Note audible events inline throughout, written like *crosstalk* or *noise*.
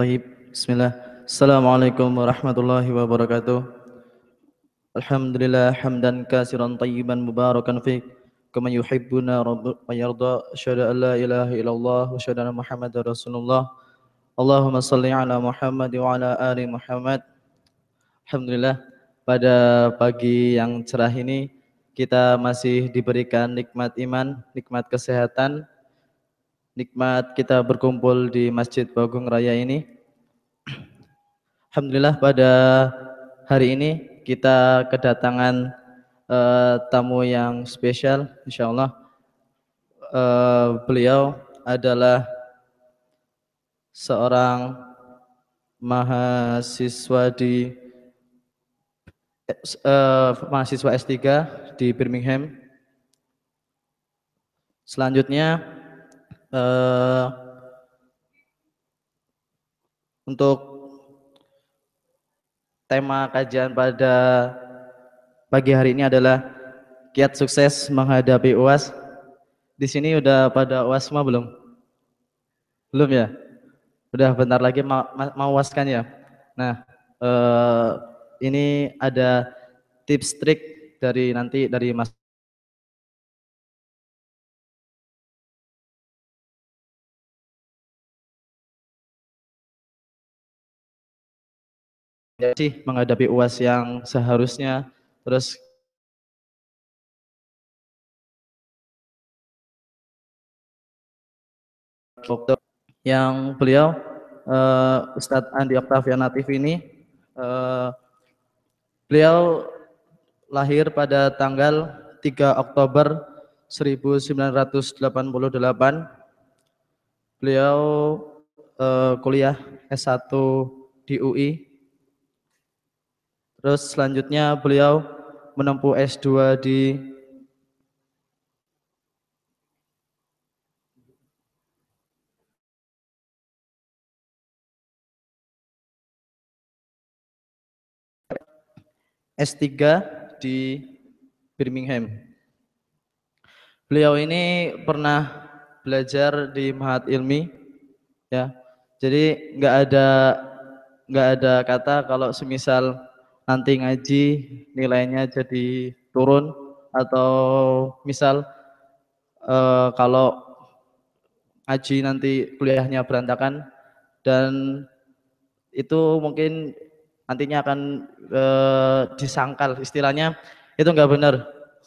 Taib. Bismillah. Assalamualaikum warahmatullahi wabarakatuh. Alhamdulillah hamdan kasiran tayyiban mubarakan fi Kama yuhibbuna rabbu wa yarda. Asyhadu an la ilaha illallah wa asyhadu anna Muhammadar Rasulullah. Allahumma salli ala Muhammad wa ala ali Muhammad. Alhamdulillah pada pagi yang cerah ini kita masih diberikan nikmat iman, nikmat kesehatan, nikmat kita berkumpul di Masjid Bagong Raya ini Alhamdulillah pada hari ini kita kedatangan uh, tamu yang spesial, insya Allah. Uh, beliau adalah seorang mahasiswa di uh, mahasiswa S3 di Birmingham. Selanjutnya uh, untuk tema kajian pada pagi hari ini adalah kiat sukses menghadapi UAS. Di sini udah pada UAS semua belum? Belum ya? Udah bentar lagi mau, UAS kan ya? Nah, uh, ini ada tips trik dari nanti dari Mas sih menghadapi UAS yang seharusnya? Terus yang beliau uh, Ustadz Andi Oktavian Natif ini uh, beliau lahir pada tanggal 3 Oktober 1988 beliau uh, kuliah S1 di UI Terus selanjutnya beliau menempuh S2 di S3 di Birmingham. Beliau ini pernah belajar di Mahat Ilmi ya. Jadi nggak ada nggak ada kata kalau semisal nanti ngaji nilainya jadi turun. Atau misal uh, kalau ngaji nanti kuliahnya berantakan dan itu mungkin nantinya akan uh, disangkal. Istilahnya itu enggak benar.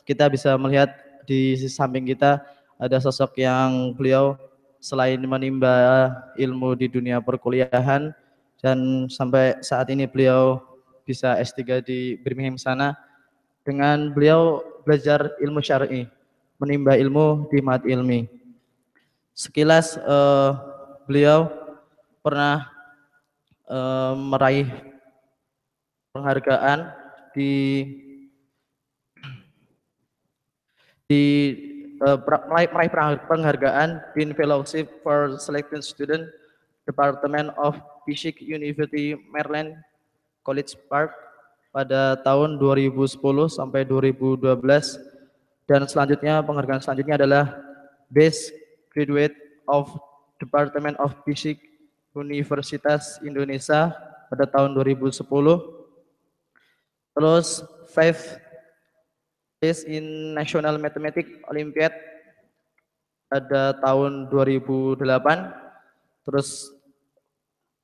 Kita bisa melihat di samping kita ada sosok yang beliau selain menimba ilmu di dunia perkuliahan dan sampai saat ini beliau bisa S3 di Birmingham sana dengan beliau belajar ilmu syar'i, menimba ilmu di mat ilmi. Sekilas uh, beliau pernah uh, meraih penghargaan di di uh, meraih penghargaan in fellowship for selected student Department of Physics University Maryland College Park pada tahun 2010 sampai 2012 dan selanjutnya penghargaan selanjutnya adalah Best Graduate of Department of Physics Universitas Indonesia pada tahun 2010 terus five Best in National Mathematics Olympiad pada tahun 2008 terus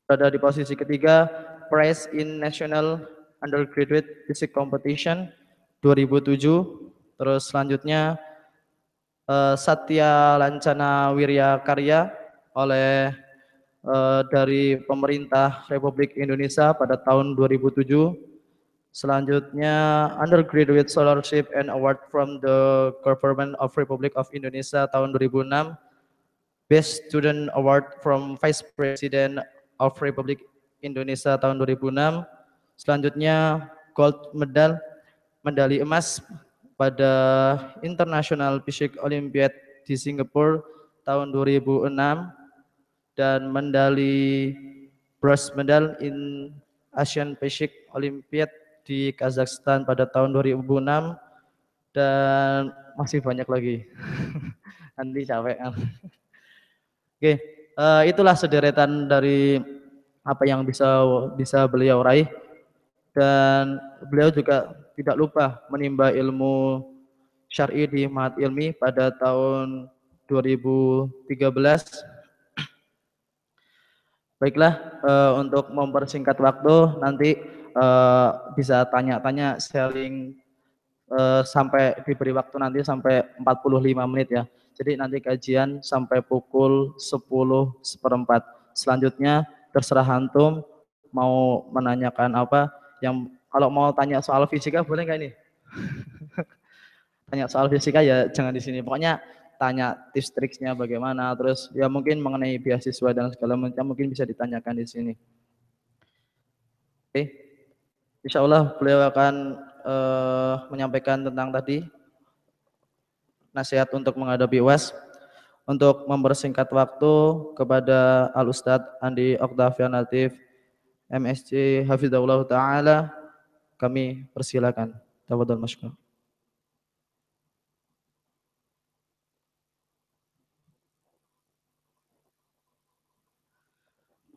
berada di posisi ketiga Prize in National Undergraduate Physics Competition 2007. Terus selanjutnya uh, Satya Lancana Wirya Karya oleh uh, dari pemerintah Republik Indonesia pada tahun 2007. Selanjutnya Undergraduate Scholarship and Award from the Government of Republic of Indonesia tahun 2006. Best Student Award from Vice President of Republic Indonesia tahun 2006. Selanjutnya gold medal medali emas pada International Physics Olympiad di Singapura tahun 2006 dan medali bronze medal in Asian Physics Olympiad di Kazakhstan pada tahun 2006 dan masih banyak lagi. *laughs* Nanti capek. Oke, uh, itulah sederetan dari apa yang bisa bisa beliau raih dan beliau juga tidak lupa menimba ilmu syar'i di Mahat Ilmi pada tahun 2013 Baiklah, uh, untuk mempersingkat waktu nanti uh, bisa tanya-tanya sharing uh, sampai diberi waktu nanti sampai 45 menit ya. Jadi nanti kajian sampai pukul 10 seperempat. Selanjutnya terserah antum mau menanyakan apa yang kalau mau tanya soal fisika boleh nggak ini? *laughs* tanya soal fisika ya jangan di sini. Pokoknya tanya tips triknya bagaimana, terus ya mungkin mengenai beasiswa dan segala macam mungkin bisa ditanyakan di sini. Oke, Insya Allah beliau akan uh, menyampaikan tentang tadi nasihat untuk menghadapi UAS. Untuk mempersingkat waktu kepada Al Ustadz Andi Oktavian Latif MSC Hafizahullah Ta'ala kami persilakan. Tafadhol masyarakat.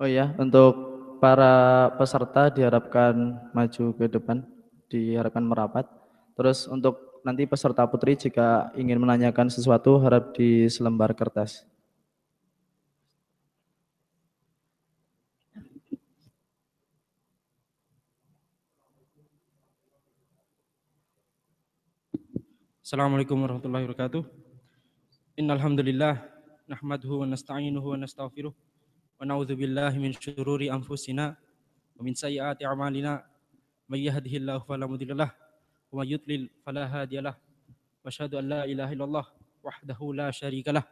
Oh ya, untuk para peserta diharapkan maju ke depan, diharapkan merapat. Terus untuk nanti peserta putri jika ingin menanyakan sesuatu harap di selembar kertas. Assalamualaikum warahmatullahi wabarakatuh. Innalhamdulillah nahmaduhu wa nasta'inuhu wa nastaghfiruh wa naudzubillahi min syururi anfusina wa min sayyiati a'malina may yahdihillahu fala mudhillalah ومن يضلل فلا هادي له واشهد ان لا اله الا الله وحده لا شريك له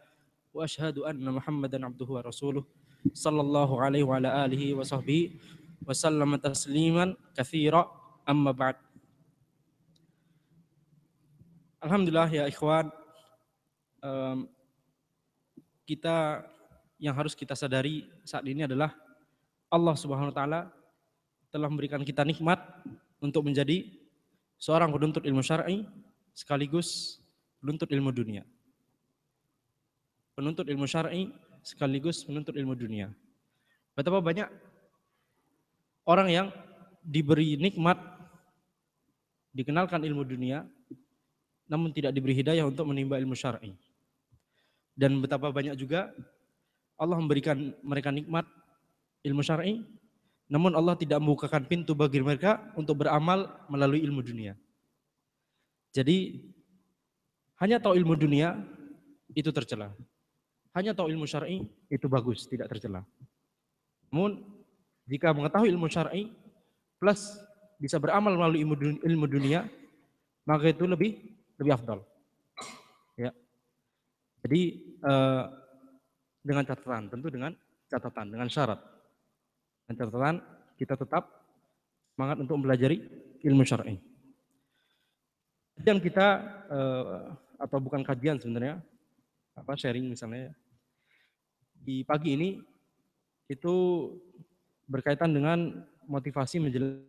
واشهد ان محمدا عبده ورسوله صلى الله عليه وعلى اله وصحبه وسلم تسليما كثيرا. اما بعد. Alhamdulillah ya ikhwan. Um, kita yang harus kita sadari saat ini adalah Allah Subhanahu wa taala telah memberikan kita nikmat untuk menjadi seorang penuntut ilmu syar'i sekaligus penuntut ilmu dunia. Penuntut ilmu syar'i sekaligus penuntut ilmu dunia. Betapa banyak orang yang diberi nikmat dikenalkan ilmu dunia namun tidak diberi hidayah untuk menimba ilmu syar'i. Dan betapa banyak juga Allah memberikan mereka nikmat ilmu syar'i, namun Allah tidak membukakan pintu bagi mereka untuk beramal melalui ilmu dunia. Jadi hanya tahu ilmu dunia itu tercela. Hanya tahu ilmu syar'i itu bagus, tidak tercela. Namun jika mengetahui ilmu syar'i plus bisa beramal melalui ilmu dunia, maka itu lebih lebih afdal. Ya. Jadi eh, dengan catatan, tentu dengan catatan, dengan syarat. Dengan catatan kita tetap semangat untuk mempelajari ilmu syar'i. Dan kita eh, atau bukan kajian sebenarnya, apa sharing misalnya di pagi ini itu berkaitan dengan motivasi menjelang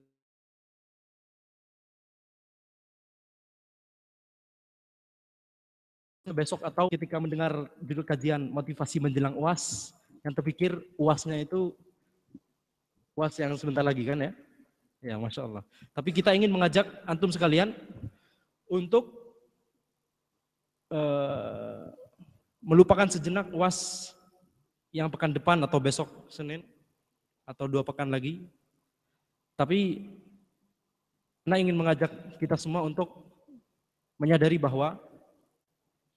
besok atau ketika mendengar judul kajian motivasi menjelang UAS, yang terpikir UASnya itu UAS yang sebentar lagi kan ya? Ya, Masya Allah. Tapi kita ingin mengajak antum sekalian untuk uh, melupakan sejenak UAS yang pekan depan atau besok Senin atau dua pekan lagi. Tapi Nah ingin mengajak kita semua untuk menyadari bahwa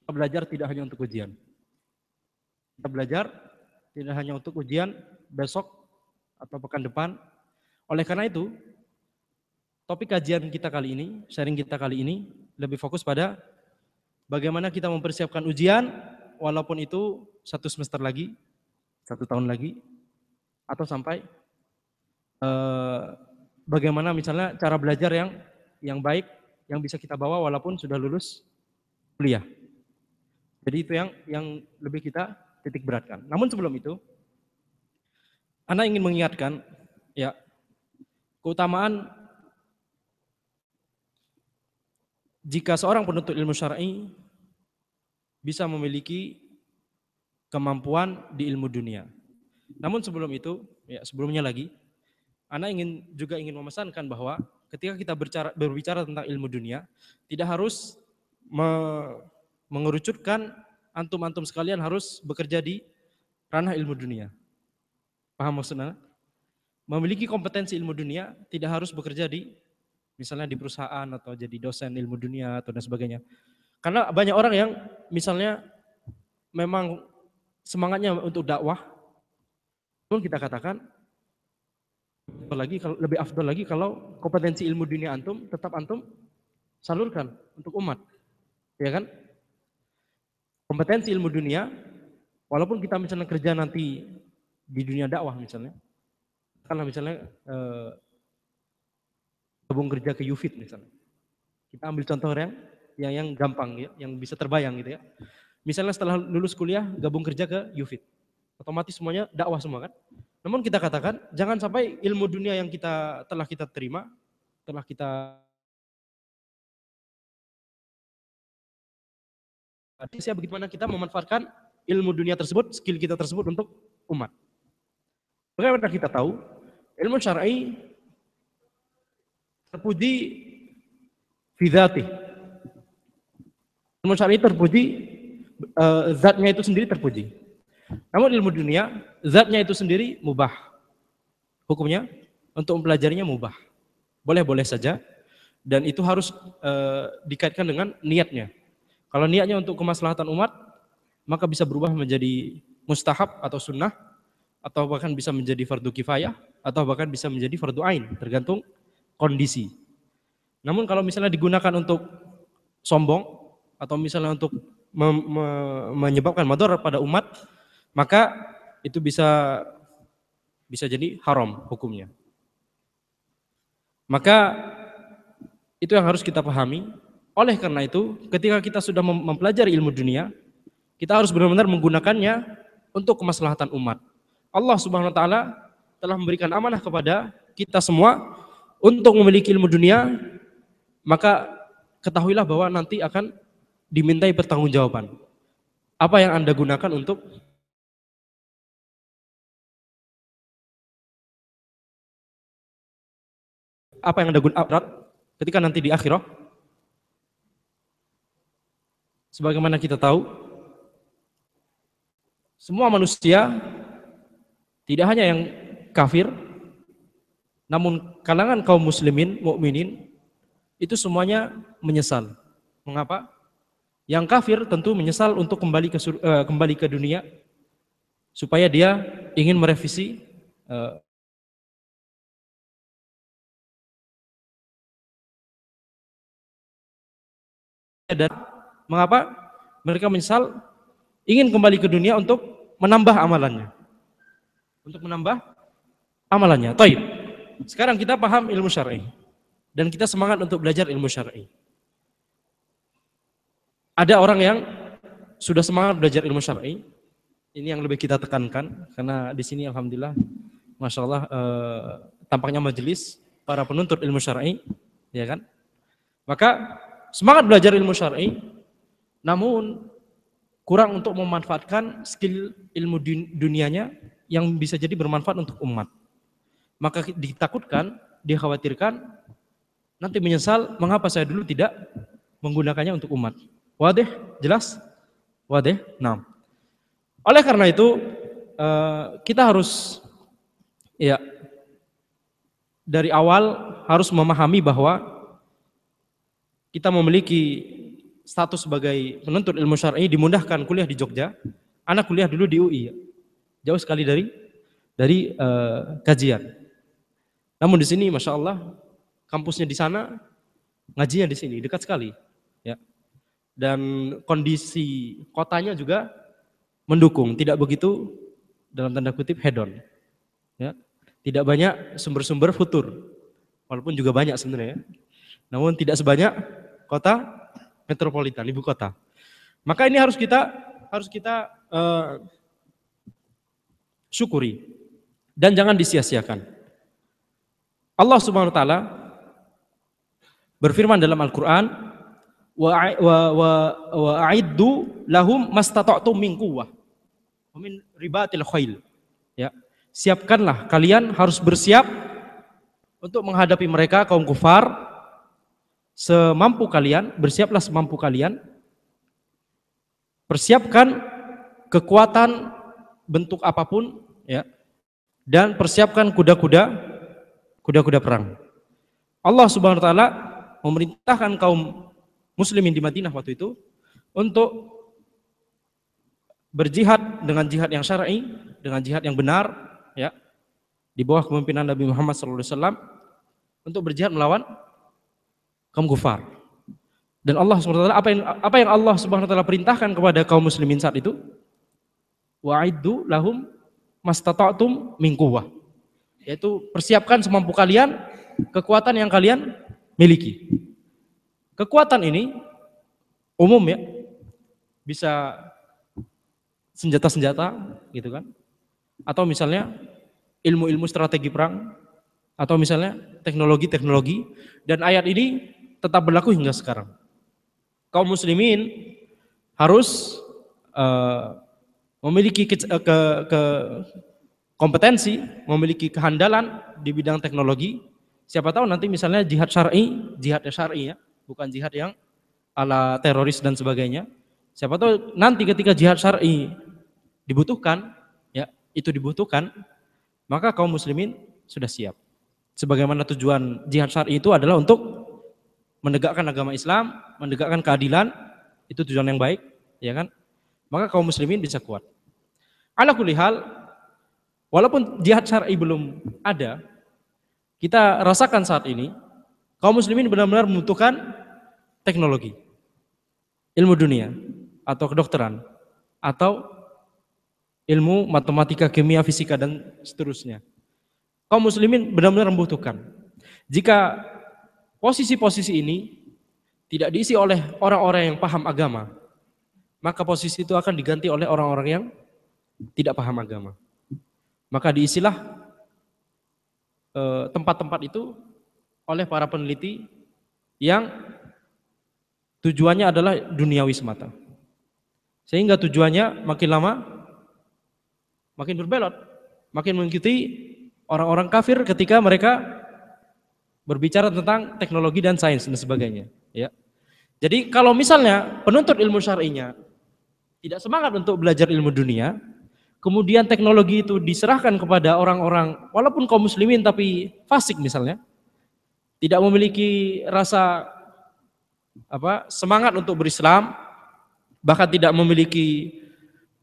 kita belajar tidak hanya untuk ujian. Kita belajar tidak hanya untuk ujian besok atau pekan depan. Oleh karena itu, topik kajian kita kali ini, sharing kita kali ini lebih fokus pada bagaimana kita mempersiapkan ujian walaupun itu satu semester lagi, satu tahun lagi, atau sampai eh, bagaimana misalnya cara belajar yang yang baik yang bisa kita bawa walaupun sudah lulus kuliah. Jadi itu yang yang lebih kita titik beratkan. Namun sebelum itu, Anda ingin mengingatkan ya keutamaan jika seorang penuntut ilmu syar'i bisa memiliki kemampuan di ilmu dunia. Namun sebelum itu, ya sebelumnya lagi, Anda ingin juga ingin memesankan bahwa ketika kita berbicara, berbicara tentang ilmu dunia, tidak harus me, mengerucutkan antum-antum sekalian harus bekerja di ranah ilmu dunia. Paham maksudnya? Memiliki kompetensi ilmu dunia tidak harus bekerja di misalnya di perusahaan atau jadi dosen ilmu dunia atau dan sebagainya. Karena banyak orang yang misalnya memang semangatnya untuk dakwah, pun kita katakan lagi kalau lebih afdol lagi kalau kompetensi ilmu dunia antum tetap antum salurkan untuk umat. Ya kan? Kompetensi ilmu dunia walaupun kita misalnya kerja nanti di dunia dakwah misalnya. Karena misalnya eh, gabung kerja ke Yufit misalnya. Kita ambil contoh yang yang yang gampang ya, yang bisa terbayang gitu ya. Misalnya setelah lulus kuliah gabung kerja ke Yufit. Otomatis semuanya dakwah semua kan? Namun kita katakan jangan sampai ilmu dunia yang kita telah kita terima, telah kita Artinya bagaimana kita memanfaatkan ilmu dunia tersebut, skill kita tersebut untuk umat. Bagaimana kita tahu? Ilmu syar'i terpuji fidati. Ilmu syar'i terpuji uh, zatnya itu sendiri terpuji. Namun ilmu dunia, zatnya itu sendiri mubah. Hukumnya untuk mempelajarinya mubah. Boleh-boleh saja dan itu harus e, dikaitkan dengan niatnya. Kalau niatnya untuk kemaslahatan umat, maka bisa berubah menjadi mustahab atau sunnah atau bahkan bisa menjadi fardu kifayah atau bahkan bisa menjadi fardu ain, tergantung kondisi. Namun kalau misalnya digunakan untuk sombong atau misalnya untuk me me menyebabkan mador pada umat, maka itu bisa bisa jadi haram hukumnya. Maka itu yang harus kita pahami. Oleh karena itu, ketika kita sudah mempelajari ilmu dunia, kita harus benar-benar menggunakannya untuk kemaslahatan umat. Allah Subhanahu wa taala telah memberikan amanah kepada kita semua untuk memiliki ilmu dunia, maka ketahuilah bahwa nanti akan dimintai pertanggungjawaban. Apa yang Anda gunakan untuk apa yang Anda gunakan ketika nanti di akhirah sebagaimana kita tahu semua manusia tidak hanya yang kafir namun kalangan kaum muslimin mukminin itu semuanya menyesal. Mengapa? Yang kafir tentu menyesal untuk kembali ke uh, kembali ke dunia supaya dia ingin merevisi uh, dan mengapa? Mereka menyesal ingin kembali ke dunia untuk menambah amalannya. Untuk menambah amalannya. Taib. Sekarang kita paham ilmu syar'i dan kita semangat untuk belajar ilmu syar'i. Ada orang yang sudah semangat belajar ilmu syar'i. Ini yang lebih kita tekankan karena di sini alhamdulillah Masya Allah eh, tampaknya majelis para penuntut ilmu syar'i, ya kan? Maka semangat belajar ilmu syar'i, namun kurang untuk memanfaatkan skill ilmu dunianya yang bisa jadi bermanfaat untuk umat. Maka ditakutkan, dikhawatirkan, nanti menyesal mengapa saya dulu tidak menggunakannya untuk umat. Wadih, jelas? Wadih? Nah. Oleh karena itu, eh, kita harus ya dari awal harus memahami bahwa kita memiliki status sebagai penuntut ilmu syar'i dimudahkan kuliah di Jogja. Anak kuliah dulu di UI, jauh sekali dari dari uh, kajian. Namun di sini, masya Allah, kampusnya di sana, ngajinya di sini, dekat sekali, ya. Dan kondisi kotanya juga mendukung, tidak begitu dalam tanda kutip hedon, ya. Tidak banyak sumber-sumber futur, walaupun juga banyak sebenarnya. Ya. Namun tidak sebanyak kota metropolitan, ibu kota. Maka ini harus kita harus kita uh, syukuri dan jangan disia-siakan. Allah Subhanahu wa taala berfirman dalam Al-Qur'an wa wa wa wa a'iddu lahum mastata'tum min quwwah wa min ribatil khail. Ya. siapkanlah kalian harus bersiap untuk menghadapi mereka kaum kufar semampu kalian, bersiaplah semampu kalian. Persiapkan kekuatan bentuk apa pun ya. Dan persiapkan kuda-kuda kuda-kuda perang. Allah Subhanahu wa taala memerintahkan kaum muslimin di Madinah waktu itu untuk berjihad dengan jihad yang syar'i, dengan jihad yang benar ya. Di bawah kepemimpinan Nabi Muhammad SAW untuk berjihad melawan kaum kufar. Dan Allah SWT apa yang apa yang Allah Subhanahu wa taala perintahkan kepada kaum muslimin saat itu? Wa'iddu lahum mastata'tum min. Yaitu persiapkan semampu kalian kekuatan yang kalian miliki. Kekuatan ini umum ya. Bisa senjata-senjata gitu kan. Atau misalnya ilmu-ilmu strategi perang atau misalnya teknologi-teknologi dan ayat ini tetap berlaku hingga sekarang. Kaum muslimin harus uh, memiliki ke, ke, ke kompetensi, memiliki kehandalan di bidang teknologi. Siapa tahu nanti misalnya jihad syar'i, jihad syar'i ya, bukan jihad yang ala teroris dan sebagainya. Siapa tahu nanti ketika jihad syar'i dibutuhkan, ya, itu dibutuhkan, maka kaum muslimin sudah siap. Sebagaimana tujuan jihad syar'i itu adalah untuk menegakkan agama Islam, menegakkan keadilan, itu tujuan yang baik, ya kan? Maka kaum muslimin bisa kuat. Ala kulihal, walaupun jihad syar'i belum ada, kita rasakan saat ini, kaum muslimin benar-benar membutuhkan teknologi, ilmu dunia, atau kedokteran, atau ilmu matematika, kimia, fisika, dan seterusnya kaum muslimin benar-benar membutuhkan. Jika posisi-posisi ini tidak diisi oleh orang-orang yang paham agama, maka posisi itu akan diganti oleh orang-orang yang tidak paham agama. Maka diisilah eh, tempat-tempat itu oleh para peneliti yang tujuannya adalah duniawi semata. Sehingga tujuannya makin lama makin berbelot, makin mengikuti orang-orang kafir ketika mereka berbicara tentang teknologi dan sains dan sebagainya, ya. Jadi kalau misalnya penuntut ilmu syar'inya tidak semangat untuk belajar ilmu dunia, kemudian teknologi itu diserahkan kepada orang-orang walaupun kaum muslimin tapi fasik misalnya, tidak memiliki rasa apa semangat untuk berislam, bahkan tidak memiliki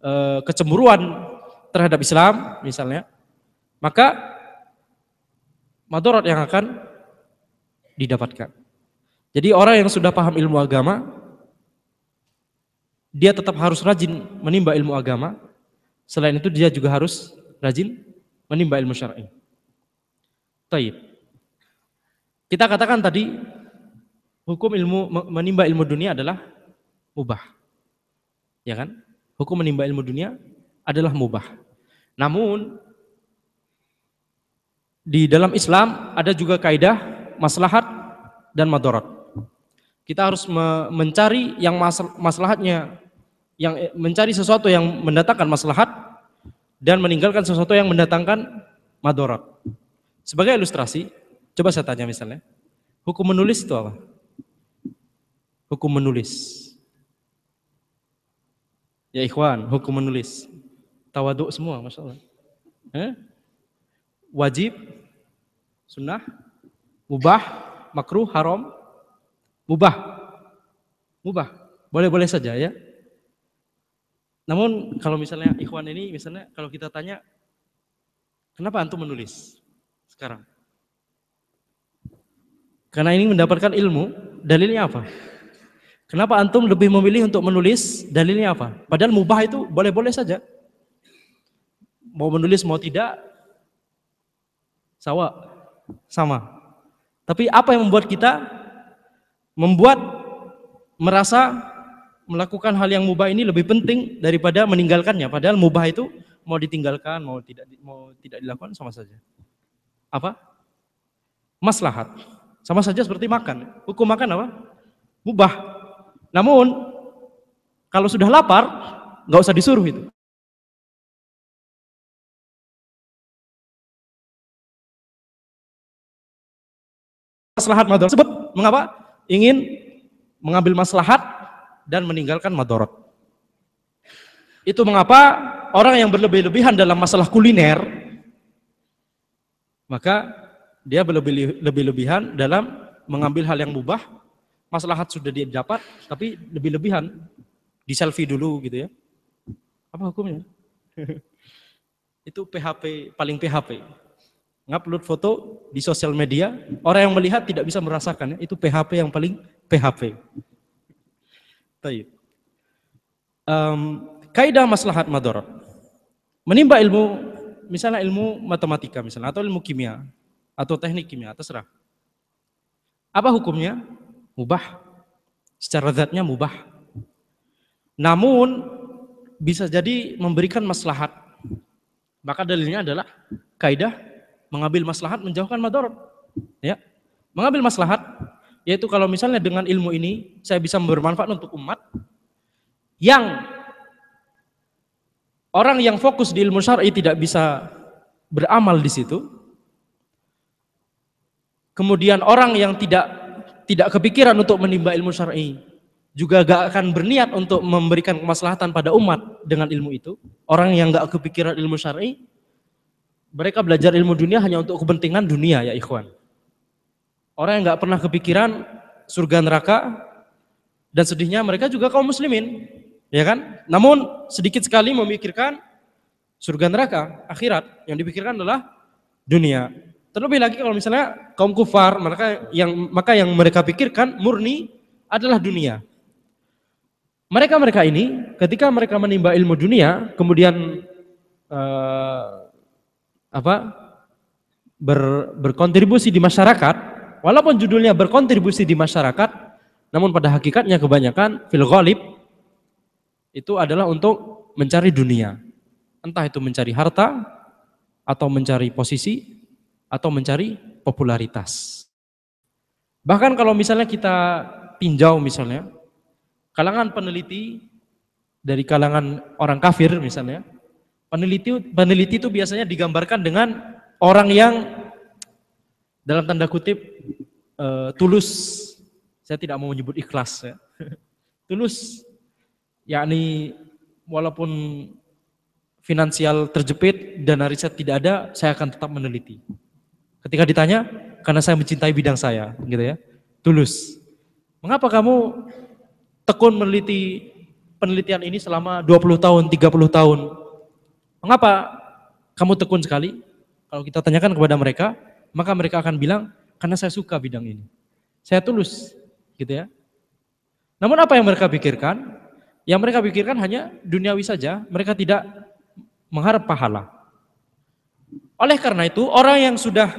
uh, kecemburuan terhadap Islam misalnya, maka madarat yang akan didapatkan. Jadi orang yang sudah paham ilmu agama, dia tetap harus rajin menimba ilmu agama. Selain itu dia juga harus rajin menimba ilmu syar'i. Taib. Kita katakan tadi hukum ilmu menimba ilmu dunia adalah mubah. Ya kan? Hukum menimba ilmu dunia adalah mubah. Namun di dalam Islam ada juga kaidah maslahat dan madarat. Kita harus mencari yang maslahatnya yang eh, mencari sesuatu yang mendatangkan maslahat dan meninggalkan sesuatu yang mendatangkan madarat. Sebagai ilustrasi, coba saya tanya misalnya, hukum menulis itu apa? Hukum menulis. Ya ikhwan, hukum menulis. Tawaduk semua, Masya Allah. Eh? wajib, sunnah, mubah, makruh, haram, mubah. Mubah. Boleh-boleh saja ya. Namun kalau misalnya ikhwan ini misalnya kalau kita tanya kenapa antum menulis sekarang? Karena ini mendapatkan ilmu, dalilnya apa? Kenapa antum lebih memilih untuk menulis? Dalilnya apa? Padahal mubah itu boleh-boleh saja. Mau menulis mau tidak, Sawa, sama. Tapi apa yang membuat kita membuat merasa melakukan hal yang mubah ini lebih penting daripada meninggalkannya. Padahal mubah itu mau ditinggalkan, mau tidak mau tidak dilakukan sama saja. Apa? Maslahat. Sama saja seperti makan. Hukum makan apa? Mubah. Namun kalau sudah lapar, nggak usah disuruh itu. Maslahat madharat Sebab mengapa ingin mengambil maslahat dan meninggalkan madarat. Itu mengapa orang yang berlebih-lebihan dalam masalah kuliner maka dia berlebih-lebihan dalam mengambil hal yang mubah, maslahat sudah dia dapat tapi lebih-lebihan di selfie dulu gitu ya. Apa hukumnya? *laughs* itu PHP paling PHP. Ngupload foto di sosial media, orang yang melihat tidak bisa merasakan ya, itu PHP yang paling PHP. Baik. Um, kaidah maslahat madarat. Menimba ilmu, misalnya ilmu matematika misalnya, atau ilmu kimia, atau teknik kimia, terserah. Apa hukumnya? Mubah. Secara zatnya mubah. Namun bisa jadi memberikan maslahat maka dalilnya adalah kaidah mengambil maslahat menjauhkan madarat. Ya. Mengambil maslahat yaitu kalau misalnya dengan ilmu ini saya bisa bermanfaat untuk umat yang orang yang fokus di ilmu syar'i tidak bisa beramal di situ. Kemudian orang yang tidak tidak kepikiran untuk menimba ilmu syar'i juga gak akan berniat untuk memberikan kemaslahatan pada umat dengan ilmu itu. Orang yang gak kepikiran ilmu syar'i, mereka belajar ilmu dunia hanya untuk kepentingan dunia ya ikhwan. Orang yang gak pernah kepikiran surga neraka, dan sedihnya mereka juga kaum muslimin, ya kan? Namun sedikit sekali memikirkan surga neraka, akhirat. Yang dipikirkan adalah dunia. Terlebih lagi kalau misalnya kaum kufar, mereka yang maka yang mereka pikirkan murni adalah dunia. Mereka-mereka ini ketika mereka menimba ilmu dunia, kemudian uh, apa ber, berkontribusi di masyarakat, walaupun judulnya berkontribusi di masyarakat, namun pada hakikatnya kebanyakan fil ghalib itu adalah untuk mencari dunia. Entah itu mencari harta atau mencari posisi atau mencari popularitas. Bahkan kalau misalnya kita tinjau misalnya kalangan peneliti dari kalangan orang kafir misalnya, peneliti peneliti itu biasanya digambarkan dengan orang yang dalam tanda kutip uh, tulus. Saya tidak mau menyebut ikhlas ya. *laughs* tulus yakni walaupun finansial terjepit dan riset tidak ada, saya akan tetap meneliti. Ketika ditanya, karena saya mencintai bidang saya, gitu ya. Tulus. Mengapa kamu tekun meneliti penelitian ini selama 20 tahun, 30 tahun. Mengapa kamu tekun sekali? Kalau kita tanyakan kepada mereka, maka mereka akan bilang, karena saya suka bidang ini. Saya tulus, gitu ya. Namun apa yang mereka pikirkan? Yang mereka pikirkan hanya duniawi saja, mereka tidak mengharap pahala. Oleh karena itu, orang yang sudah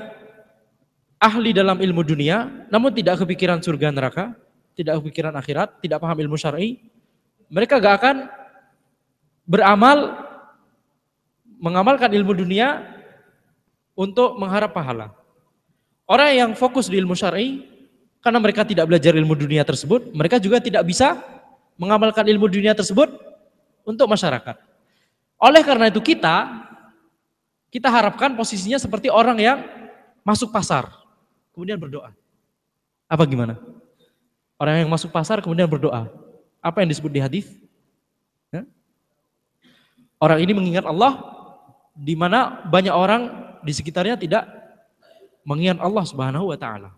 ahli dalam ilmu dunia, namun tidak kepikiran surga neraka, tidak kepikiran akhirat, tidak paham ilmu syar'i, mereka gak akan beramal mengamalkan ilmu dunia untuk mengharap pahala. Orang yang fokus di ilmu syar'i karena mereka tidak belajar ilmu dunia tersebut, mereka juga tidak bisa mengamalkan ilmu dunia tersebut untuk masyarakat. Oleh karena itu kita kita harapkan posisinya seperti orang yang masuk pasar kemudian berdoa. Apa gimana? Orang yang masuk pasar kemudian berdoa. Apa yang disebut di hadis? Ya? Orang ini mengingat Allah di mana banyak orang di sekitarnya tidak mengingat Allah Subhanahu wa taala.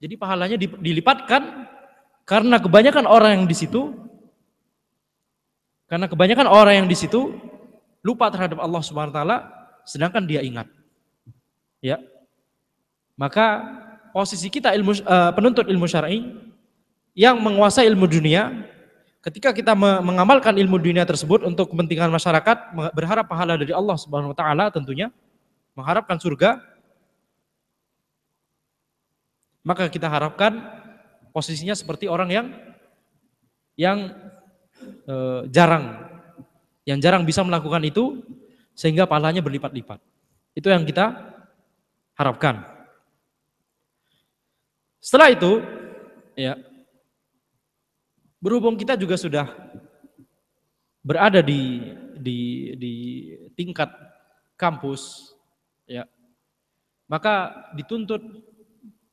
Jadi pahalanya dilipatkan karena kebanyakan orang yang di situ karena kebanyakan orang yang di situ lupa terhadap Allah Subhanahu wa taala sedangkan dia ingat. Ya. Maka posisi kita ilmu uh, penuntut ilmu syar'i yang menguasai ilmu dunia ketika kita mengamalkan ilmu dunia tersebut untuk kepentingan masyarakat berharap pahala dari Allah Subhanahu wa taala tentunya mengharapkan surga maka kita harapkan posisinya seperti orang yang yang uh, jarang yang jarang bisa melakukan itu sehingga pahalanya berlipat-lipat. Itu yang kita harapkan. Setelah itu, ya, berhubung kita juga sudah berada di di di tingkat kampus, ya, maka dituntut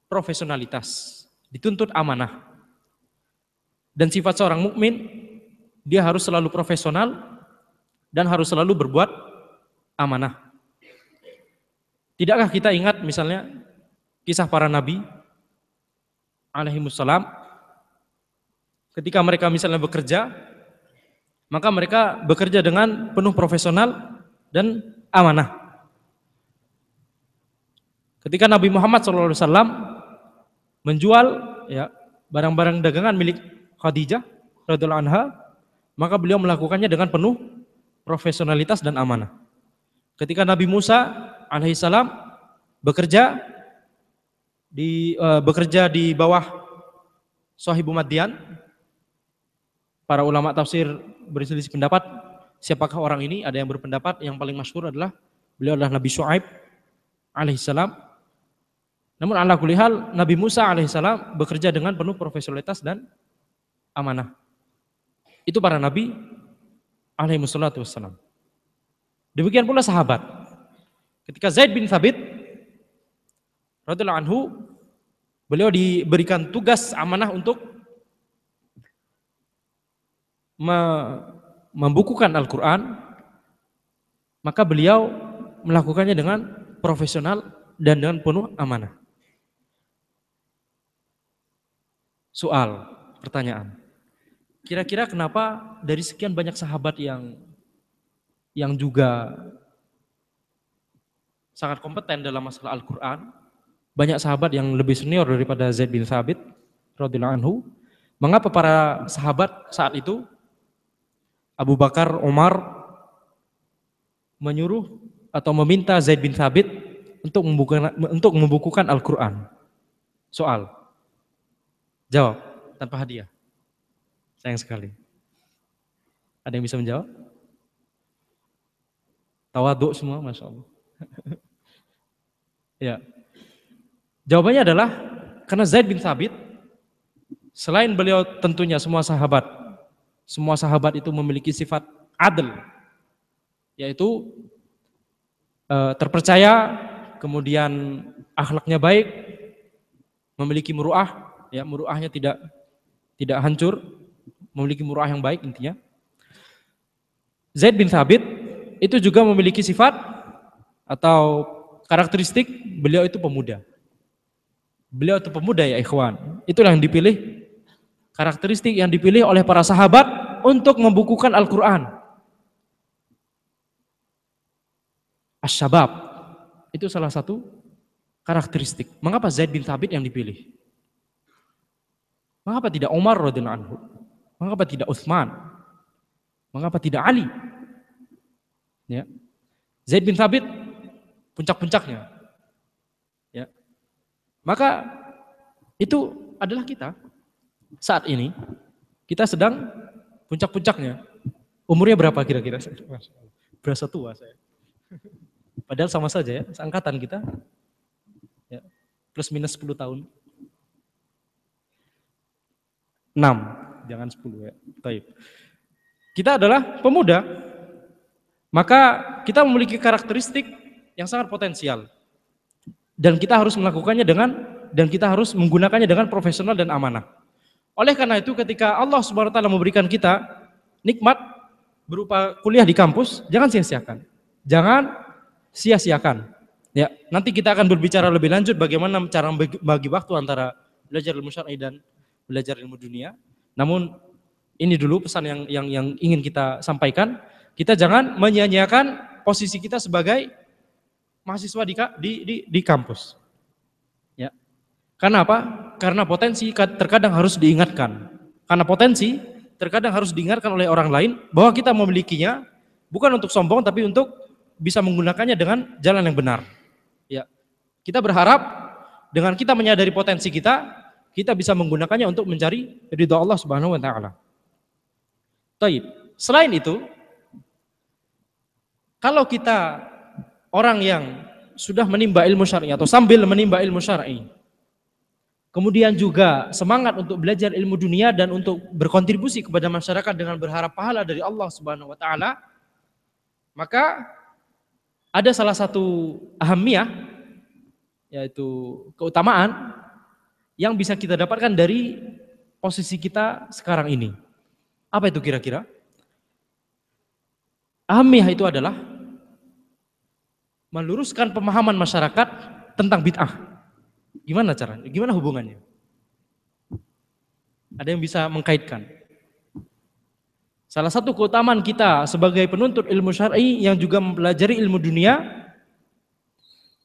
profesionalitas, dituntut amanah. Dan sifat seorang mukmin dia harus selalu profesional dan harus selalu berbuat amanah. Tidakkah kita ingat misalnya kisah para nabi alaihi wassalam ketika mereka misalnya bekerja maka mereka bekerja dengan penuh profesional dan amanah. Ketika Nabi Muhammad SAW menjual ya barang-barang dagangan milik Khadijah radhiallahu anha, maka beliau melakukannya dengan penuh profesionalitas dan amanah. Ketika Nabi Musa alaihissalam bekerja di uh, bekerja di bawah Sohibu Madian, para ulama tafsir berselisih pendapat siapakah orang ini? Ada yang berpendapat yang paling masyhur adalah beliau adalah Nabi Shu'aib alaihissalam namun ala kulihal Nabi Musa alaihissalam bekerja dengan penuh profesionalitas dan amanah. Itu para nabi alaihi wassalam. Demikian pula sahabat. Ketika Zaid bin Thabit radhiyallahu anhu beliau diberikan tugas amanah untuk membukukan Al-Qur'an maka beliau melakukannya dengan profesional dan dengan penuh amanah. Soal, pertanyaan. Kira-kira kenapa dari sekian banyak sahabat yang yang juga sangat kompeten dalam masalah Al-Quran, banyak sahabat yang lebih senior daripada Zaid bin Thabit radhiyallahu anhu. Mengapa para sahabat saat itu Abu Bakar, Umar menyuruh atau meminta Zaid bin Thabit untuk membukukan, untuk membukukan Al-Quran? Soal. Jawab tanpa hadiah. Sayang sekali. Ada yang bisa menjawab? Tawaduk semua, Masya Allah. *laughs* ya. Jawabannya adalah karena Zaid bin Thabit, selain beliau tentunya semua sahabat, semua sahabat itu memiliki sifat adil, yaitu eh, terpercaya, kemudian akhlaknya baik, memiliki muruah, ya muruahnya tidak tidak hancur, memiliki muruah yang baik intinya. Zaid bin Thabit itu juga memiliki sifat atau karakteristik beliau itu pemuda. Beliau itu pemuda ya ikhwan. Itulah yang dipilih karakteristik yang dipilih oleh para sahabat untuk membukukan Al-Qur'an. Asyabab itu salah satu karakteristik. Mengapa Zaid bin Thabit yang dipilih? Mengapa tidak Umar radhiyallahu anhu? Mengapa tidak Utsman? Mengapa tidak Ali? Ya. Zaid bin Thabit puncak-puncaknya. Ya. Maka itu adalah kita saat ini kita sedang puncak-puncaknya. Umurnya berapa kira-kira? Berasa tua saya. Padahal sama saja ya, seangkatan kita. Ya. Plus minus 10 tahun. 6, jangan 10 ya. Taib. Kita adalah pemuda. Maka kita memiliki karakteristik yang sangat potensial. Dan kita harus melakukannya dengan dan kita harus menggunakannya dengan profesional dan amanah. Oleh karena itu ketika Allah taala memberikan kita nikmat berupa kuliah di kampus, jangan sia-siakan. Jangan sia-siakan. Ya, nanti kita akan berbicara lebih lanjut bagaimana cara bagi waktu antara belajar ilmu syar'i dan belajar ilmu dunia. Namun ini dulu pesan yang yang yang ingin kita sampaikan. Kita jangan menyia-nyiakan posisi kita sebagai mahasiswa di di di, di kampus. Ya. Karena apa? Karena potensi terkadang harus diingatkan. Karena potensi terkadang harus diingatkan oleh orang lain bahwa kita memilikinya bukan untuk sombong tapi untuk bisa menggunakannya dengan jalan yang benar. Ya. Kita berharap dengan kita menyadari potensi kita, kita bisa menggunakannya untuk mencari ridho Allah Subhanahu wa taala. Taib. Selain itu, kalau kita orang yang sudah menimba ilmu syar'i atau sambil menimba ilmu syar'i, kemudian juga semangat untuk belajar ilmu dunia dan untuk berkontribusi kepada masyarakat dengan berharap pahala dari Allah Subhanahu wa taala, maka ada salah satu ahamiyah yaitu keutamaan yang bisa kita dapatkan dari posisi kita sekarang ini. Apa itu kira-kira? Ahmiyah itu adalah meluruskan pemahaman masyarakat tentang bid'ah. Gimana caranya? Gimana hubungannya? Ada yang bisa mengkaitkan? Salah satu keutamaan kita sebagai penuntut ilmu syar'i yang juga mempelajari ilmu dunia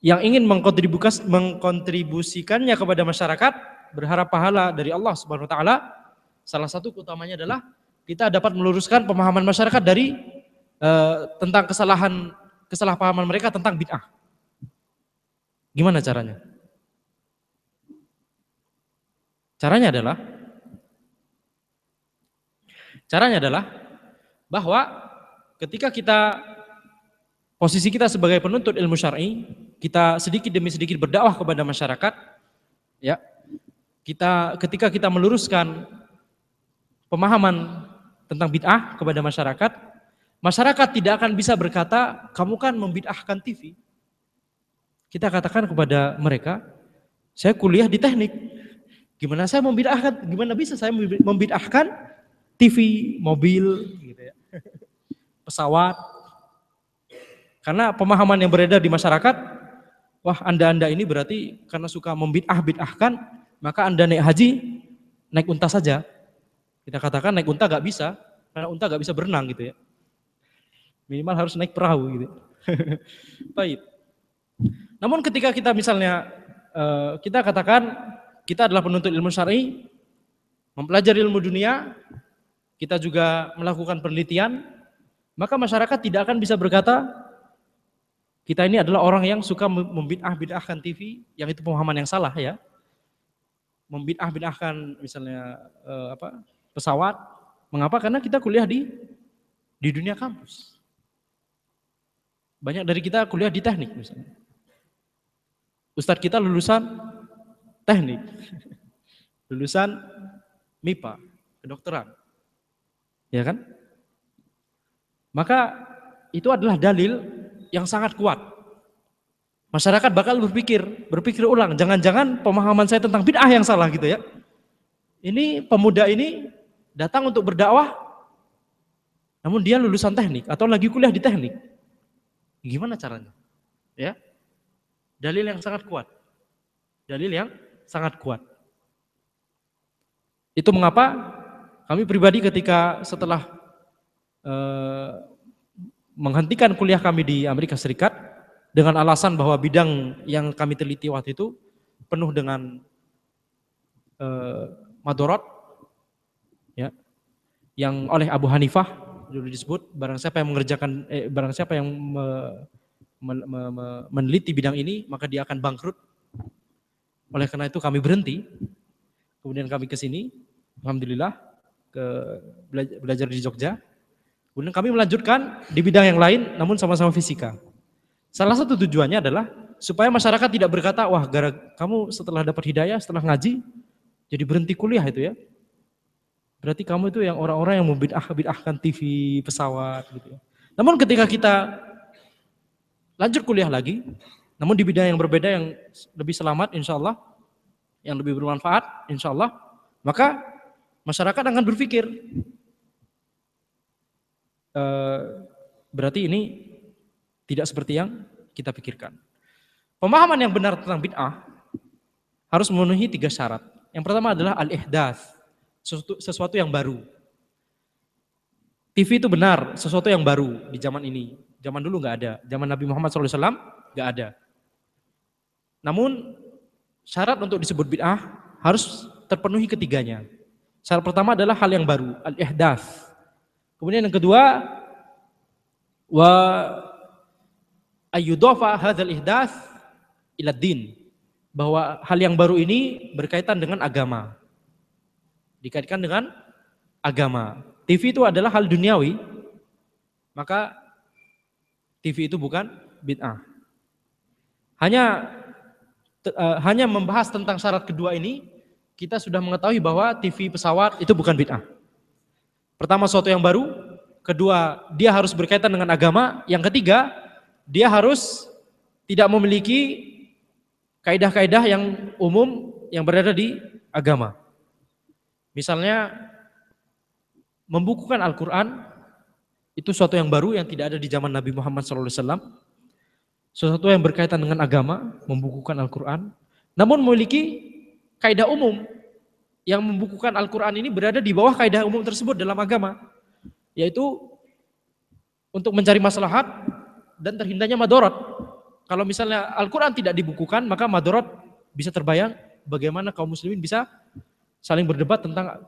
yang ingin mengkontribusikannya kepada masyarakat berharap pahala dari Allah Subhanahu wa taala salah satu keutamanya adalah kita dapat meluruskan pemahaman masyarakat dari uh, tentang kesalahan kesalahpahaman mereka tentang bid'ah. Gimana caranya? Caranya adalah Caranya adalah bahwa ketika kita posisi kita sebagai penuntut ilmu syar'i, kita sedikit demi sedikit berdakwah kepada masyarakat, ya. Kita ketika kita meluruskan pemahaman tentang bid'ah kepada masyarakat, masyarakat tidak akan bisa berkata, kamu kan membid'ahkan TV. Kita katakan kepada mereka, saya kuliah di teknik. Gimana saya membid'ahkan? Gimana bisa saya membid'ahkan TV, mobil, gitu ya. pesawat. Karena pemahaman yang beredar di masyarakat, wah anda-anda ini berarti karena suka membid'ah-bid'ahkan, maka anda naik haji, naik unta saja. Kita katakan naik unta gak bisa, karena unta gak bisa berenang gitu ya. Minimal harus naik perahu gitu. *laughs* Baik. Namun ketika kita misalnya eh, kita katakan kita adalah penuntut ilmu syar'i, mempelajari ilmu dunia, kita juga melakukan penelitian, maka masyarakat tidak akan bisa berkata kita ini adalah orang yang suka membid'ah-bid'ahkan TV, yang itu pemahaman yang salah ya. Membid'ah-bid'ahkan misalnya eh, apa? pesawat. Mengapa? Karena kita kuliah di di dunia kampus. Banyak dari kita kuliah di teknik misalnya. Ustadz kita lulusan teknik. *laughs* lulusan MIPA, kedokteran. Ya kan? Maka itu adalah dalil yang sangat kuat. Masyarakat bakal berpikir, berpikir ulang, jangan-jangan pemahaman saya tentang bid'ah yang salah gitu ya. Ini pemuda ini datang untuk berdakwah, namun dia lulusan teknik atau lagi kuliah di teknik. Gimana caranya? Ya, dalil yang sangat kuat. Dalil yang sangat kuat. Itu mengapa kami pribadi ketika setelah uh, menghentikan kuliah kami di Amerika Serikat dengan alasan bahwa bidang yang kami teliti waktu itu penuh dengan uh, madorot ya yang oleh Abu Hanifah dulu disebut. Barang siapa yang mengerjakan eh, barang siapa yang me, me, me, me, meneliti bidang ini maka dia akan bangkrut. Oleh karena itu kami berhenti. Kemudian kami ke sini alhamdulillah ke belajar di Jogja. Kemudian kami melanjutkan di bidang yang lain namun sama-sama fisika. Salah satu tujuannya adalah supaya masyarakat tidak berkata, wah gara kamu setelah dapat hidayah, setelah ngaji, jadi berhenti kuliah itu ya. Berarti kamu itu yang orang-orang yang membidah bidahkan TV, pesawat gitu ya. Namun ketika kita lanjut kuliah lagi, namun di bidang yang berbeda yang lebih selamat insya Allah, yang lebih bermanfaat insya Allah, maka masyarakat akan berpikir e, berarti ini tidak seperti yang kita pikirkan. Pemahaman yang benar tentang bid'ah harus memenuhi tiga syarat. Yang pertama adalah al-ihdath, sesuatu, sesuatu yang baru. TV itu benar, sesuatu yang baru di zaman ini. Zaman dulu nggak ada, zaman Nabi Muhammad SAW nggak ada. Namun syarat untuk disebut bid'ah harus terpenuhi ketiganya. Syarat pertama adalah hal yang baru, al-ihdas. Kemudian yang kedua, wa ayyudafa hadzal ihdas ila din. Bahwa hal yang baru ini berkaitan dengan agama. Dikaitkan dengan agama. TV itu adalah hal duniawi, maka TV itu bukan bid'ah. Hanya uh, hanya membahas tentang syarat kedua ini kita sudah mengetahui bahwa TV pesawat itu bukan bid'ah. Pertama suatu yang baru, kedua dia harus berkaitan dengan agama, yang ketiga dia harus tidak memiliki kaidah-kaidah yang umum yang berada di agama. Misalnya membukukan Al-Quran itu suatu yang baru yang tidak ada di zaman Nabi Muhammad SAW. Sesuatu yang berkaitan dengan agama, membukukan Al-Quran. Namun memiliki kaidah umum yang membukukan Al-Quran ini berada di bawah kaidah umum tersebut dalam agama. Yaitu untuk mencari maslahat dan terhindarnya madorot. Kalau misalnya Al-Quran tidak dibukukan, maka madorot bisa terbayang bagaimana kaum muslimin bisa saling berdebat tentang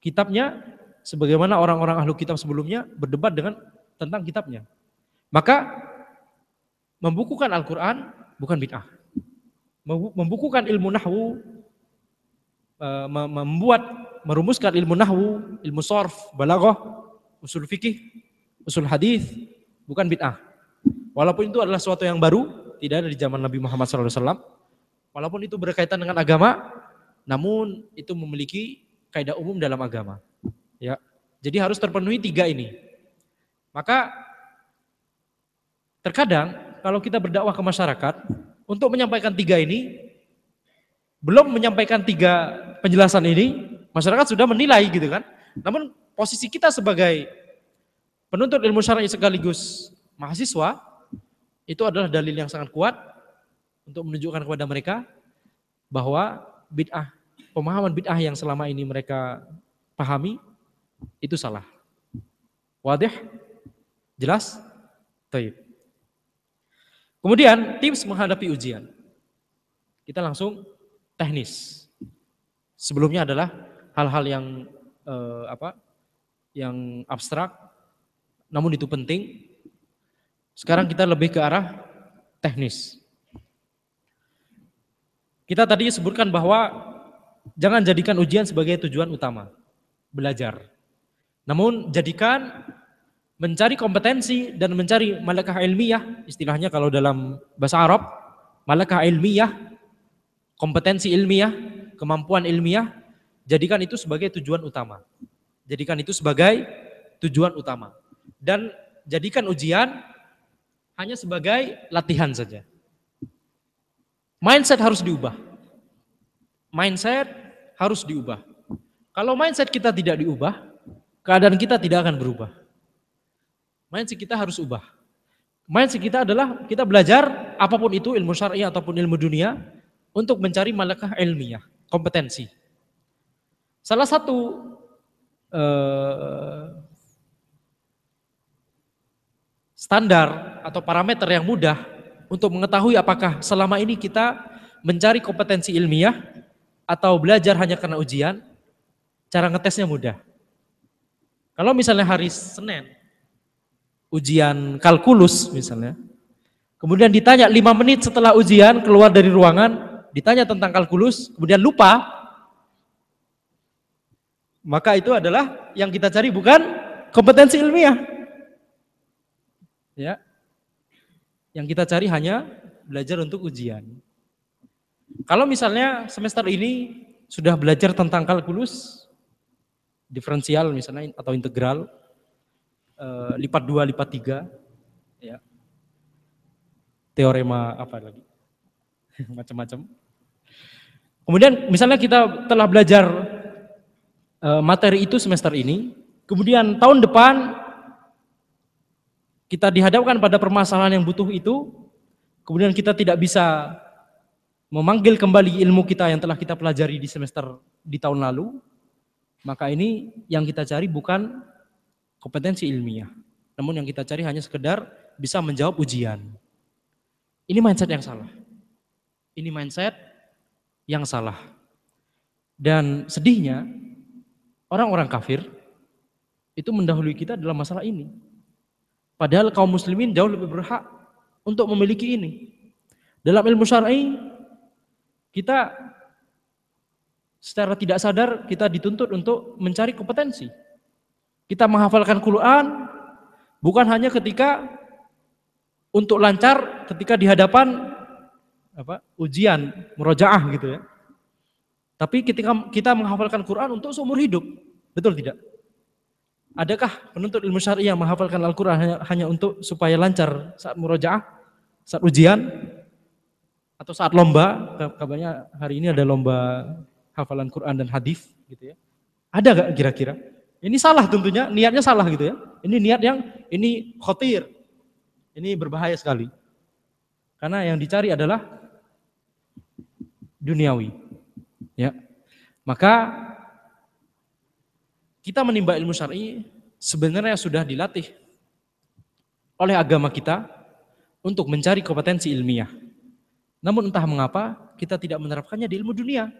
kitabnya sebagaimana orang-orang ahlu kitab sebelumnya berdebat dengan tentang kitabnya. Maka membukukan Al-Quran bukan bid'ah. Membukukan ilmu nahwu, membuat, merumuskan ilmu nahwu, ilmu sorf, balaghah, usul fikih, usul hadis bukan bid'ah. Walaupun itu adalah sesuatu yang baru, tidak ada di zaman Nabi Muhammad SAW. Walaupun itu berkaitan dengan agama, namun itu memiliki kaidah umum dalam agama. Ya. Jadi harus terpenuhi tiga ini. Maka terkadang kalau kita berdakwah ke masyarakat untuk menyampaikan tiga ini belum menyampaikan tiga penjelasan ini masyarakat sudah menilai gitu kan. Namun posisi kita sebagai penuntut ilmu syar'i sekaligus mahasiswa itu adalah dalil yang sangat kuat untuk menunjukkan kepada mereka bahwa bid'ah pemahaman bid'ah yang selama ini mereka pahami itu salah. Wadih? Jelas? Taib. Kemudian tips menghadapi ujian. Kita langsung teknis. Sebelumnya adalah hal-hal yang eh, apa? Yang abstrak, namun itu penting. Sekarang kita lebih ke arah teknis. Kita tadi sebutkan bahwa Jangan jadikan ujian sebagai tujuan utama, belajar. Namun jadikan mencari kompetensi dan mencari malakah ilmiah, istilahnya kalau dalam bahasa Arab, malakah ilmiah, kompetensi ilmiah, kemampuan ilmiah, jadikan itu sebagai tujuan utama. Jadikan itu sebagai tujuan utama. Dan jadikan ujian hanya sebagai latihan saja. Mindset harus diubah mindset harus diubah. Kalau mindset kita tidak diubah, keadaan kita tidak akan berubah. Mindset kita harus ubah. Mindset kita adalah kita belajar apa pun itu ilmu syar'i ataupun ilmu dunia untuk mencari malakah ilmiah, kompetensi. Salah satu eh, standar atau parameter yang mudah untuk mengetahui apakah selama ini kita mencari kompetensi ilmiah atau belajar hanya karena ujian, cara ngetesnya mudah. Kalau misalnya hari Senin, ujian kalkulus misalnya, kemudian ditanya lima menit setelah ujian keluar dari ruangan, ditanya tentang kalkulus, kemudian lupa, maka itu adalah yang kita cari bukan kompetensi ilmiah. Ya. Yang kita cari hanya belajar untuk ujian. Kalau misalnya semester ini sudah belajar tentang kalkulus, diferensial misalnya atau integral, eh, lipat dua, lipat tiga, ya. teorema apa lagi, *laughs* macam-macam. Kemudian misalnya kita telah belajar eh, materi itu semester ini, kemudian tahun depan kita dihadapkan pada permasalahan yang butuh itu, kemudian kita tidak bisa memanggil kembali ilmu kita yang telah kita pelajari di semester di tahun lalu, maka ini yang kita cari bukan kompetensi ilmiah. Namun yang kita cari hanya sekedar bisa menjawab ujian. Ini mindset yang salah. Ini mindset yang salah. Dan sedihnya, orang-orang kafir itu mendahului kita dalam masalah ini. Padahal kaum muslimin jauh lebih berhak untuk memiliki ini. Dalam ilmu syar'i kita secara tidak sadar kita dituntut untuk mencari kompetensi. Kita menghafalkan Quran bukan hanya ketika untuk lancar ketika di hadapan apa ujian murojaah gitu ya. Tapi ketika kita menghafalkan Quran untuk seumur hidup, betul tidak? Adakah penuntut ilmu syariah menghafalkan Al-Quran hanya, hanya untuk supaya lancar saat murojaah, saat ujian? atau saat lomba, kabarnya hari ini ada lomba hafalan Quran dan hadis gitu ya. Ada gak kira-kira? Ini salah tentunya, niatnya salah gitu ya. Ini niat yang ini khotir. Ini berbahaya sekali. Karena yang dicari adalah duniawi. Ya. Maka kita menimba ilmu syar'i sebenarnya sudah dilatih oleh agama kita untuk mencari kompetensi ilmiah. Namun entah mengapa kita tidak menerapkannya di ilmu dunia.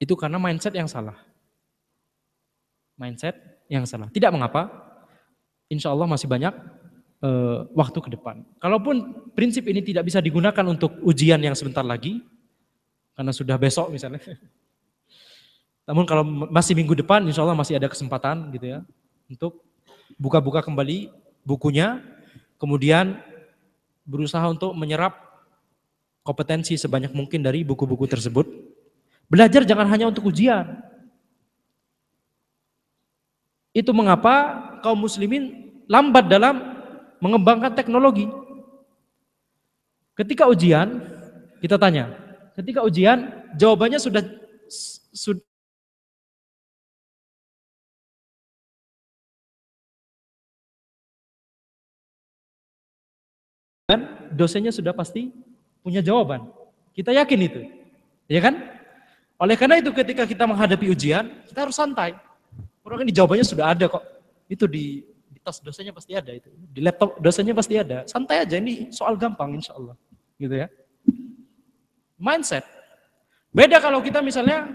Itu karena mindset yang salah. Mindset yang salah. Tidak mengapa, insya Allah masih banyak uh, waktu ke depan. Kalaupun prinsip ini tidak bisa digunakan untuk ujian yang sebentar lagi, karena sudah besok misalnya. Namun kalau masih minggu depan, insya Allah masih ada kesempatan gitu ya, untuk buka-buka kembali bukunya, kemudian berusaha untuk menyerap kompetensi sebanyak mungkin dari buku-buku tersebut. Belajar jangan hanya untuk ujian. Itu mengapa kaum muslimin lambat dalam mengembangkan teknologi. Ketika ujian, kita tanya, ketika ujian jawabannya sudah sudah dosennya sudah pasti punya jawaban. Kita yakin itu. Ya kan? Oleh karena itu ketika kita menghadapi ujian, kita harus santai. Orang ini jawabannya sudah ada kok. Itu di tas dosanya pasti ada itu. Di laptop dosanya pasti ada. Santai aja ini soal gampang insya Allah. Gitu ya. Mindset. Beda kalau kita misalnya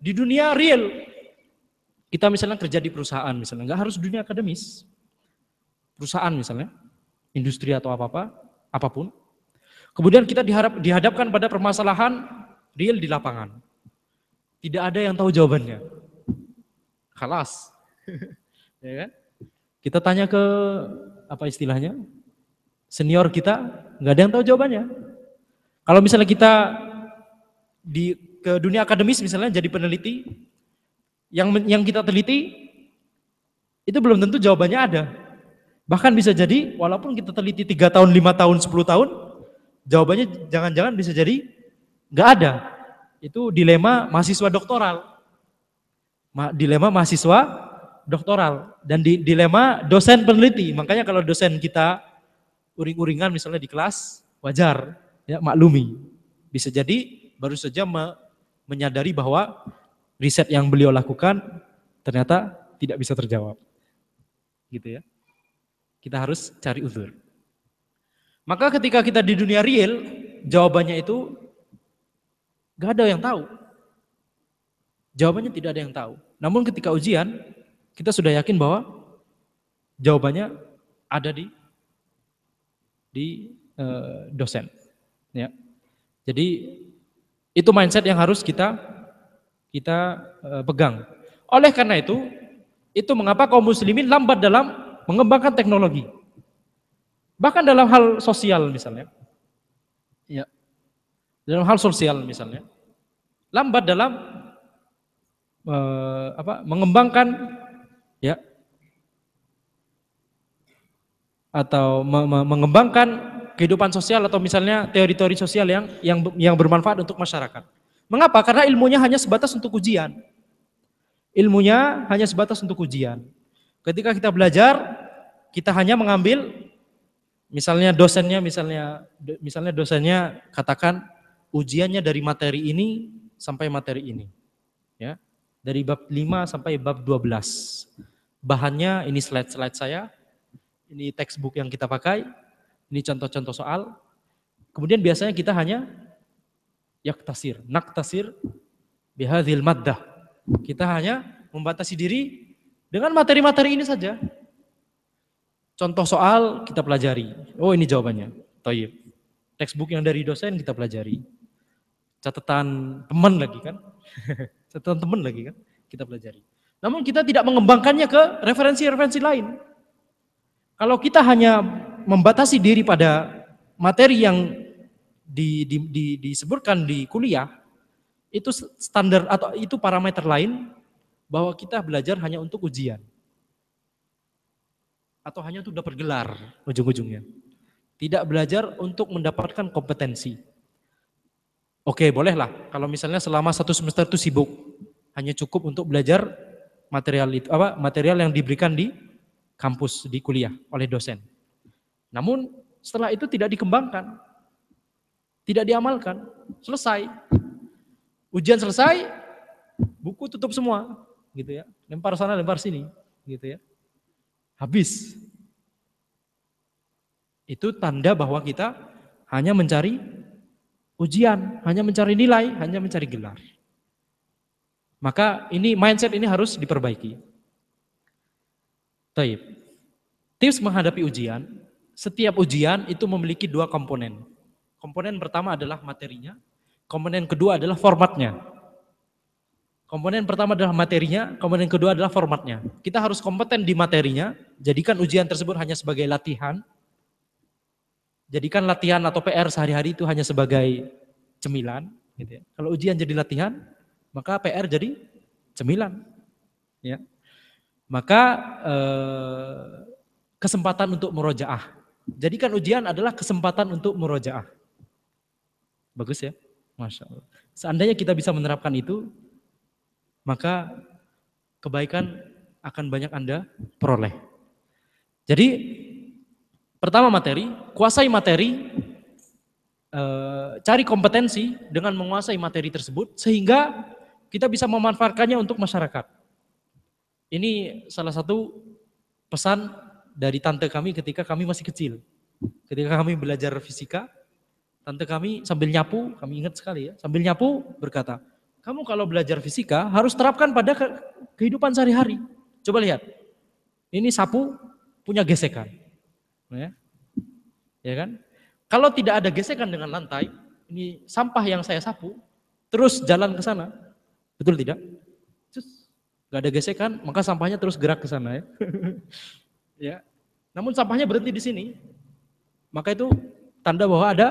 di dunia real. Kita misalnya kerja di perusahaan misalnya. Nggak harus dunia akademis. Perusahaan misalnya. Industri atau apa-apa. Apa pun. Kemudian kita diharap, dihadapkan pada permasalahan real di lapangan. Tidak ada yang tahu jawabannya. Kalas. *laughs* ya kan? Kita tanya ke apa istilahnya? Senior kita, nggak ada yang tahu jawabannya. Kalau misalnya kita di ke dunia akademis misalnya jadi peneliti, yang yang kita teliti itu belum tentu jawabannya ada. Bahkan bisa jadi walaupun kita teliti tiga tahun, lima tahun, 10 tahun, jawabannya jangan-jangan bisa jadi nggak ada. Itu dilema mahasiswa doktoral. Dilema mahasiswa doktoral dan di, dilema dosen peneliti. Makanya kalau dosen kita uring-uringan misalnya di kelas wajar ya maklumi. Bisa jadi baru saja me, menyadari bahwa riset yang beliau lakukan ternyata tidak bisa terjawab. Gitu ya. Kita harus cari uzur. Maka ketika kita di dunia real, jawabannya itu gak ada yang tahu. Jawabannya tidak ada yang tahu. Namun ketika ujian, kita sudah yakin bahwa jawabannya ada di di uh, dosen. Ya. Jadi itu mindset yang harus kita kita uh, pegang. Oleh karena itu, itu mengapa kaum muslimin lambat dalam mengembangkan teknologi. Bahkan dalam hal sosial misalnya. Ya. Dalam hal sosial misalnya. Lambat dalam uh, apa mengembangkan ya atau me me mengembangkan kehidupan sosial atau misalnya teori-teori sosial yang yang yang bermanfaat untuk masyarakat. Mengapa? Karena ilmunya hanya sebatas untuk ujian. Ilmunya hanya sebatas untuk ujian. Ketika kita belajar, kita hanya mengambil misalnya dosennya misalnya misalnya dosennya katakan ujiannya dari materi ini sampai materi ini. Ya dari bab 5 sampai bab 12. Bahannya ini slide-slide saya, ini textbook yang kita pakai, ini contoh-contoh soal. Kemudian biasanya kita hanya yaktasir, naktasir bihadhil maddah. Kita hanya membatasi diri dengan materi-materi ini saja. Contoh soal kita pelajari. Oh ini jawabannya. Toyib. Textbook yang dari dosen kita pelajari. Catatan teman lagi kan. *laughs* teman-teman lagi kan kita pelajari. Namun kita tidak mengembangkannya ke referensi-referensi lain. Kalau kita hanya membatasi diri pada materi yang di, di, di, disebutkan di kuliah, itu standar atau itu parameter lain bahwa kita belajar hanya untuk ujian. Atau hanya untuk dapat gelar ujung-ujungnya. Tidak belajar untuk mendapatkan kompetensi. Oke, bolehlah. Kalau misalnya selama satu semester itu sibuk, hanya cukup untuk belajar material itu apa material yang diberikan di kampus di kuliah oleh dosen. Namun setelah itu tidak dikembangkan, tidak diamalkan, selesai. Ujian selesai, buku tutup semua, gitu ya. Lempar sana, lempar sini, gitu ya. Habis. Itu tanda bahwa kita hanya mencari ujian, hanya mencari nilai, hanya mencari gelar. Maka ini mindset ini harus diperbaiki. Taib. Tips menghadapi ujian, setiap ujian itu memiliki dua komponen. Komponen pertama adalah materinya, komponen kedua adalah formatnya. Komponen pertama adalah materinya, komponen kedua adalah formatnya. Kita harus kompeten di materinya, jadikan ujian tersebut hanya sebagai latihan, jadikan latihan atau PR sehari-hari itu hanya sebagai cemilan. Gitu ya. Kalau ujian jadi latihan, maka PR jadi cemilan. Ya. Maka eh, kesempatan untuk murojaah. Jadikan ujian adalah kesempatan untuk murojaah. Bagus ya? Masya Allah. Seandainya kita bisa menerapkan itu, maka kebaikan akan banyak Anda peroleh. Jadi Pertama materi, kuasai materi, e, cari kompetensi dengan menguasai materi tersebut sehingga kita bisa memanfaatkannya untuk masyarakat. Ini salah satu pesan dari tante kami ketika kami masih kecil. Ketika kami belajar fisika, tante kami sambil nyapu, kami ingat sekali ya, sambil nyapu berkata, kamu kalau belajar fisika harus terapkan pada kehidupan sehari-hari. Coba lihat, ini sapu punya gesekan. Ya. ya kan? Kalau tidak ada gesekan dengan lantai, ini sampah yang saya sapu, terus jalan ke sana, betul tidak? Terus gak ada gesekan, maka sampahnya terus gerak ke sana ya. *laughs* ya. Namun sampahnya berhenti di sini, maka itu tanda bahwa ada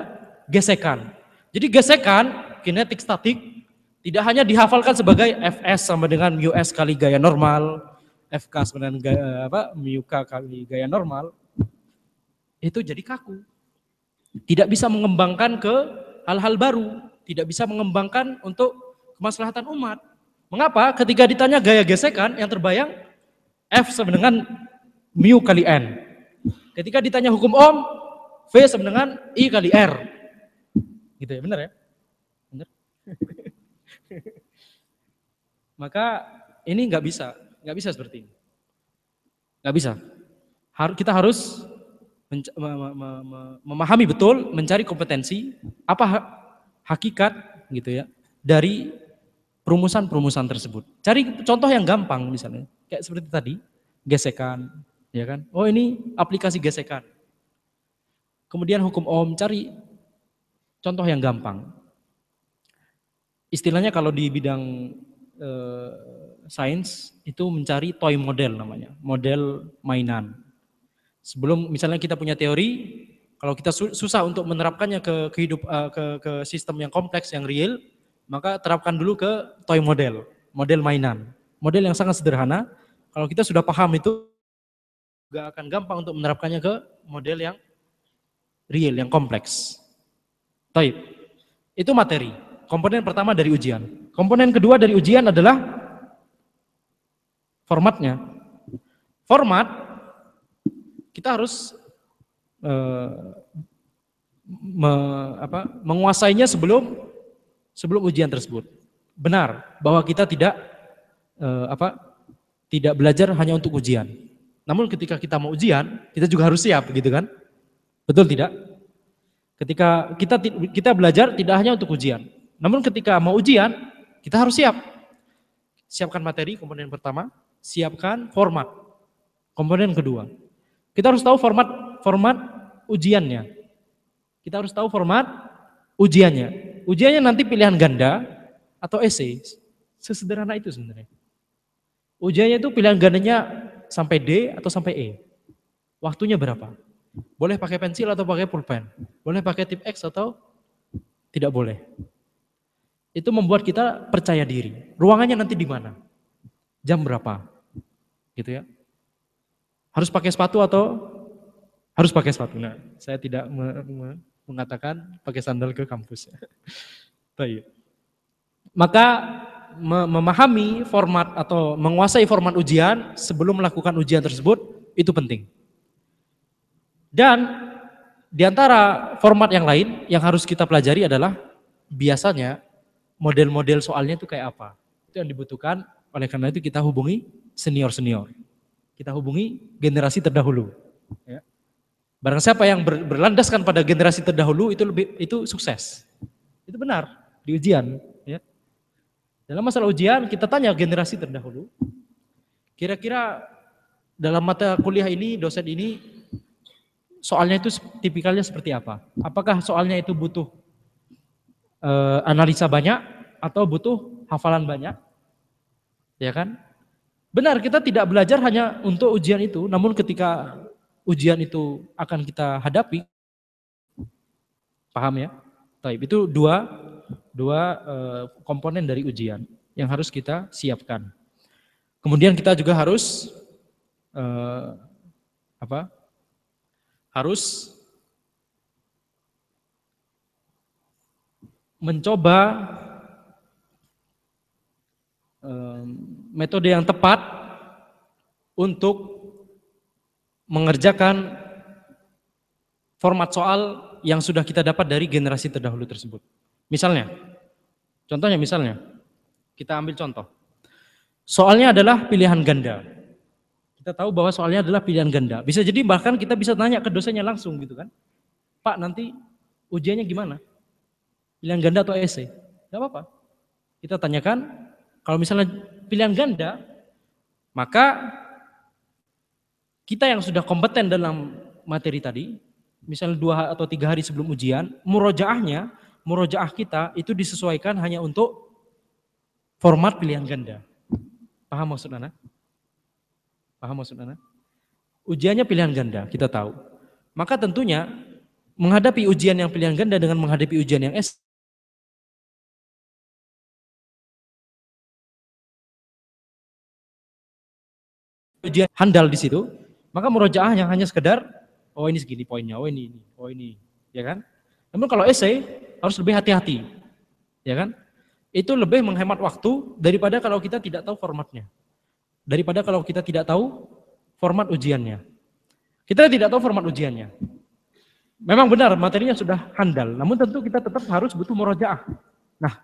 gesekan. Jadi gesekan, kinetik statik, tidak hanya dihafalkan sebagai Fs sama dengan US kali gaya normal, FK sama dengan gaya, apa, MUK kali gaya normal, itu jadi kaku. Tidak bisa mengembangkan ke hal-hal baru, tidak bisa mengembangkan untuk kemaslahatan umat. Mengapa? Ketika ditanya gaya gesekan yang terbayang F sama dengan mu kali N. Ketika ditanya hukum Ohm, V sama dengan I kali R. Gitu ya, benar ya? Benar. *laughs* Maka ini nggak bisa, nggak bisa seperti ini. Nggak bisa. Kita harus memahami betul, mencari kompetensi, apa hakikat gitu ya dari perumusan-perumusan tersebut. Cari contoh yang gampang misalnya, kayak seperti tadi, gesekan, ya kan? Oh ini aplikasi gesekan. Kemudian hukum Ohm, cari contoh yang gampang. Istilahnya kalau di bidang eh, sains itu mencari toy model namanya, model mainan. Sebelum misalnya kita punya teori, kalau kita susah untuk menerapkannya ke kehidup uh, ke ke sistem yang kompleks yang real, maka terapkan dulu ke toy model, model mainan. Model yang sangat sederhana. Kalau kita sudah paham itu juga akan gampang untuk menerapkannya ke model yang real, yang kompleks. Taib. Itu materi. Komponen pertama dari ujian. Komponen kedua dari ujian adalah formatnya. Format kita harus uh, me, apa, menguasainya sebelum sebelum ujian tersebut. Benar bahwa kita tidak uh, apa tidak belajar hanya untuk ujian. Namun ketika kita mau ujian, kita juga harus siap, gitu kan? Betul tidak? Ketika kita kita belajar tidak hanya untuk ujian. Namun ketika mau ujian, kita harus siap. Siapkan materi komponen pertama, siapkan format komponen kedua. Kita harus tahu format format ujiannya. Kita harus tahu format ujiannya. Ujiannya nanti pilihan ganda atau esai. Sesederhana itu sebenarnya. Ujiannya itu pilihan gandanya sampai D atau sampai E. Waktunya berapa? Boleh pakai pensil atau pakai pulpen? Boleh pakai tip X atau tidak boleh? Itu membuat kita percaya diri. Ruangannya nanti di mana? Jam berapa? Gitu ya. Harus pakai sepatu atau harus pakai sepatu? Nah, saya tidak me me mengatakan pakai sandal ke kampus. *laughs* Baik. Maka memahami format atau menguasai format ujian sebelum melakukan ujian tersebut itu penting. Dan di antara format yang lain yang harus kita pelajari adalah biasanya model-model soalnya itu kayak apa. Itu yang dibutuhkan, oleh karena itu kita hubungi senior-senior. Kita hubungi generasi terdahulu. Ya. Barang siapa yang berlandaskan pada generasi terdahulu itu lebih itu sukses. Itu benar di ujian. Dalam masalah ujian kita tanya generasi terdahulu, kira-kira dalam mata kuliah ini dosen ini soalnya itu tipikalnya seperti apa? Apakah soalnya itu butuh uh, analisa banyak atau butuh hafalan banyak? Ya kan? Benar, kita tidak belajar hanya untuk ujian itu, namun ketika ujian itu akan kita hadapi, paham ya? Taib itu dua dua uh, komponen dari ujian yang harus kita siapkan. Kemudian kita juga harus uh, apa? Harus mencoba um, metode yang tepat untuk mengerjakan format soal yang sudah kita dapat dari generasi terdahulu tersebut. Misalnya, contohnya misalnya, kita ambil contoh. Soalnya adalah pilihan ganda. Kita tahu bahwa soalnya adalah pilihan ganda. Bisa jadi bahkan kita bisa tanya ke dosennya langsung gitu kan. Pak nanti ujiannya gimana? Pilihan ganda atau esai? Gak apa-apa. Kita tanyakan, kalau misalnya pilihan ganda, maka kita yang sudah kompeten dalam materi tadi, misalnya dua atau tiga hari sebelum ujian, murojaahnya murojaah kita itu disesuaikan hanya untuk format pilihan ganda. Paham maksud Anda? Paham maksud Anda? Ujiannya pilihan ganda, kita tahu. Maka tentunya menghadapi ujian yang pilihan ganda dengan menghadapi ujian yang S ujian handal di situ, maka murojaahnya hanya sekedar oh ini segini poinnya, oh ini ini, oh ini, ya kan? Namun kalau esai harus lebih hati-hati. Ya kan? Itu lebih menghemat waktu daripada kalau kita tidak tahu formatnya. Daripada kalau kita tidak tahu format ujiannya. Kita tidak tahu format ujiannya. Memang benar materinya sudah handal, namun tentu kita tetap harus butuh murojaah. Nah,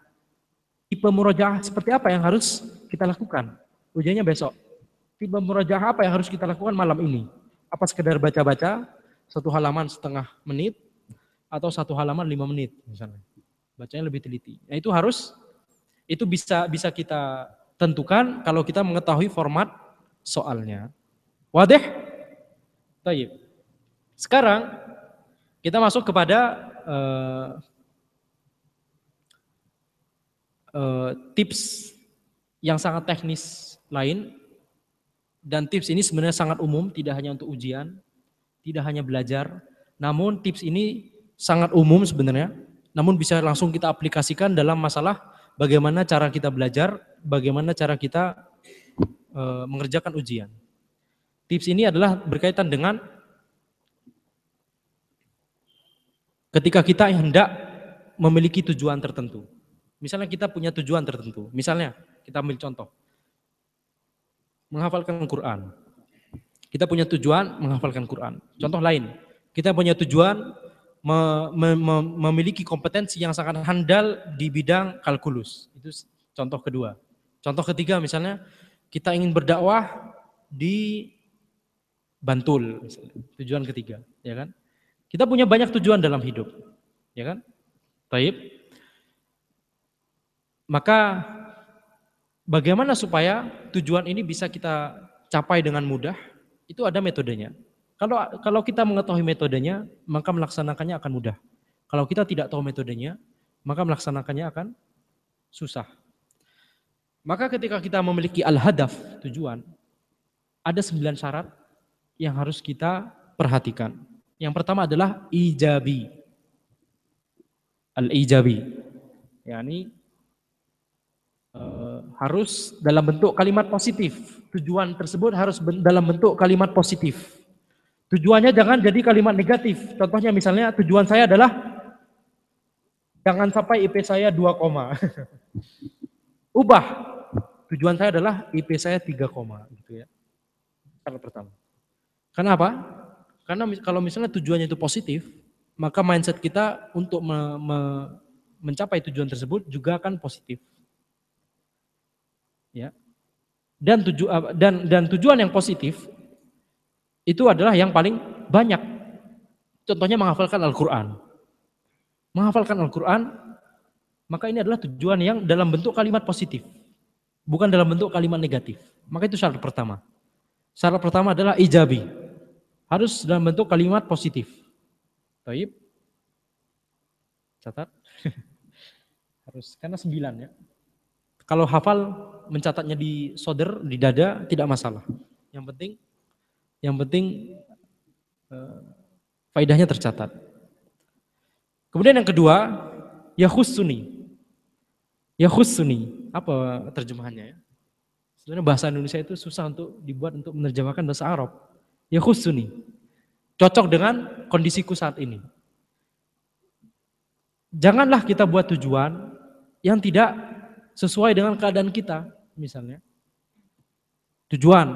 tipe murojaah seperti apa yang harus kita lakukan? Ujiannya besok. Tipe murojaah apa yang harus kita lakukan malam ini? Apa sekedar baca-baca satu halaman setengah menit atau satu halaman lima menit misalnya. Bacanya lebih teliti. Nah itu harus, itu bisa bisa kita tentukan kalau kita mengetahui format soalnya. Wadih? Taib. Sekarang kita masuk kepada uh, uh, tips yang sangat teknis lain dan tips ini sebenarnya sangat umum, tidak hanya untuk ujian, tidak hanya belajar, namun tips ini sangat umum sebenarnya, namun bisa langsung kita aplikasikan dalam masalah bagaimana cara kita belajar, bagaimana cara kita e, mengerjakan ujian. Tips ini adalah berkaitan dengan ketika kita hendak memiliki tujuan tertentu. Misalnya kita punya tujuan tertentu. Misalnya kita ambil contoh. Menghafalkan Quran. Kita punya tujuan menghafalkan Quran. Contoh lain, kita punya tujuan me, me, me, memiliki kompetensi yang sangat handal di bidang kalkulus. Itu contoh kedua. Contoh ketiga misalnya kita ingin berdakwah di Bantul, misalnya. tujuan ketiga, ya kan? Kita punya banyak tujuan dalam hidup, ya kan? Taib. Maka bagaimana supaya tujuan ini bisa kita capai dengan mudah? Itu ada metodenya. Kalau kalau kita mengetahui metodenya, maka melaksanakannya akan mudah. Kalau kita tidak tahu metodenya, maka melaksanakannya akan susah. Maka ketika kita memiliki al-hadaf, tujuan, ada sembilan syarat yang harus kita perhatikan. Yang pertama adalah ijabi. Al-ijabi. yakni uh, harus dalam bentuk kalimat positif. Tujuan tersebut harus dalam bentuk kalimat positif. Tujuannya jangan jadi kalimat negatif. Contohnya misalnya tujuan saya adalah Jangan sampai IP saya 2, *laughs* ubah. Tujuan saya adalah IP saya 3, gitu ya. Syarat pertama. Kenapa? Karena kalau misalnya tujuannya itu positif, maka mindset kita untuk me, me, mencapai tujuan tersebut juga akan positif. Ya. Dan tuju dan dan tujuan yang positif itu adalah yang paling banyak. Contohnya menghafalkan Al-Qur'an. Menghafalkan Al-Qur'an maka ini adalah tujuan yang dalam bentuk kalimat positif, bukan dalam bentuk kalimat negatif. Maka itu syarat pertama. Syarat pertama adalah ijabi. Harus dalam bentuk kalimat positif. Taib. Catat. *laughs* Harus karena sembilan ya. Kalau hafal mencatatnya di soder, di dada tidak masalah. Yang penting yang penting uh, faidahnya tercatat. Kemudian yang kedua, ya khusuni. Ya khusuni. Apa terjemahannya ya? Sebenarnya bahasa Indonesia itu susah untuk dibuat untuk menerjemahkan bahasa Arab. Ya khusuni. Cocok dengan kondisiku saat ini. Janganlah kita buat tujuan yang tidak sesuai dengan keadaan kita, misalnya. Tujuan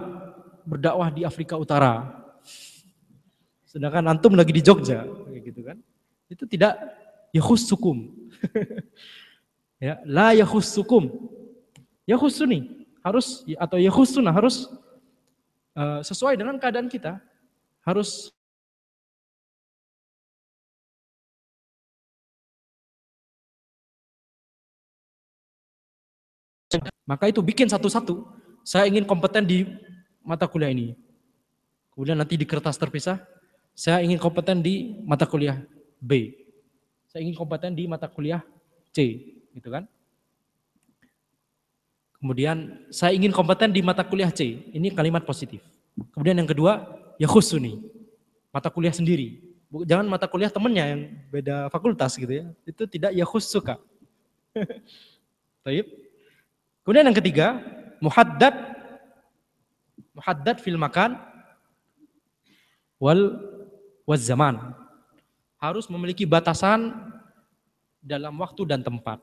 berdakwah di Afrika Utara. Sedangkan antum lagi di Jogja, gitu kan. Itu tidak yakhussukum. *laughs* ya, la yakhussukum. Yakhusuni harus atau yakhussuna harus uh, sesuai dengan keadaan kita. Harus Maka itu bikin satu-satu. Saya ingin kompeten di mata kuliah ini. Kemudian nanti di kertas terpisah, saya ingin kompeten di mata kuliah B. Saya ingin kompeten di mata kuliah C, gitu kan? Kemudian saya ingin kompeten di mata kuliah C. Ini kalimat positif. Kemudian yang kedua, ya khusuni. Mata kuliah sendiri. Jangan mata kuliah temennya yang beda fakultas gitu ya. Itu tidak ya suka. *laughs* Taib. Kemudian yang ketiga, muhaddad muhaddad fil makan wal wal zaman. Harus memiliki batasan dalam waktu dan tempat.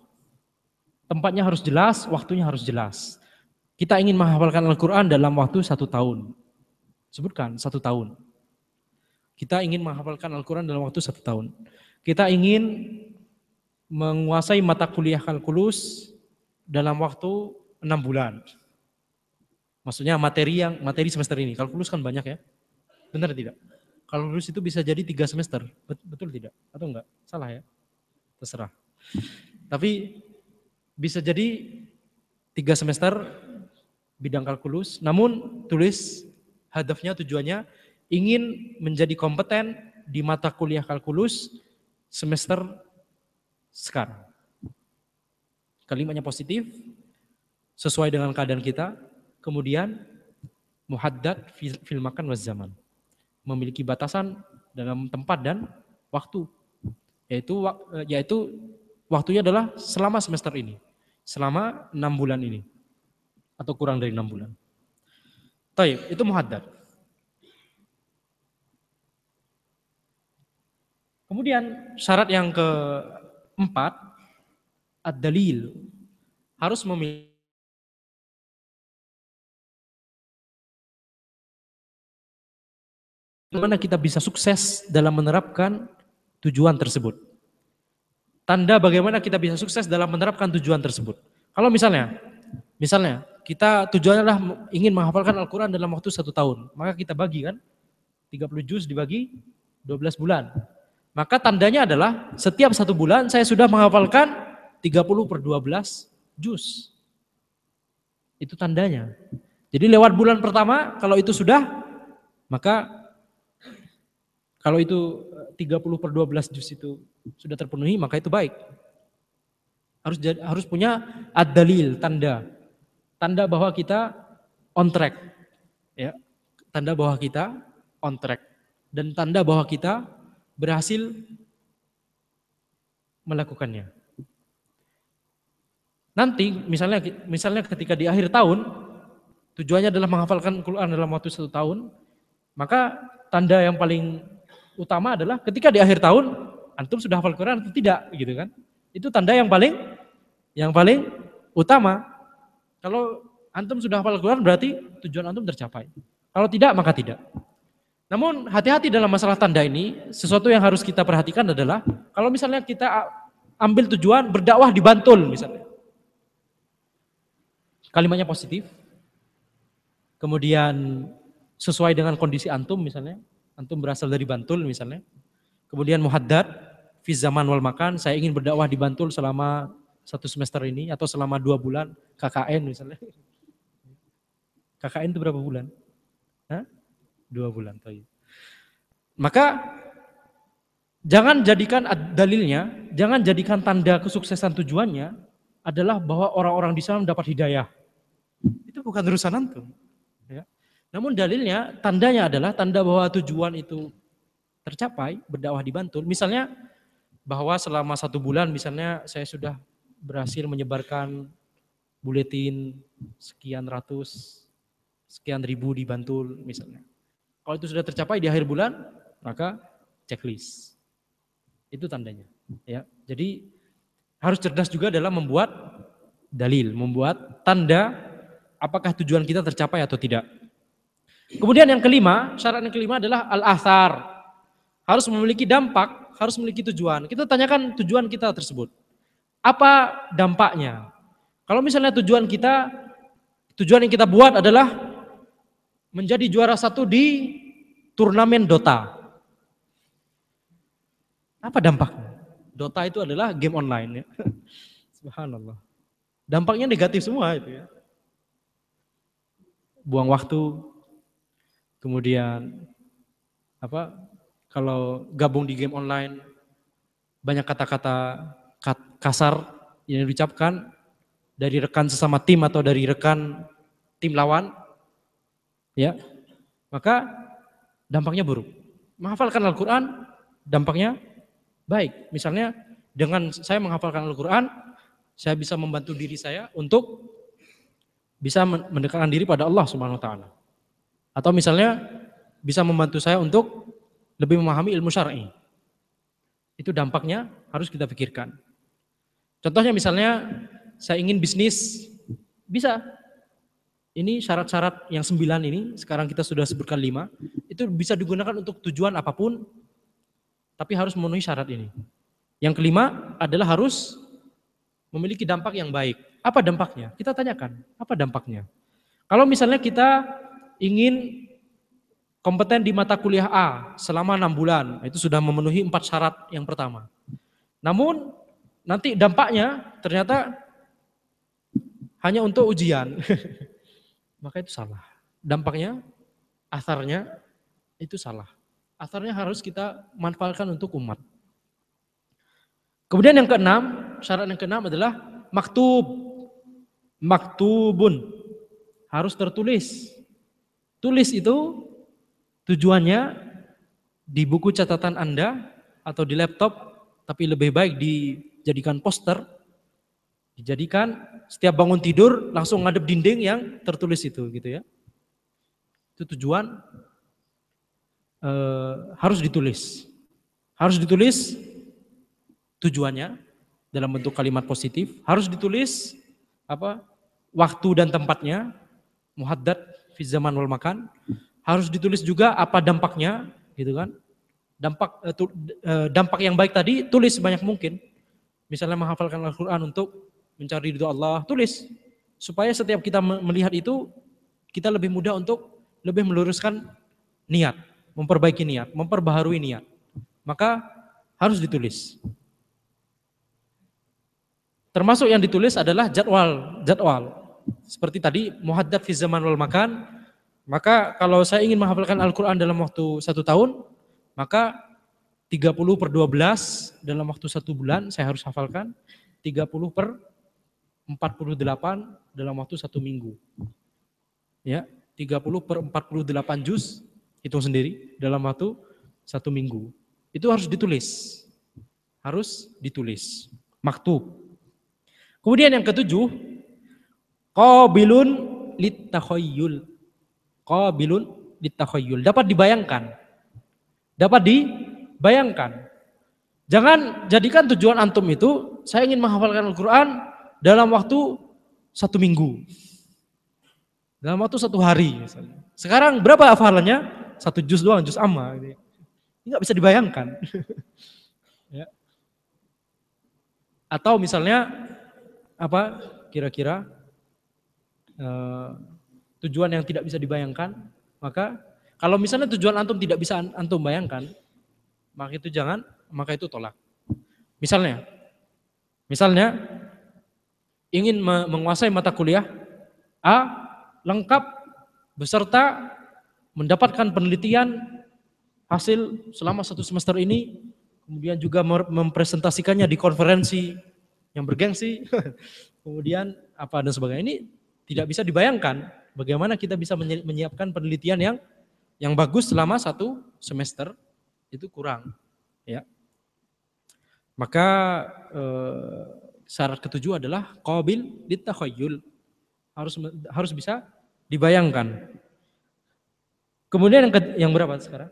Tempatnya harus jelas, waktunya harus jelas. Kita ingin menghafalkan Al-Quran dalam waktu satu tahun. Sebutkan, satu tahun. Kita ingin menghafalkan Al-Quran dalam waktu satu tahun. Kita ingin menguasai mata kuliah kalkulus dalam waktu enam bulan. Maksudnya materi yang materi semester ini. Kalkulus kan banyak ya. Benar tidak? Kalkulus itu bisa jadi tiga semester. Betul tidak? Atau enggak? Salah ya? Terserah. Tapi bisa jadi tiga semester bidang kalkulus. Namun tulis hadafnya tujuannya ingin menjadi kompeten di mata kuliah kalkulus semester sekarang kalimatnya positif, sesuai dengan keadaan kita, kemudian muhaddad fil makan wa zaman. Memiliki batasan dalam tempat dan waktu. Yaitu yaitu waktunya adalah selama semester ini. Selama enam bulan ini. Atau kurang dari enam bulan. Taib, itu muhaddad. Kemudian syarat yang keempat ad-dalil harus memiliki Bagaimana kita bisa sukses dalam menerapkan tujuan tersebut? Tanda bagaimana kita bisa sukses dalam menerapkan tujuan tersebut. Kalau misalnya, misalnya kita tujuannya adalah ingin menghafalkan Al-Quran dalam waktu satu tahun, maka kita bagi kan, 30 juz dibagi 12 bulan. Maka tandanya adalah setiap satu bulan saya sudah menghafalkan 30 per 12 jus. Itu tandanya. Jadi lewat bulan pertama, kalau itu sudah, maka kalau itu 30 eh, per 12 jus itu sudah terpenuhi, maka itu baik. Harus harus punya ad-dalil, tanda. Tanda bahwa kita on track. Ya. Tanda bahwa kita on track. Dan tanda bahwa kita berhasil melakukannya. Nanti misalnya misalnya ketika di akhir tahun tujuannya adalah menghafalkan Quran dalam waktu satu tahun, maka tanda yang paling utama adalah ketika di akhir tahun antum sudah hafal Quran atau tidak, gitu kan? Itu tanda yang paling yang paling utama. Kalau antum sudah hafal Al-Quran berarti tujuan antum tercapai. Kalau tidak maka tidak. Namun hati-hati dalam masalah tanda ini, sesuatu yang harus kita perhatikan adalah kalau misalnya kita ambil tujuan berdakwah di Bantul misalnya. Kalimatnya positif. Kemudian sesuai dengan kondisi antum misalnya. Antum berasal dari Bantul misalnya. Kemudian muhaddad, fi zaman wal makan, saya ingin berdakwah di Bantul selama satu semester ini atau selama dua bulan KKN misalnya. KKN itu berapa bulan? Hah? Dua bulan. Maka jangan jadikan dalilnya, jangan jadikan tanda kesuksesan tujuannya adalah bahwa orang-orang di sana mendapat hidayah. Itu bukan urusan antum. Ya. Namun dalilnya, tandanya adalah tanda bahwa tujuan itu tercapai, berdakwah di Bantul. Misalnya bahwa selama satu bulan misalnya saya sudah berhasil menyebarkan buletin sekian ratus, sekian ribu di Bantul misalnya. Kalau itu sudah tercapai di akhir bulan, maka checklist. Itu tandanya. Ya, jadi harus cerdas juga dalam membuat dalil, membuat tanda apakah tujuan kita tercapai atau tidak. Kemudian yang kelima, syarat yang kelima adalah al-athar. Harus memiliki dampak, harus memiliki tujuan. Kita tanyakan tujuan kita tersebut. Apa dampaknya? Kalau misalnya tujuan kita, tujuan yang kita buat adalah menjadi juara satu di turnamen Dota. Apa dampaknya? Dota itu adalah game online ya. *laughs* Subhanallah. Dampaknya negatif semua itu ya. Buang waktu, kemudian apa? Kalau gabung di game online banyak kata-kata kasar yang diucapkan dari rekan sesama tim atau dari rekan tim lawan ya maka dampaknya buruk. Menghafalkan Al-Quran dampaknya baik. Misalnya dengan saya menghafalkan Al-Quran, saya bisa membantu diri saya untuk bisa mendekatkan diri pada Allah Subhanahu Wa Taala. Atau misalnya bisa membantu saya untuk lebih memahami ilmu syar'i. Itu dampaknya harus kita pikirkan. Contohnya misalnya saya ingin bisnis, bisa ini syarat-syarat yang sembilan ini, sekarang kita sudah sebutkan lima, itu bisa digunakan untuk tujuan apa pun, tapi harus memenuhi syarat ini. Yang kelima adalah harus memiliki dampak yang baik. Apa dampaknya? Kita tanyakan, apa dampaknya? Kalau misalnya kita ingin kompeten di mata kuliah A selama enam bulan, itu sudah memenuhi empat syarat yang pertama. Namun nanti dampaknya ternyata hanya untuk ujian. *laughs* maka itu salah. Dampaknya, asarnya itu salah. Asarnya harus kita manfaatkan untuk umat. Kemudian yang keenam, syarat yang keenam adalah maktub. Maktubun. Harus tertulis. Tulis itu tujuannya di buku catatan Anda atau di laptop, tapi lebih baik dijadikan poster Dijadikan setiap bangun tidur langsung ngadep dinding yang tertulis itu gitu ya. Itu tujuan e, harus ditulis. Harus ditulis tujuannya dalam bentuk kalimat positif, harus ditulis apa? waktu dan tempatnya, muhaddad fi zaman wal makan. Harus ditulis juga apa dampaknya, gitu kan? Dampak e, dampak yang baik tadi tulis sebanyak mungkin. Misalnya menghafalkan Al-Qur'an untuk mencari ridho Allah, tulis. Supaya setiap kita melihat itu, kita lebih mudah untuk lebih meluruskan niat, memperbaiki niat, memperbaharui niat. Maka harus ditulis. Termasuk yang ditulis adalah jadwal, jadwal. Seperti tadi, muhaddad fi zaman wal makan, maka kalau saya ingin menghafalkan Al-Quran dalam waktu satu tahun, maka 30 per 12 dalam waktu satu bulan saya harus hafalkan, 30 per 48 dalam waktu satu minggu. Ya, 30 per 48 juz, hitung sendiri, dalam waktu satu minggu. Itu harus ditulis. Harus ditulis. Maktub. Kemudian yang ketujuh, qabilun litakhayyul. Qabilun litakhayyul. Dapat dibayangkan. Dapat dibayangkan. Jangan jadikan tujuan antum itu saya ingin menghafalkan Al-Quran dalam waktu satu minggu. Dalam waktu satu hari misalnya. Sekarang berapa hafalannya? Satu juz doang, juz amma. Ini nggak bisa dibayangkan. *laughs* ya. Atau misalnya apa kira-kira uh, tujuan yang tidak bisa dibayangkan, maka kalau misalnya tujuan antum tidak bisa antum bayangkan, maka itu jangan, maka itu tolak. Misalnya, misalnya ingin menguasai mata kuliah A lengkap beserta mendapatkan penelitian hasil selama satu semester ini, kemudian juga mempresentasikannya di konferensi yang bergengsi, *laughs* kemudian apa dan sebagainya. Ini tidak bisa dibayangkan bagaimana kita bisa menyiapkan penelitian yang yang bagus selama satu semester itu kurang, ya. Maka eh, syarat ketujuh adalah qabil litakhayyul harus harus bisa dibayangkan. Kemudian yang ke, yang berapa sekarang?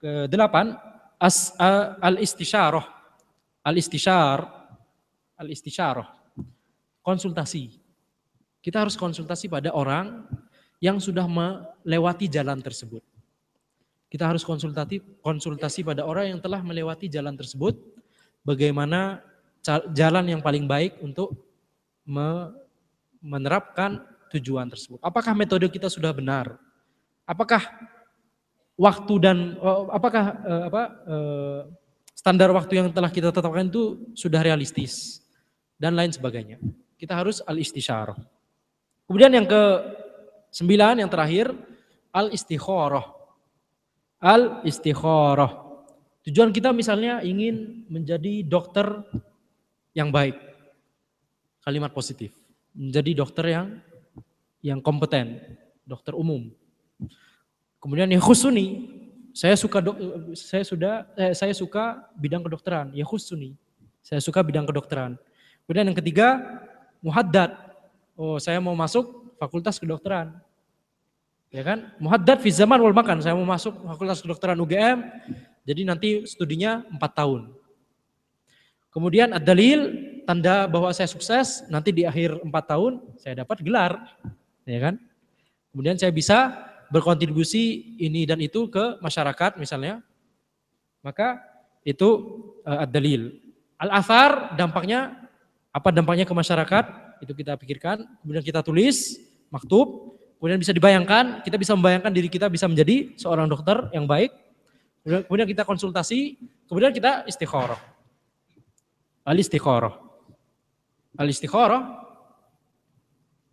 Ke delapan as, al istisyarah. Al istisyar al istisyarah. Konsultasi. Kita harus konsultasi pada orang yang sudah melewati jalan tersebut. Kita harus konsultasi konsultasi pada orang yang telah melewati jalan tersebut bagaimana jalan yang paling baik untuk menerapkan tujuan tersebut. Apakah metode kita sudah benar? Apakah waktu dan oh, apakah uh, apa uh, standar waktu yang telah kita tetapkan itu sudah realistis dan lain sebagainya. Kita harus al istisyarah. Kemudian yang ke sembilan yang terakhir al istikharah. Al istikharah. Tujuan kita misalnya ingin menjadi dokter yang baik. Kalimat positif menjadi dokter yang yang kompeten, dokter umum. Kemudian yang khusuni, saya suka dok, saya sudah eh, saya suka bidang kedokteran, ya khusuni. Saya suka bidang kedokteran. Kemudian yang ketiga, muhaddad. Oh, saya mau masuk fakultas kedokteran. Ya kan? Muhaddad fi zaman wal makan. Saya mau masuk fakultas kedokteran UGM. Jadi nanti studinya 4 tahun. Kemudian ad-dalil tanda bahwa saya sukses, nanti di akhir empat tahun saya dapat gelar, ya kan? Kemudian saya bisa berkontribusi ini dan itu ke masyarakat misalnya, maka itu uh, ad-dalil. Al-athar dampaknya, apa dampaknya ke masyarakat, itu kita pikirkan, kemudian kita tulis, maktub, kemudian bisa dibayangkan, kita bisa membayangkan diri kita bisa menjadi seorang dokter yang baik, kemudian kita konsultasi, kemudian kita istikharah. Al-istikharah al-istikharah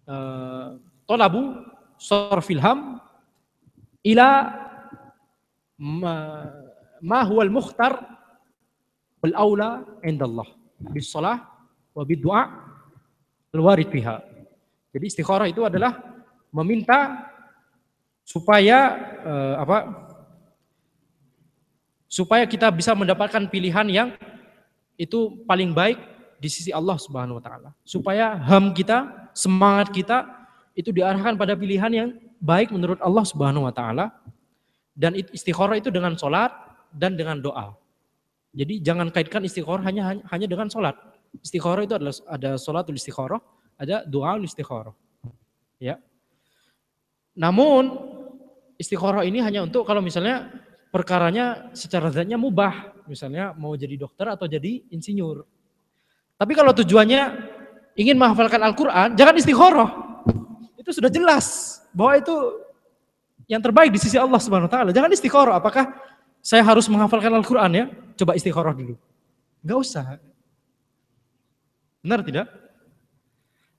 uh, talabu sarfil ham ila ma, ma huwa al-mukhtar wal aula indallah. Bis salah wa bid du'a al-warid fiha. Jadi istikharah itu adalah meminta supaya uh, apa? supaya kita bisa mendapatkan pilihan yang itu paling baik di sisi Allah Subhanahu wa taala. Supaya ham kita, semangat kita itu diarahkan pada pilihan yang baik menurut Allah Subhanahu wa taala. Dan istikharah itu dengan sholat dan dengan doa. Jadi jangan kaitkan istikharah hanya hanya dengan sholat. Istikharah itu adalah ada sholatul istikharah, ada doa istikharah. Ya. Namun istikharah ini hanya untuk kalau misalnya perkaranya secara zatnya mubah, misalnya mau jadi dokter atau jadi insinyur. Tapi kalau tujuannya ingin menghafalkan Al-Quran, jangan istikharah. Itu sudah jelas bahwa itu yang terbaik di sisi Allah Subhanahu wa taala. Jangan istikharah. Apakah saya harus menghafalkan Al-Quran ya? Coba istikharah dulu. Enggak usah. Benar tidak?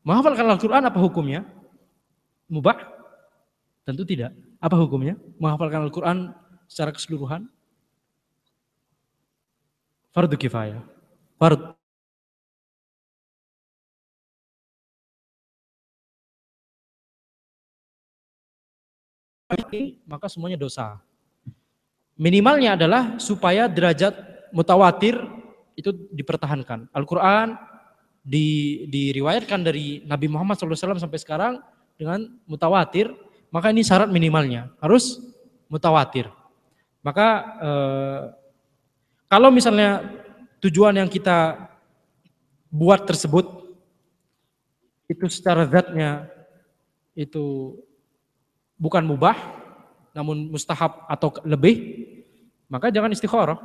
Menghafalkan Al-Quran apa hukumnya? Mubah? Tentu tidak. Apa hukumnya? Menghafalkan Al-Quran secara keseluruhan? Fardu kifayah. Fardu maka semuanya dosa. Minimalnya adalah supaya derajat mutawatir itu dipertahankan. Al-Quran di, diriwayatkan dari Nabi Muhammad SAW sampai sekarang dengan mutawatir, maka ini syarat minimalnya harus mutawatir. Maka eh, kalau misalnya tujuan yang kita buat tersebut itu secara zatnya itu bukan mubah, namun mustahab atau lebih, maka jangan istikharah.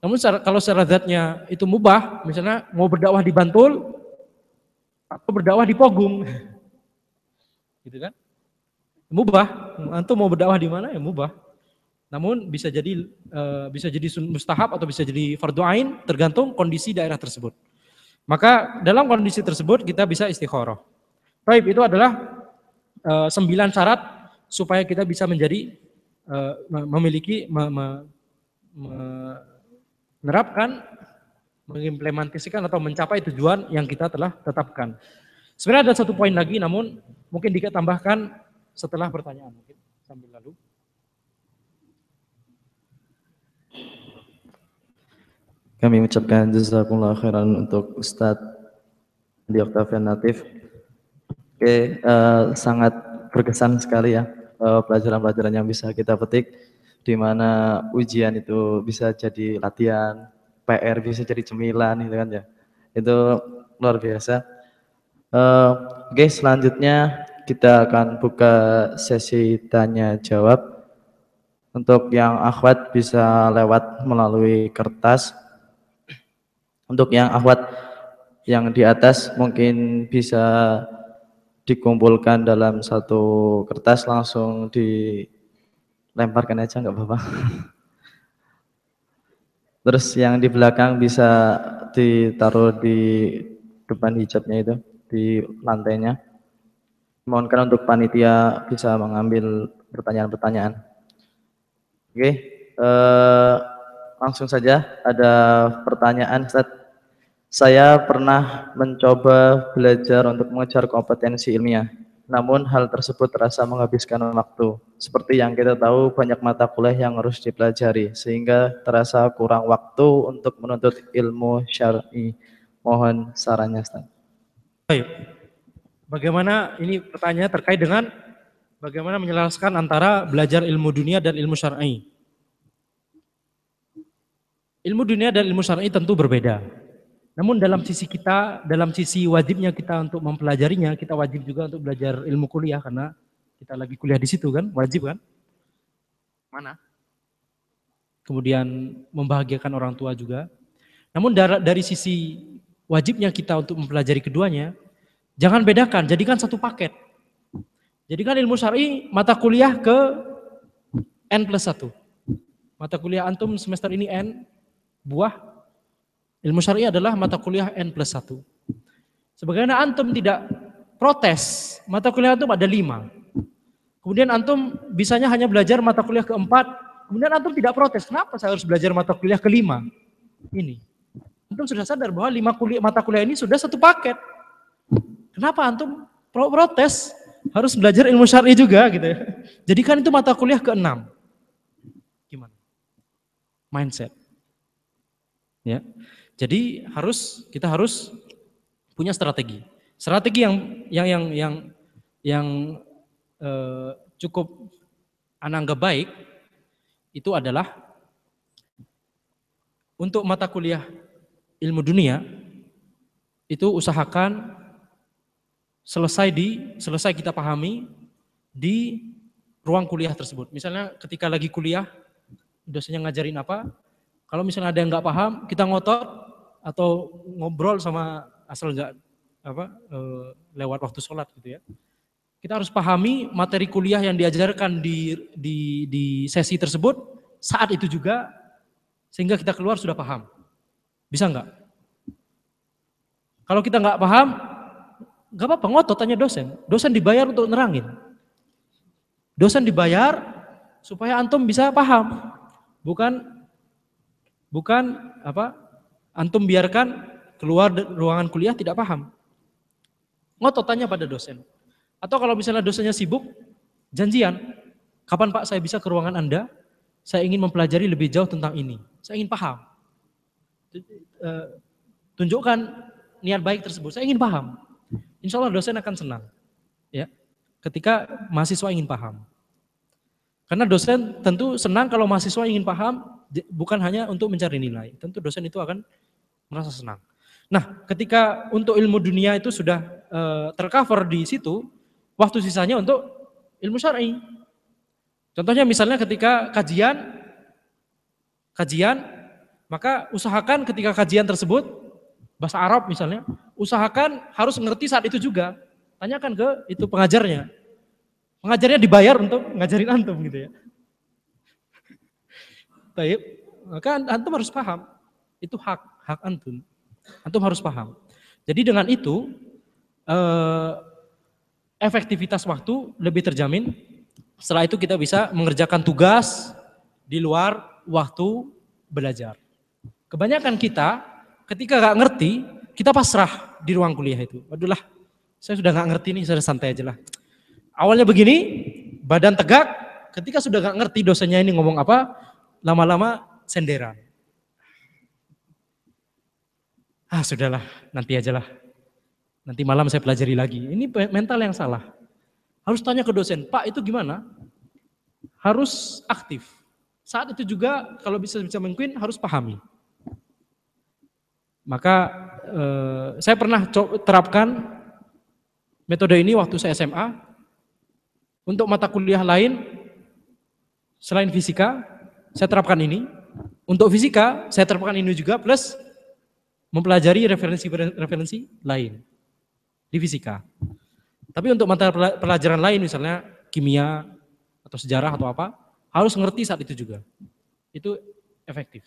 Namun kalau secara zatnya itu mubah, misalnya mau berdakwah di Bantul atau berdakwah di Pogung, gitu kan? Mubah. Antum mau berdakwah di mana ya mubah. Namun bisa jadi uh, bisa jadi mustahab atau bisa jadi fardu ain tergantung kondisi daerah tersebut. Maka dalam kondisi tersebut kita bisa istikharah. Baik, itu adalah uh, sembilan syarat supaya kita bisa menjadi uh, memiliki me, me, menerapkan mengimplementasikan atau mencapai tujuan yang kita telah tetapkan. Sebenarnya ada satu poin lagi namun mungkin dikit tambahkan setelah pertanyaan mungkin sambil lalu. Kami mengucapkan jazakumullah khairan untuk Ustadz di Octavian Natif. Oke, uh, sangat berkesan sekali ya pelajaran pelajaran-pelajaran yang bisa kita petik di mana ujian itu bisa jadi latihan, PR bisa jadi cemilan gitu kan ya. Itu luar biasa. Uh, Oke, selanjutnya kita akan buka sesi tanya jawab. Untuk yang akhwat bisa lewat melalui kertas untuk yang akhwat yang di atas mungkin bisa dikumpulkan dalam satu kertas langsung dilemparkan aja nggak apa-apa. *laughs* Terus yang di belakang bisa ditaruh di depan hijabnya itu di lantainya. Mohonkan untuk panitia bisa mengambil pertanyaan-pertanyaan. Oke, eh, langsung saja ada pertanyaan Ustaz. Saya pernah mencoba belajar untuk mengejar kompetensi ilmiah. Namun hal tersebut terasa menghabiskan waktu. Seperti yang kita tahu banyak mata kuliah yang harus dipelajari sehingga terasa kurang waktu untuk menuntut ilmu syar'i. Mohon sarannya Ustaz. Baik. Bagaimana ini pertanyaan terkait dengan bagaimana menjelaskan antara belajar ilmu dunia dan ilmu syar'i. Ilmu dunia dan ilmu syar'i tentu berbeda. Namun dalam sisi kita, dalam sisi wajibnya kita untuk mempelajarinya, kita wajib juga untuk belajar ilmu kuliah karena kita lagi kuliah di situ kan, wajib kan? Mana? Kemudian membahagiakan orang tua juga. Namun dari sisi wajibnya kita untuk mempelajari keduanya, jangan bedakan, jadikan satu paket. Jadikan ilmu syar'i mata kuliah ke N plus 1. Mata kuliah antum semester ini N, buah ilmu syariah adalah mata kuliah N plus 1. Sebagaimana antum tidak protes, mata kuliah antum ada lima. Kemudian antum bisanya hanya belajar mata kuliah keempat, kemudian antum tidak protes. Kenapa saya harus belajar mata kuliah kelima? Ini. Antum sudah sadar bahwa lima kuliah, mata kuliah ini sudah satu paket. Kenapa antum protes? Harus belajar ilmu syari juga gitu ya. Jadikan itu mata kuliah keenam. Gimana? Mindset. Ya. Jadi harus kita harus punya strategi. Strategi yang yang yang yang yang eh, cukup ananggap baik itu adalah untuk mata kuliah ilmu dunia itu usahakan selesai di selesai kita pahami di ruang kuliah tersebut. Misalnya ketika lagi kuliah dosennya ngajarin apa, kalau misalnya ada yang nggak paham, kita ngotot atau ngobrol sama asal nggak apa e, lewat waktu sholat gitu ya. Kita harus pahami materi kuliah yang diajarkan di, di, di sesi tersebut saat itu juga sehingga kita keluar sudah paham. Bisa nggak? Kalau kita nggak paham, nggak apa-apa ngotot tanya dosen. Dosen dibayar untuk nerangin. Dosen dibayar supaya antum bisa paham, bukan Bukan apa? Antum biarkan keluar ruangan kuliah tidak paham. Ngotot tanya pada dosen. Atau kalau misalnya dosennya sibuk, janjian. Kapan Pak saya bisa ke ruangan Anda? Saya ingin mempelajari lebih jauh tentang ini. Saya ingin paham. Eh, tunjukkan niat baik tersebut. Saya ingin paham. Insya Allah dosen akan senang. Ya, ketika mahasiswa ingin paham. Karena dosen tentu senang kalau mahasiswa ingin paham, bukan hanya untuk mencari nilai. Tentu dosen itu akan merasa senang. Nah, ketika untuk ilmu dunia itu sudah uh, tercover di situ, waktu sisanya untuk ilmu syar'i. Contohnya misalnya ketika kajian kajian, maka usahakan ketika kajian tersebut bahasa Arab misalnya, usahakan harus mengerti saat itu juga. Tanyakan ke itu pengajarnya. Pengajarnya dibayar untuk ngajarin antum gitu ya. Baik, maka antum harus paham. Itu hak hak antum. Antum harus paham. Jadi dengan itu eh, efektivitas waktu lebih terjamin. Setelah itu kita bisa mengerjakan tugas di luar waktu belajar. Kebanyakan kita ketika nggak ngerti, kita pasrah di ruang kuliah itu. Waduh lah, saya sudah nggak ngerti nih, saya santai aja lah. Awalnya begini, badan tegak, ketika sudah nggak ngerti dosennya ini ngomong apa, lama-lama senderan. Ah sudahlah, nanti aja lah. Nanti malam saya pelajari lagi. Ini mental yang salah. Harus tanya ke dosen, Pak itu gimana? Harus aktif. Saat itu juga kalau bisa bisa mengkuin harus pahami. Maka eh, saya pernah terapkan metode ini waktu saya SMA. Untuk mata kuliah lain selain fisika, saya terapkan ini. Untuk fisika, saya terapkan ini juga plus mempelajari referensi-referensi lain di fisika. Tapi untuk mata pelajaran lain misalnya kimia atau sejarah atau apa, harus ngerti saat itu juga. Itu efektif.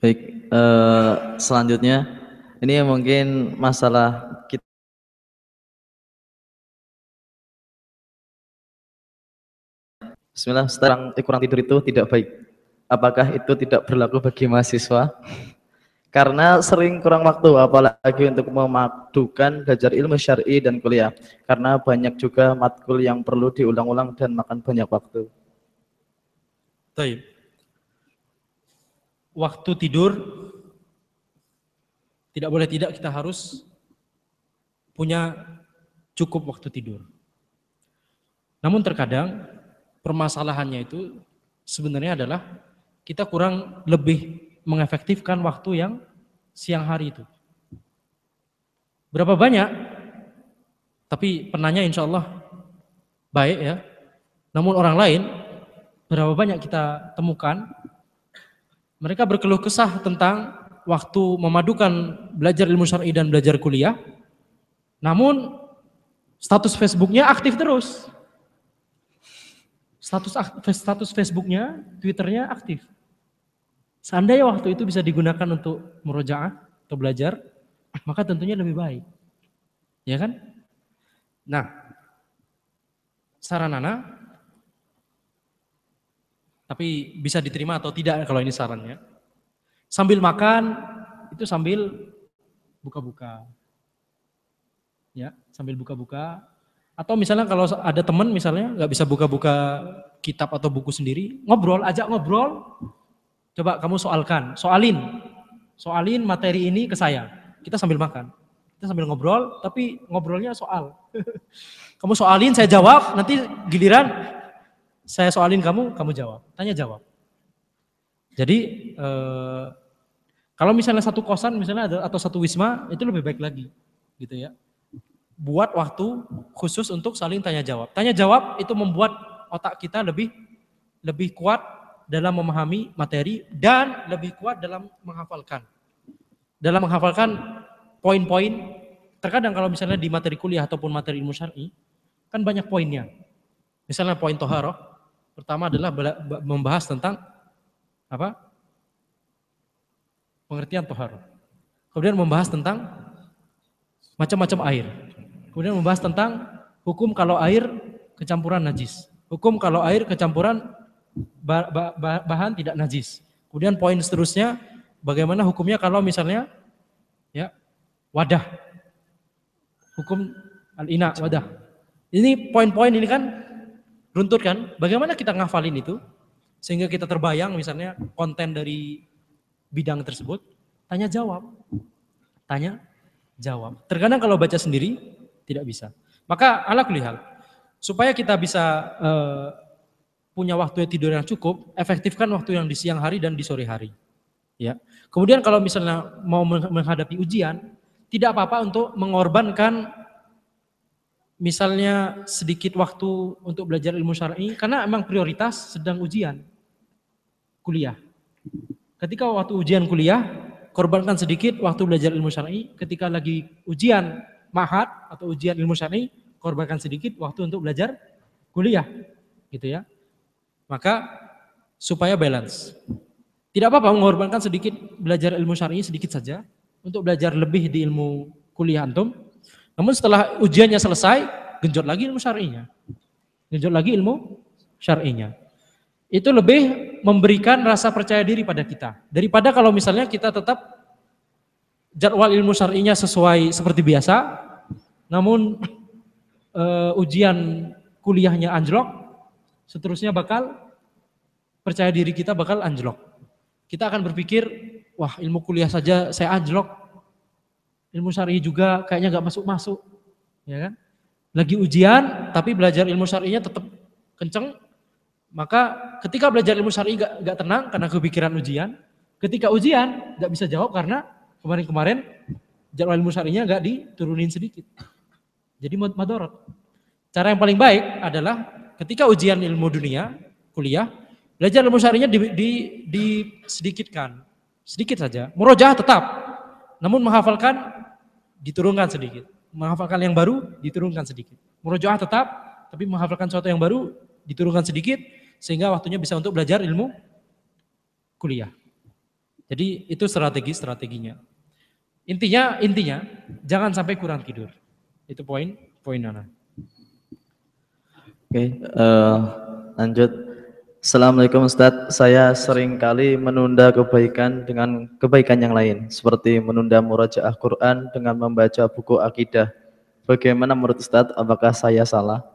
Baik, eh, selanjutnya ini mungkin masalah Bismillah, sekarang eh, kurang tidur itu tidak baik. Apakah itu tidak berlaku bagi mahasiswa? Karena sering kurang waktu, apalagi untuk memadukan belajar ilmu syar'i dan kuliah. Karena banyak juga matkul yang perlu diulang-ulang dan makan banyak waktu. Baik. Waktu tidur, tidak boleh tidak kita harus punya cukup waktu tidur. Namun terkadang permasalahannya itu sebenarnya adalah kita kurang lebih mengefektifkan waktu yang siang hari itu. Berapa banyak? Tapi penanya insya Allah baik ya. Namun orang lain, berapa banyak kita temukan, mereka berkeluh kesah tentang waktu memadukan belajar ilmu syar'i dan belajar kuliah, namun status Facebooknya aktif terus. Status status Facebooknya, Twitternya aktif. Seandainya waktu itu bisa digunakan untuk merojaah atau belajar, maka tentunya lebih baik. Ya kan? Nah, saran Nana, tapi bisa diterima atau tidak kalau ini sarannya. Sambil makan, itu sambil buka-buka. Ya, sambil buka-buka. Atau misalnya kalau ada teman misalnya nggak bisa buka-buka kitab atau buku sendiri, ngobrol, ajak ngobrol, Coba kamu soalkan, soalin. Soalin materi ini ke saya. Kita sambil makan. Kita sambil ngobrol, tapi ngobrolnya soal. *laughs* kamu soalin, saya jawab, nanti giliran saya soalin kamu, kamu jawab. Tanya jawab. Jadi eh, kalau misalnya satu kosan misalnya atau satu wisma itu lebih baik lagi, gitu ya. Buat waktu khusus untuk saling tanya jawab. Tanya jawab itu membuat otak kita lebih lebih kuat dalam memahami materi dan lebih kuat dalam menghafalkan. Dalam menghafalkan poin-poin, terkadang kalau misalnya di materi kuliah ataupun materi ilmu syar'i, kan banyak poinnya. Misalnya poin toharoh, pertama adalah membahas tentang apa? Pengertian toharoh. Kemudian membahas tentang macam-macam air. Kemudian membahas tentang hukum kalau air kecampuran najis. Hukum kalau air kecampuran bahan tidak najis. Kemudian poin seterusnya bagaimana hukumnya kalau misalnya ya wadah. Hukum al-ina wadah. Ini poin-poin ini kan runtut kan? Bagaimana kita ngafalin itu sehingga kita terbayang misalnya konten dari bidang tersebut, tanya jawab. Tanya jawab. Terkadang kalau baca sendiri tidak bisa. Maka ala kulihal supaya kita bisa uh, punya waktu tidur yang cukup, efektifkan waktu yang di siang hari dan di sore hari. Ya. Kemudian kalau misalnya mau menghadapi ujian, tidak apa-apa untuk mengorbankan misalnya sedikit waktu untuk belajar ilmu syar'i karena emang prioritas sedang ujian kuliah. Ketika waktu ujian kuliah, korbankan sedikit waktu belajar ilmu syar'i. Ketika lagi ujian mahat atau ujian ilmu syar'i, korbankan sedikit waktu untuk belajar kuliah. Gitu ya. Maka supaya balance. Tidak apa-apa mengorbankan sedikit belajar ilmu syar'i sedikit saja untuk belajar lebih di ilmu kuliah antum namun setelah ujiannya selesai, genjot lagi ilmu syar'inya. Genjot lagi ilmu syar'inya. Itu lebih memberikan rasa percaya diri pada kita. Daripada kalau misalnya kita tetap jadwal ilmu syar'inya sesuai seperti biasa, namun uh, ujian kuliahnya anjlok, seterusnya bakal percaya diri kita bakal anjlok. Kita akan berpikir, wah ilmu kuliah saja saya anjlok, ilmu syar'i juga kayaknya nggak masuk-masuk, ya kan? Lagi ujian, tapi belajar ilmu syar'inya tetap kenceng, maka ketika belajar ilmu syar'i gak, gak tenang karena kepikiran ujian, ketika ujian nggak bisa jawab karena kemarin-kemarin jadwal ilmu syar'inya nggak diturunin sedikit. Jadi madorot. Cara yang paling baik adalah ketika ujian ilmu dunia, kuliah, belajar ilmu syar'inya di, di, di sedikitkan, sedikit saja. Murojaah tetap, namun menghafalkan diturunkan sedikit. Menghafalkan yang baru, diturunkan sedikit. Murojaah tetap, tapi menghafalkan sesuatu yang baru, diturunkan sedikit, sehingga waktunya bisa untuk belajar ilmu kuliah. Jadi itu strategi-strateginya. Intinya, intinya jangan sampai kurang tidur. Itu poin, poin Nana. Oke, okay, uh, eh, lanjut. Assalamualaikum Ustadz, saya sering kali menunda kebaikan dengan kebaikan yang lain, seperti menunda murajaah Quran dengan membaca buku akidah. Bagaimana menurut Ustadz, apakah saya salah?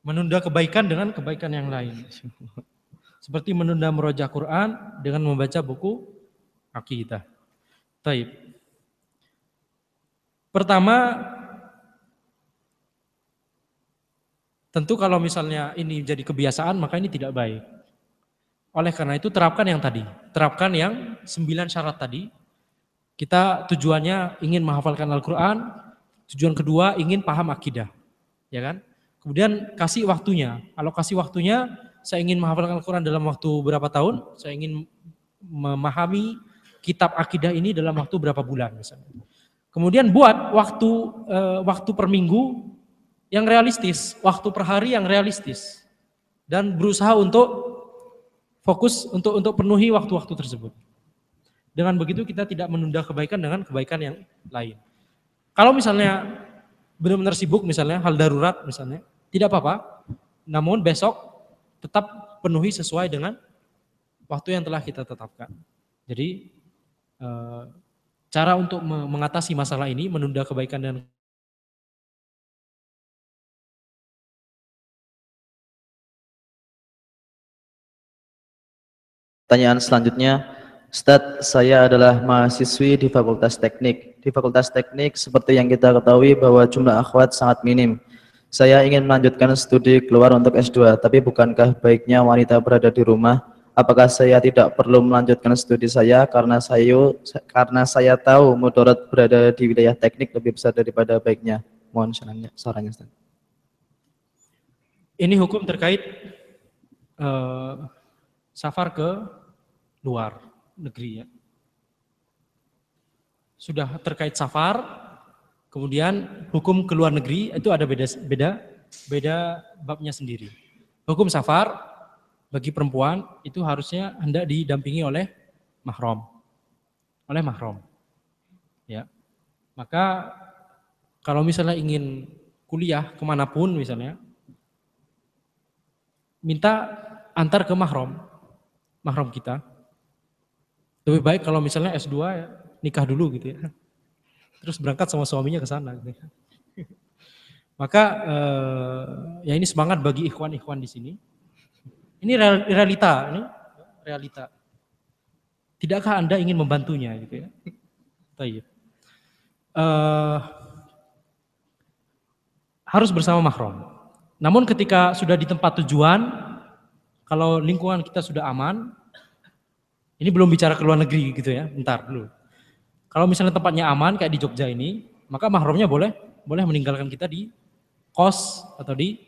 Menunda kebaikan dengan kebaikan yang lain. Seperti menunda murajaah Quran dengan membaca buku akidah. Taib. Pertama, Tentu kalau misalnya ini jadi kebiasaan maka ini tidak baik. Oleh karena itu terapkan yang tadi, terapkan yang sembilan syarat tadi. Kita tujuannya ingin menghafalkan Al-Quran, tujuan kedua ingin paham akidah, ya kan? Kemudian kasih waktunya, alokasi waktunya, saya ingin menghafalkan Al-Quran dalam waktu berapa tahun, saya ingin memahami kitab akidah ini dalam waktu berapa bulan misalnya. Kemudian buat waktu eh, waktu per minggu yang realistis, waktu per hari yang realistis dan berusaha untuk fokus untuk untuk penuhi waktu-waktu tersebut. Dengan begitu kita tidak menunda kebaikan dengan kebaikan yang lain. Kalau misalnya benar-benar sibuk misalnya hal darurat misalnya, tidak apa-apa. Namun besok tetap penuhi sesuai dengan waktu yang telah kita tetapkan. Jadi eh, cara untuk mengatasi masalah ini menunda kebaikan dan Pertanyaan selanjutnya, Ustadz, saya adalah mahasiswi di Fakultas Teknik. Di Fakultas Teknik, seperti yang kita ketahui bahwa jumlah akhwat sangat minim. Saya ingin melanjutkan studi keluar untuk S2, tapi bukankah baiknya wanita berada di rumah? Apakah saya tidak perlu melanjutkan studi saya karena saya karena saya tahu mudarat berada di wilayah teknik lebih besar daripada baiknya? Mohon sarannya, sarannya. Ini hukum terkait uh, safar ke luar negeri ya. Sudah terkait safar, kemudian hukum ke luar negeri itu ada beda beda beda babnya sendiri. Hukum safar bagi perempuan itu harusnya hendak didampingi oleh mahram. Oleh mahram. Ya. Maka kalau misalnya ingin kuliah ke mana pun misalnya, minta antar ke mahram mahram kita. Lebih baik kalau misalnya S2 ya, nikah dulu gitu ya. Terus berangkat sama suaminya ke sana gitu ya. Maka eh, ya ini semangat bagi ikhwan-ikhwan di sini. Ini realita, ini realita. Tidakkah Anda ingin membantunya gitu ya? Tayyip. Uh, harus bersama mahram. Namun ketika sudah di tempat tujuan, kalau lingkungan kita sudah aman, Ini belum bicara ke luar negeri gitu ya, bentar dulu. Kalau misalnya tempatnya aman kayak di Jogja ini, maka mahramnya boleh boleh meninggalkan kita di kos atau di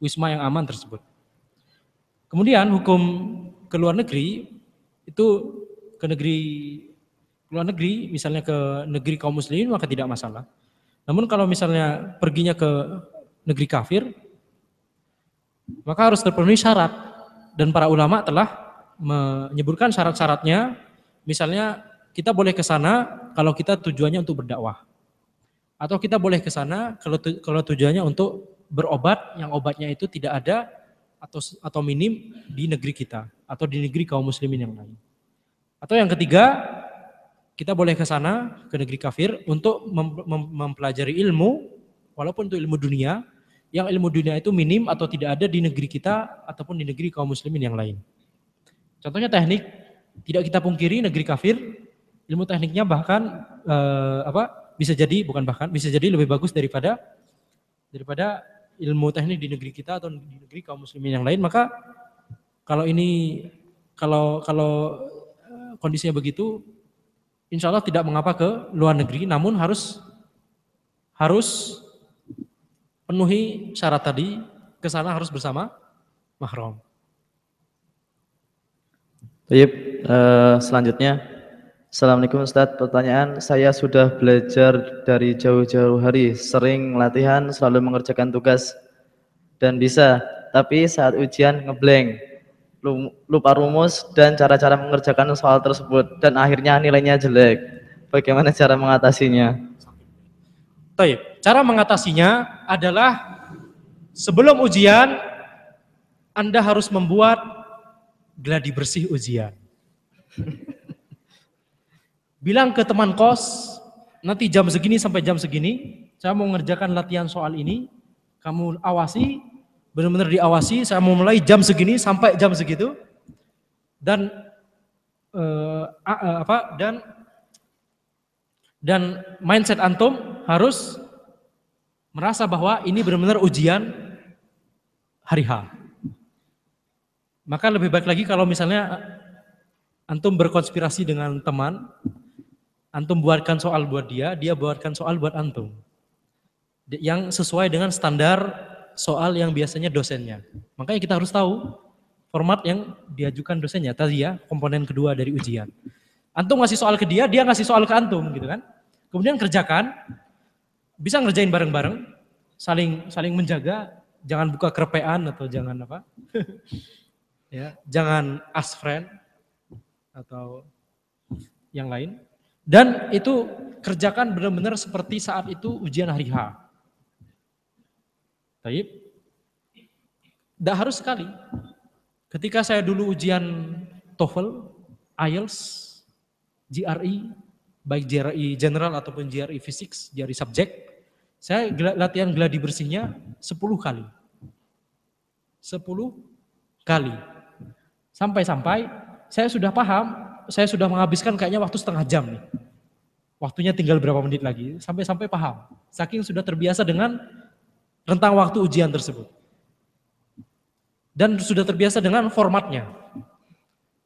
wisma yang aman tersebut. Kemudian hukum ke luar negeri itu ke negeri ke luar negeri, misalnya ke negeri kaum muslimin maka tidak masalah. Namun kalau misalnya perginya ke negeri kafir, maka harus terpenuhi syarat dan para ulama telah menyebutkan syarat-syaratnya. Misalnya kita boleh ke sana kalau kita tujuannya untuk berdakwah. Atau kita boleh ke sana kalau tu, kalau tujuannya untuk berobat yang obatnya itu tidak ada atau atau minim di negeri kita atau di negeri kaum muslimin yang lain. Atau yang ketiga, kita boleh ke sana ke negeri kafir untuk mem mem mempelajari ilmu walaupun itu ilmu dunia yang ilmu dunia itu minim atau tidak ada di negeri kita ataupun di negeri kaum muslimin yang lain. Contohnya teknik, tidak kita pungkiri negeri kafir ilmu tekniknya bahkan eh, apa bisa jadi bukan bahkan bisa jadi lebih bagus daripada daripada ilmu teknik di negeri kita atau di negeri kaum muslimin yang lain maka kalau ini kalau kalau eh, kondisinya begitu insya Allah tidak mengapa ke luar negeri namun harus harus penuhi syarat tadi ke sana harus bersama mahram. Baik, uh, selanjutnya Assalamualaikum Ustadz, pertanyaan saya sudah belajar dari jauh-jauh hari, sering latihan, selalu mengerjakan tugas dan bisa, tapi saat ujian ngeblank, lupa rumus dan cara-cara mengerjakan soal tersebut dan akhirnya nilainya jelek. Bagaimana cara mengatasinya? Taib. Cara mengatasinya adalah sebelum ujian Anda harus membuat gladi bersih ujian. *laughs* bilang ke teman kos, nanti jam segini sampai jam segini, saya mau mengerjakan latihan soal ini, kamu awasi, benar-benar diawasi, saya mau mulai jam segini sampai jam segitu, dan uh, apa dan dan mindset antum harus merasa bahwa ini benar-benar ujian hari H. Maka lebih baik lagi kalau misalnya antum berkonspirasi dengan teman, Antum buatkan soal buat dia, dia buatkan soal buat antum. Yang sesuai dengan standar soal yang biasanya dosennya. Makanya kita harus tahu format yang diajukan dosennya. Tadi ya, komponen kedua dari ujian. Antum ngasih soal ke dia, dia ngasih soal ke antum gitu kan. Kemudian kerjakan, bisa ngerjain bareng-bareng, saling saling menjaga, jangan buka kerepean atau jangan apa. *laughs* ya, jangan as friend atau yang lain. Dan itu kerjakan benar-benar seperti saat itu ujian hari H. Taib. Tidak harus sekali. Ketika saya dulu ujian TOEFL, IELTS, GRE, baik GRE general ataupun GRE physics, GRE subjek, saya latihan gladi bersihnya 10 kali. 10 kali. Sampai-sampai saya sudah paham saya sudah menghabiskan kayaknya waktu setengah jam nih. Waktunya tinggal berapa menit lagi, sampai-sampai paham. Saking sudah terbiasa dengan rentang waktu ujian tersebut. Dan sudah terbiasa dengan formatnya.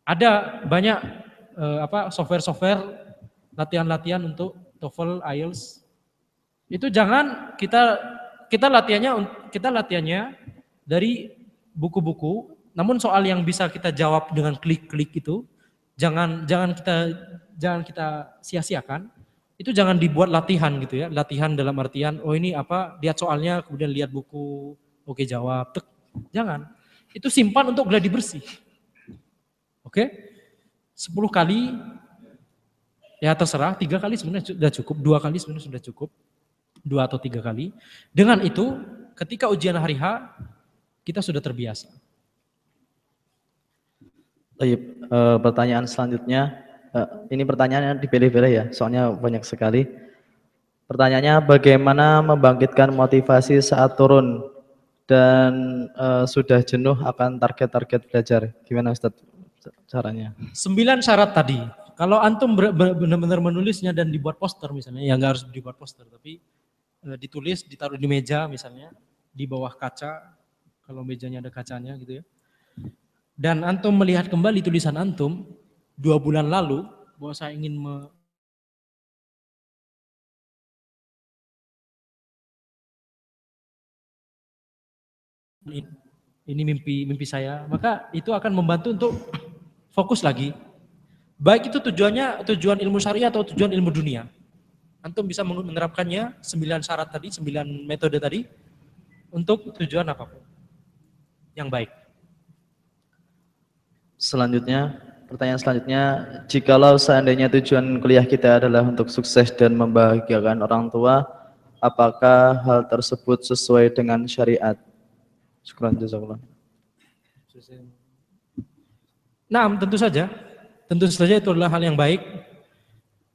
Ada banyak eh, apa software-software latihan-latihan untuk TOEFL, IELTS. Itu jangan kita kita latihannya kita latihannya dari buku-buku, namun soal yang bisa kita jawab dengan klik-klik itu jangan jangan kita jangan kita sia-siakan. Itu jangan dibuat latihan gitu ya. Latihan dalam artian oh ini apa lihat soalnya kemudian lihat buku oke jawab. Tek. Jangan. Itu simpan untuk gladi bersih. Oke? sepuluh kali ya terserah, tiga kali sebenarnya sudah cukup, dua kali sebenarnya sudah cukup, dua atau tiga kali. Dengan itu, ketika ujian hari H, kita sudah terbiasa. Baik, e, pertanyaan selanjutnya, e, ini pertanyaannya dipilih-pilih ya, soalnya banyak sekali. Pertanyaannya bagaimana membangkitkan motivasi saat turun dan e, sudah jenuh akan target-target belajar? Gimana Ustaz caranya? Sembilan syarat tadi. Kalau antum benar-benar menulisnya dan dibuat poster misalnya, ya nggak harus dibuat poster, tapi e, ditulis, ditaruh di meja misalnya, di bawah kaca, kalau mejanya ada kacanya gitu ya dan antum melihat kembali tulisan antum, dua bulan lalu bahwa saya ingin me ini mimpi mimpi saya, maka itu akan membantu untuk fokus lagi. Baik itu tujuannya tujuan ilmu syariah atau tujuan ilmu dunia. Antum bisa menerapkannya sembilan syarat tadi, sembilan metode tadi untuk tujuan apa pun yang baik. Selanjutnya, pertanyaan selanjutnya, jikalau seandainya tujuan kuliah kita adalah untuk sukses dan membahagiakan orang tua, apakah hal tersebut sesuai dengan syariat? Syukran jazakallah. Nah, tentu saja. Tentu saja itu adalah hal yang baik.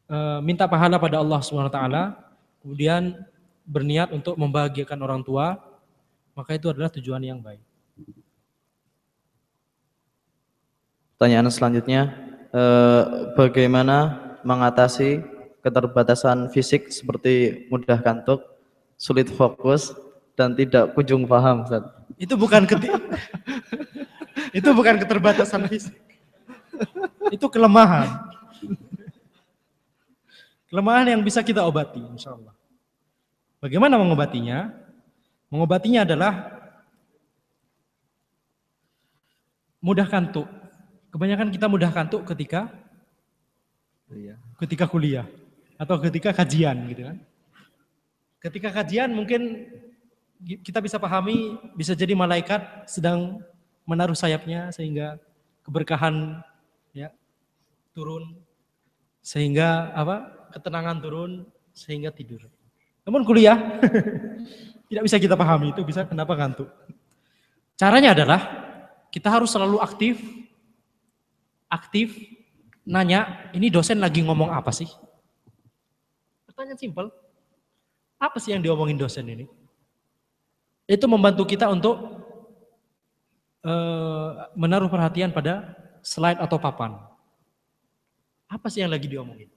E, minta pahala pada Allah SWT, kemudian berniat untuk membahagiakan orang tua, maka itu adalah tujuan yang baik. Pertanyaan selanjutnya, e, bagaimana mengatasi keterbatasan fisik seperti mudah kantuk, sulit fokus, dan tidak kunjung paham, Ustaz? Itu bukan *laughs* itu bukan keterbatasan fisik. Itu kelemahan. Kelemahan yang bisa kita obati, insya Allah. Bagaimana mengobatinya? Mengobatinya adalah mudah kantuk. Kebanyakan kita mudah kantuk ketika ketika kuliah atau ketika kajian gitu kan. Ketika kajian mungkin kita bisa pahami bisa jadi malaikat sedang menaruh sayapnya sehingga keberkahan ya turun sehingga apa ketenangan turun sehingga tidur. Namun kuliah *laughs* tidak bisa kita pahami itu bisa kenapa ngantuk. Caranya adalah kita harus selalu aktif aktif nanya ini dosen lagi ngomong apa sih? Pertanyaan simpel. Apa sih yang diomongin dosen ini? itu membantu kita untuk uh, menaruh perhatian pada slide atau papan. Apa sih yang lagi diomongin?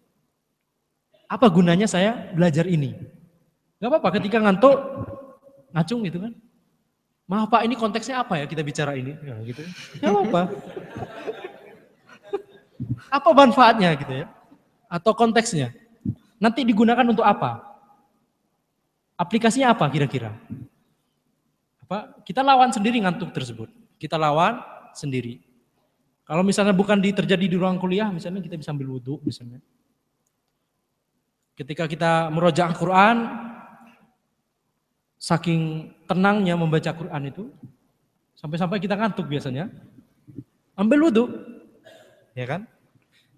Apa gunanya saya belajar ini? Gak apa-apa ketika ngantuk, ngacung gitu kan. Maaf Pak, ini konteksnya apa ya kita bicara ini? Ya, gitu. Gak apa-apa. Apa manfaatnya gitu ya? Atau konteksnya? Nanti digunakan untuk apa? Aplikasinya apa kira-kira? apa kita lawan sendiri ngantuk tersebut. Kita lawan sendiri. Kalau misalnya bukan di, terjadi di ruang kuliah, misalnya kita bisa ambil wudhu misalnya. Ketika kita merojak Al-Quran, saking tenangnya membaca Quran itu, sampai-sampai kita ngantuk biasanya, ambil wudhu, ya kan?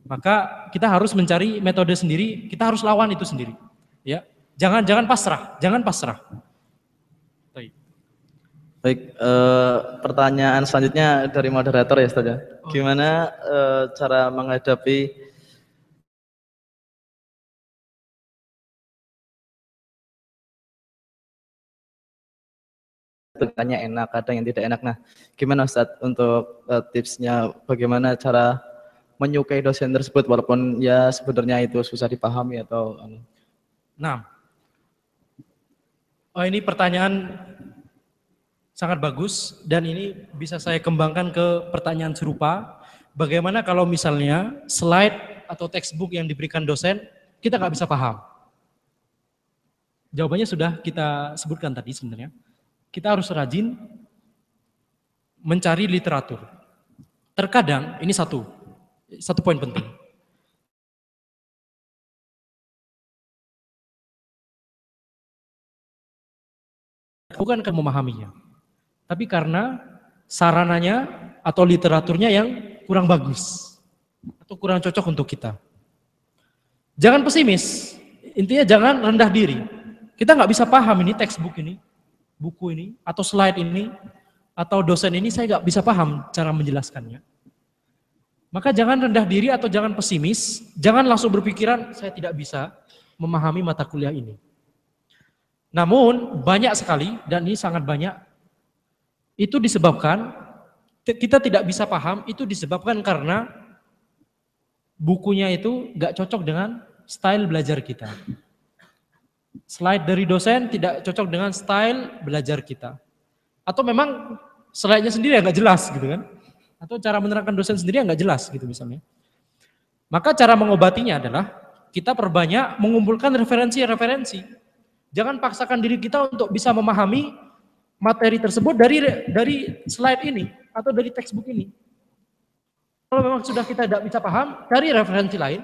Maka kita harus mencari metode sendiri, kita harus lawan itu sendiri. Ya, jangan jangan pasrah, jangan pasrah. Baik, eh, pertanyaan selanjutnya dari moderator ya Ustaz ya. Oh. Gimana eh, cara menghadapi Tanya enak, kadang yang tidak enak. Nah, gimana Ustaz untuk uh, tipsnya bagaimana cara menyukai dosen tersebut walaupun ya sebenarnya itu susah dipahami atau anu? Nah. Oh, ini pertanyaan sangat bagus dan ini bisa saya kembangkan ke pertanyaan serupa. Bagaimana kalau misalnya slide atau textbook yang diberikan dosen kita nggak bisa paham? Jawabannya sudah kita sebutkan tadi sebenarnya. Kita harus rajin mencari literatur. Terkadang ini satu, satu poin penting. Bukan kamu memahaminya tapi karena sarananya atau literaturnya yang kurang bagus atau kurang cocok untuk kita. Jangan pesimis, intinya jangan rendah diri. Kita nggak bisa paham ini textbook ini, buku ini, atau slide ini, atau dosen ini saya nggak bisa paham cara menjelaskannya. Maka jangan rendah diri atau jangan pesimis, jangan langsung berpikiran saya tidak bisa memahami mata kuliah ini. Namun banyak sekali dan ini sangat banyak itu disebabkan kita tidak bisa paham itu disebabkan karena bukunya itu nggak cocok dengan style belajar kita. Slide dari dosen tidak cocok dengan style belajar kita. Atau memang slide-nya sendiri nggak jelas gitu kan. Atau cara menerangkan dosen sendiri nggak jelas gitu misalnya. Maka cara mengobatinya adalah kita perbanyak mengumpulkan referensi-referensi. Jangan paksakan diri kita untuk bisa memahami materi tersebut dari dari slide ini atau dari textbook ini. Kalau memang sudah kita tidak bisa paham, cari referensi lain.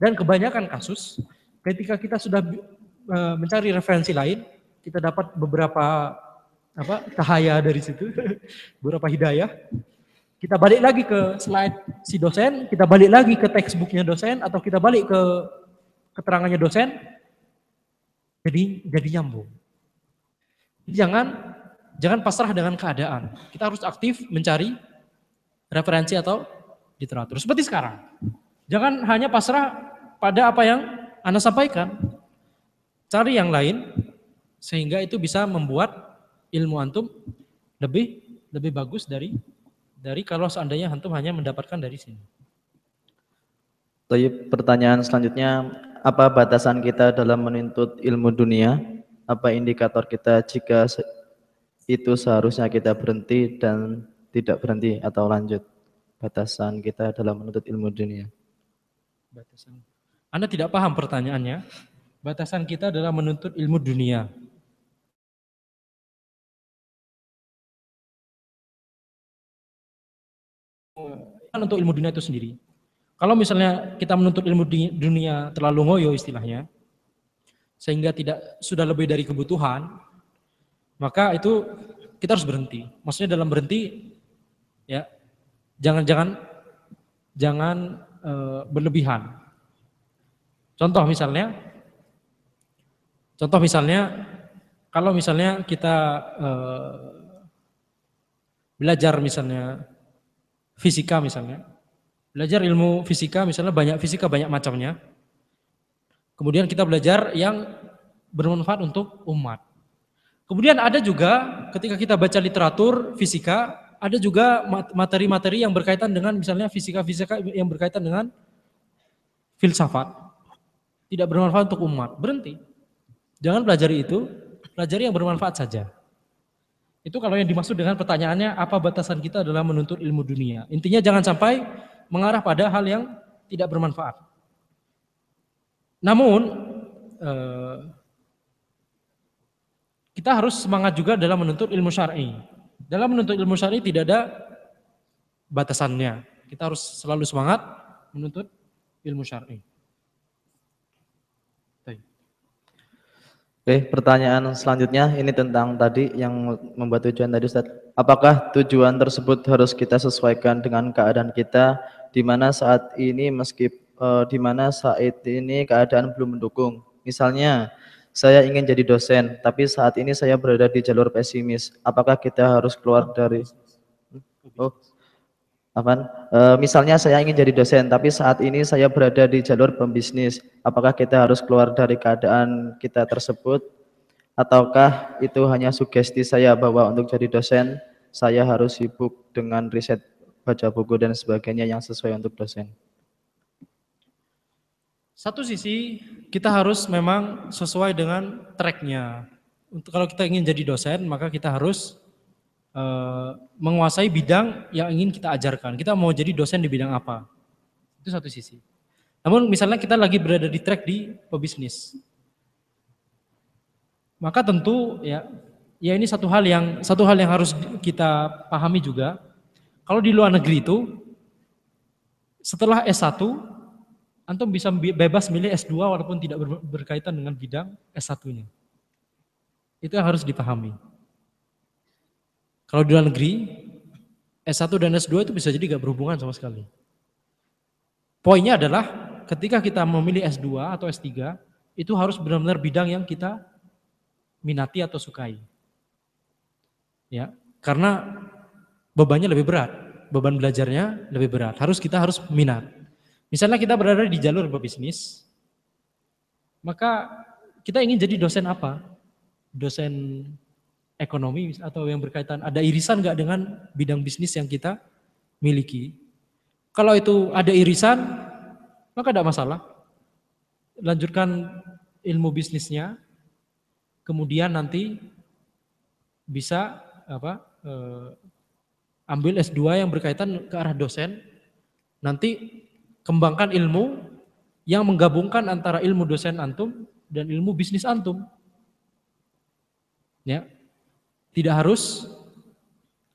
Dan kebanyakan kasus, ketika kita sudah e, mencari referensi lain, kita dapat beberapa apa cahaya dari situ, *laughs* beberapa hidayah. Kita balik lagi ke slide si dosen, kita balik lagi ke textbooknya dosen, atau kita balik ke keterangannya dosen, jadi jadi nyambung. Jangan jangan pasrah dengan keadaan. Kita harus aktif mencari referensi atau literatur. Seperti sekarang. Jangan hanya pasrah pada apa yang Anda sampaikan. Cari yang lain sehingga itu bisa membuat ilmu antum lebih lebih bagus dari dari kalau seandainya antum hanya mendapatkan dari sini. Tapi pertanyaan selanjutnya, apa batasan kita dalam menuntut ilmu dunia? Apa indikator kita jika itu seharusnya kita berhenti dan tidak berhenti atau lanjut batasan kita dalam menuntut ilmu dunia. Batasan. Anda tidak paham pertanyaannya. Batasan kita adalah menuntut ilmu dunia. Untuk ilmu dunia itu sendiri. Kalau misalnya kita menuntut ilmu dunia terlalu ngoyo istilahnya, sehingga tidak sudah lebih dari kebutuhan, maka itu kita harus berhenti. Maksudnya dalam berhenti ya jangan jangan jangan e, berlebihan. Contoh misalnya contoh misalnya kalau misalnya kita e, belajar misalnya fisika misalnya. Belajar ilmu fisika misalnya banyak fisika banyak macamnya. Kemudian kita belajar yang bermanfaat untuk umat. Kemudian ada juga ketika kita baca literatur fisika, ada juga materi-materi yang berkaitan dengan misalnya fisika-fisika yang berkaitan dengan filsafat. Tidak bermanfaat untuk umat. Berhenti. Jangan pelajari itu, pelajari yang bermanfaat saja. Itu kalau yang dimaksud dengan pertanyaannya apa batasan kita adalah menuntut ilmu dunia. Intinya jangan sampai mengarah pada hal yang tidak bermanfaat. Namun eh, kita harus semangat juga dalam menuntut ilmu syar'i. Dalam menuntut ilmu syar'i tidak ada batasannya. Kita harus selalu semangat menuntut ilmu syar'i. Oke, pertanyaan selanjutnya ini tentang tadi yang membuat tujuan tadi Ustaz. Apakah tujuan tersebut harus kita sesuaikan dengan keadaan kita di mana saat ini meski uh, di mana saat ini keadaan belum mendukung. Misalnya saya ingin jadi dosen, tapi saat ini saya berada di jalur pesimis. Apakah kita harus keluar dari Oh. Apa? E, misalnya saya ingin jadi dosen, tapi saat ini saya berada di jalur pembisnis. Apakah kita harus keluar dari keadaan kita tersebut? Ataukah itu hanya sugesti saya bahwa untuk jadi dosen saya harus sibuk dengan riset baca buku dan sebagainya yang sesuai untuk dosen? Satu sisi kita harus memang sesuai dengan tracknya. Untuk kalau kita ingin jadi dosen, maka kita harus uh, menguasai bidang yang ingin kita ajarkan. Kita mau jadi dosen di bidang apa? Itu satu sisi. Namun misalnya kita lagi berada di track di pebisnis, maka tentu ya ya ini satu hal yang satu hal yang harus kita pahami juga. Kalau di luar negeri itu setelah S1 antum bisa bebas milih S2 walaupun tidak berkaitan dengan bidang S1-nya. Itu yang harus dipahami. Kalau di luar negeri, S1 dan S2 itu bisa jadi gak berhubungan sama sekali. Poinnya adalah ketika kita memilih S2 atau S3, itu harus benar-benar bidang yang kita minati atau sukai. Ya, karena bebannya lebih berat, beban belajarnya lebih berat. Harus kita harus minat. Misalnya kita berada di jalur berbisnis, maka kita ingin jadi dosen apa? Dosen ekonomi atau yang berkaitan, ada irisan nggak dengan bidang bisnis yang kita miliki? Kalau itu ada irisan, maka tidak masalah. Lanjutkan ilmu bisnisnya, kemudian nanti bisa apa? Eh, ambil S2 yang berkaitan ke arah dosen, nanti kembangkan ilmu yang menggabungkan antara ilmu dosen antum dan ilmu bisnis antum. Ya. Tidak harus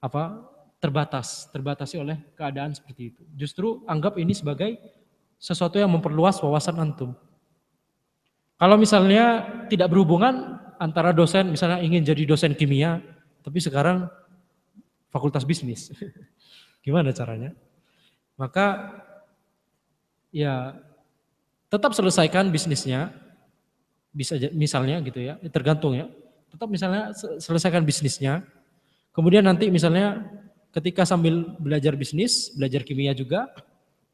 apa terbatas, terbatasi oleh keadaan seperti itu. Justru anggap ini sebagai sesuatu yang memperluas wawasan antum. Kalau misalnya tidak berhubungan antara dosen, misalnya ingin jadi dosen kimia, tapi sekarang fakultas bisnis. *laughs* Gimana caranya? Maka ya tetap selesaikan bisnisnya, bisa misalnya gitu ya, tergantung ya. Tetap misalnya selesaikan bisnisnya, kemudian nanti misalnya ketika sambil belajar bisnis, belajar kimia juga,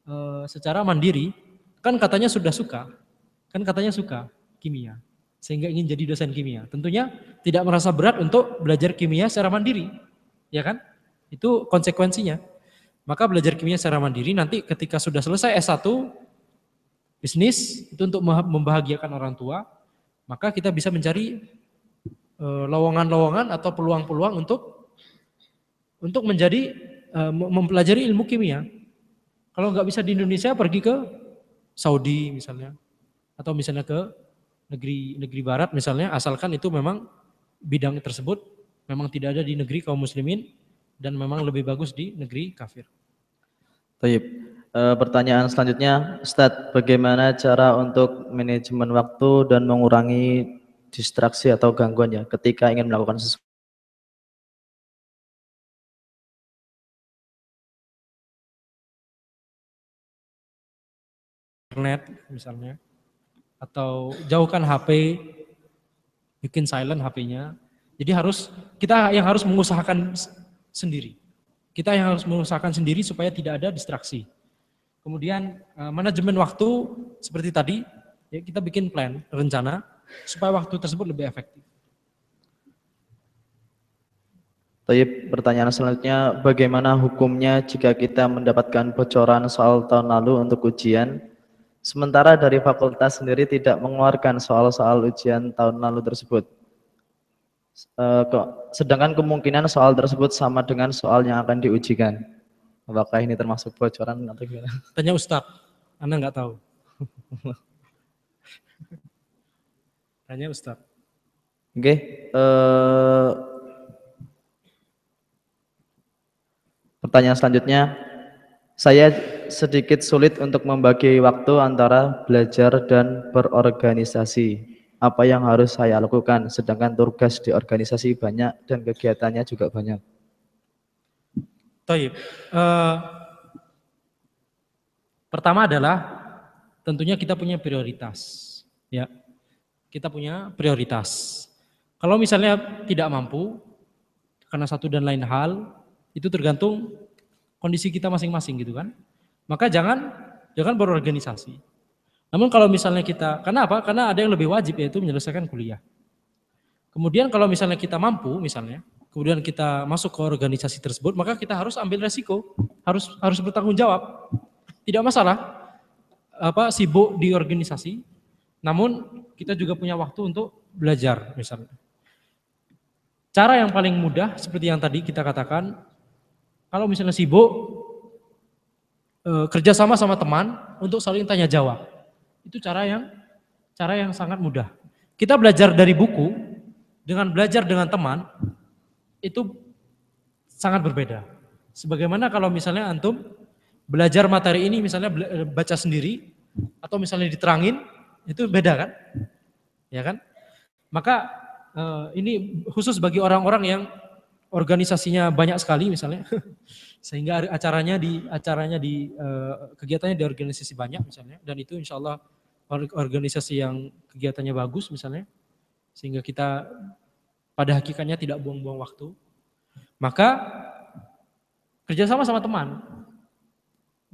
e, secara mandiri, kan katanya sudah suka, kan katanya suka kimia, sehingga ingin jadi dosen kimia. Tentunya tidak merasa berat untuk belajar kimia secara mandiri, ya kan? Itu konsekuensinya. Maka belajar kimia secara mandiri nanti ketika sudah selesai S1 bisnis itu untuk membahagiakan orang tua, maka kita bisa mencari lowongan-lowongan atau peluang-peluang untuk untuk menjadi e, mempelajari ilmu kimia. Kalau nggak bisa di Indonesia pergi ke Saudi misalnya atau misalnya ke negeri negeri barat misalnya asalkan itu memang bidang tersebut memang tidak ada di negeri kaum muslimin dan memang lebih bagus di negeri kafir. Taib. E, pertanyaan selanjutnya, Ustadz, bagaimana cara untuk manajemen waktu dan mengurangi distraksi atau gangguan ya ketika ingin melakukan sesuatu? internet misalnya. Atau jauhkan HP bikin silent HP-nya jadi harus kita yang harus mengusahakan sendiri. Kita yang harus mengusahakan sendiri supaya tidak ada distraksi. Kemudian eh, manajemen waktu seperti tadi ya kita bikin plan rencana supaya waktu tersebut lebih efektif Taib, pertanyaan selanjutnya, bagaimana hukumnya jika kita mendapatkan bocoran soal tahun lalu untuk ujian Sementara dari fakultas sendiri tidak mengeluarkan soal-soal ujian tahun lalu tersebut. Eh, sedangkan kemungkinan soal tersebut sama dengan soal yang akan diujikan. Apakah ini termasuk bocoran atau gimana? Tanya Ustadz, Anda nggak tahu. *laughs* Tanya Ustadz. Oke, okay. uh, eh, pertanyaan selanjutnya, saya sedikit sulit untuk membagi waktu antara belajar dan berorganisasi. Apa yang harus saya lakukan, sedangkan tugas di organisasi banyak dan kegiatannya juga banyak. Taib. Uh, pertama adalah tentunya kita punya prioritas. Ya, kita punya prioritas. Kalau misalnya tidak mampu karena satu dan lain hal, itu tergantung kondisi kita masing-masing gitu kan. Maka jangan jangan berorganisasi. Namun kalau misalnya kita, karena apa? Karena ada yang lebih wajib yaitu menyelesaikan kuliah. Kemudian kalau misalnya kita mampu misalnya, kemudian kita masuk ke organisasi tersebut, maka kita harus ambil resiko, harus harus bertanggung jawab. Tidak masalah apa sibuk di organisasi, namun kita juga punya waktu untuk belajar misalnya. Cara yang paling mudah seperti yang tadi kita katakan, kalau misalnya sibuk e, kerjasama sama teman untuk saling tanya jawab, itu cara yang cara yang sangat mudah. Kita belajar dari buku dengan belajar dengan teman itu sangat berbeda. Sebagaimana kalau misalnya antum belajar materi ini misalnya baca sendiri atau misalnya diterangin itu beda kan? Ya kan? Maka e, ini khusus bagi orang-orang yang organisasinya banyak sekali misalnya, *laughs* sehingga acaranya di acaranya di uh, kegiatannya di organisasi banyak misalnya, dan itu insya Allah organisasi yang kegiatannya bagus misalnya, sehingga kita pada hakikatnya tidak buang-buang waktu, maka kerjasama sama teman,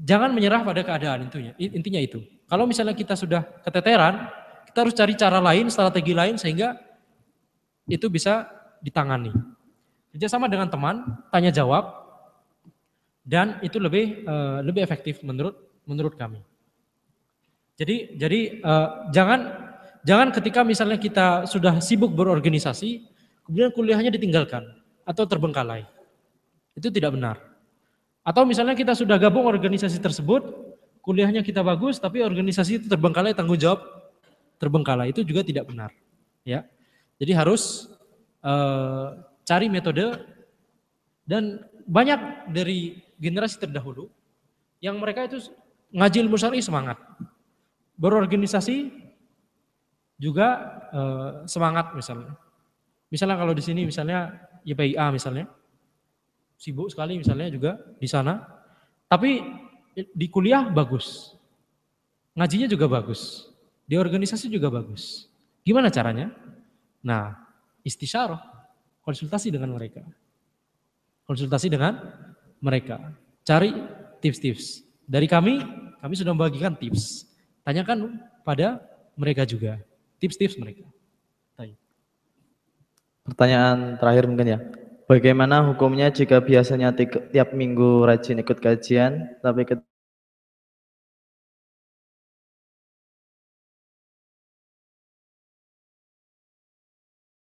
jangan menyerah pada keadaan intinya, intinya itu. Kalau misalnya kita sudah keteteran, kita harus cari cara lain, strategi lain sehingga itu bisa ditangani. Kerjasama dengan teman, tanya jawab, dan itu lebih uh, lebih efektif menurut menurut kami. Jadi jadi uh, jangan jangan ketika misalnya kita sudah sibuk berorganisasi, kemudian kuliahnya ditinggalkan atau terbengkalai. Itu tidak benar. Atau misalnya kita sudah gabung organisasi tersebut, kuliahnya kita bagus tapi organisasi itu terbengkalai tanggung jawab terbengkalai. Itu juga tidak benar ya. Jadi harus uh, cari metode dan banyak dari generasi terdahulu yang mereka itu ngaji ilmu syar'i semangat. Berorganisasi juga uh, semangat misalnya. Misalnya kalau di sini misalnya YPIA misalnya sibuk sekali misalnya juga di sana. Tapi di kuliah bagus. Ngajinya juga bagus. Di organisasi juga bagus. Gimana caranya? Nah, istisyarah, konsultasi dengan mereka. Konsultasi dengan mereka. Cari tips-tips. Dari kami, kami sudah membagikan tips. Tanyakan pada mereka juga. Tips-tips mereka. Pertanyaan terakhir mungkin ya. Bagaimana hukumnya jika biasanya tiap minggu rajin ikut kajian, tapi ke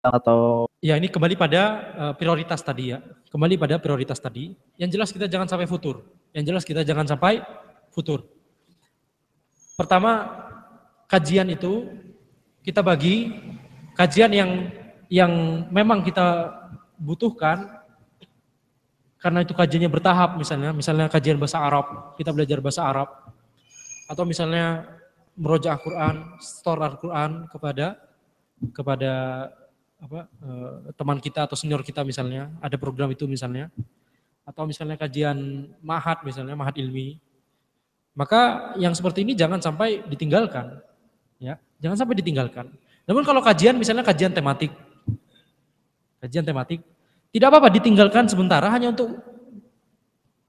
atau ya ini kembali pada uh, prioritas tadi ya. Kembali pada prioritas tadi. Yang jelas kita jangan sampai futur. Yang jelas kita jangan sampai futur. Pertama kajian itu kita bagi kajian yang yang memang kita butuhkan karena itu kajiannya bertahap misalnya, misalnya kajian bahasa Arab, kita belajar bahasa Arab, atau misalnya meroja Al-Quran, store Al-Quran kepada kepada apa eh, teman kita atau senior kita misalnya, ada program itu misalnya, atau misalnya kajian mahat misalnya, mahat ilmi, maka yang seperti ini jangan sampai ditinggalkan, ya, jangan sampai ditinggalkan. Namun kalau kajian misalnya kajian tematik, kajian tematik. Tidak apa-apa ditinggalkan sementara hanya untuk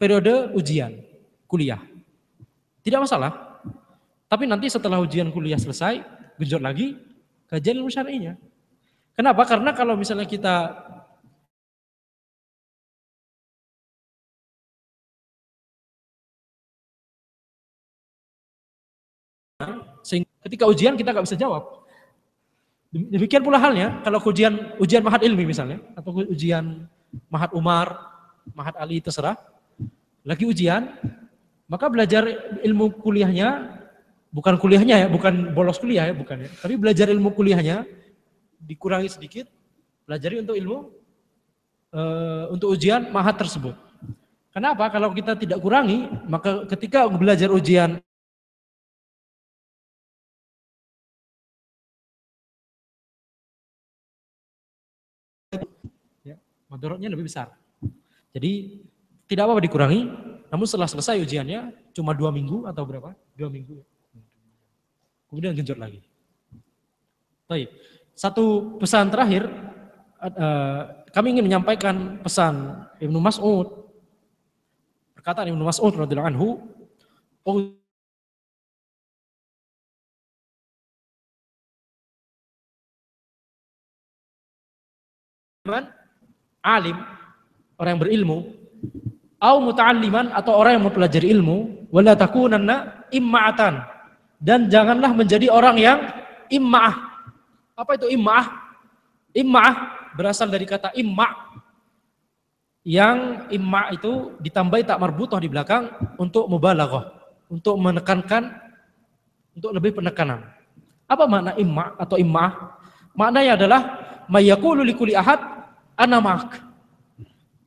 periode ujian kuliah. Tidak masalah. Tapi nanti setelah ujian kuliah selesai, genjot lagi kajian ilmu syar'inya. Kenapa? Karena kalau misalnya kita sehingga ketika ujian kita nggak bisa jawab. Demikian pula halnya kalau ujian ujian mahat ilmi misalnya atau ujian mahat Umar, mahat Ali terserah. Lagi ujian, maka belajar ilmu kuliahnya bukan kuliahnya ya, bukan bolos kuliah ya, bukan ya. Tapi belajar ilmu kuliahnya dikurangi sedikit, pelajari untuk ilmu e, untuk ujian mahat tersebut. Kenapa? Kalau kita tidak kurangi, maka ketika belajar ujian Madorotnya lebih besar. Jadi tidak apa-apa dikurangi, namun setelah selesai ujiannya cuma dua minggu atau berapa? Dua minggu. Kemudian genjot lagi. Baik. Satu pesan terakhir, uh, kami ingin menyampaikan pesan Ibnu Mas'ud. Perkataan Ibnu Mas'ud radhiyallahu anhu, alim, orang yang berilmu, au muta'alliman atau orang yang mempelajari ilmu, wala takunanna imma'atan. Dan janganlah menjadi orang yang imma'ah. Apa itu imma'ah? Imma'ah berasal dari kata imma' yang imma' itu ditambahi tak marbutoh di belakang untuk mubalaghah, untuk menekankan untuk lebih penekanan. Apa makna imma' atau imma'ah? Maknanya adalah mayakulu likuli ahad anamak.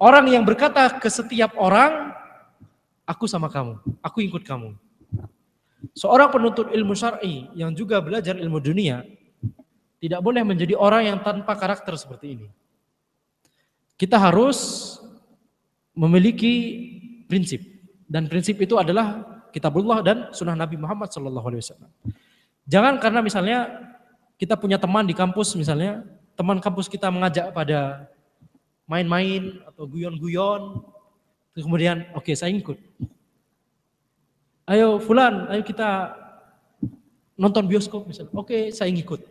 Orang yang berkata ke setiap orang, aku sama kamu, aku ikut kamu. Seorang penuntut ilmu syar'i yang juga belajar ilmu dunia tidak boleh menjadi orang yang tanpa karakter seperti ini. Kita harus memiliki prinsip dan prinsip itu adalah kitabullah dan sunnah Nabi Muhammad SAW. Jangan karena misalnya kita punya teman di kampus misalnya, teman kampus kita mengajak pada main-main atau guyon-guyon. Kemudian, oke okay, saya ikut. Ayo Fulan, ayo kita nonton bioskop misalnya. Oke, okay, saya ngikut.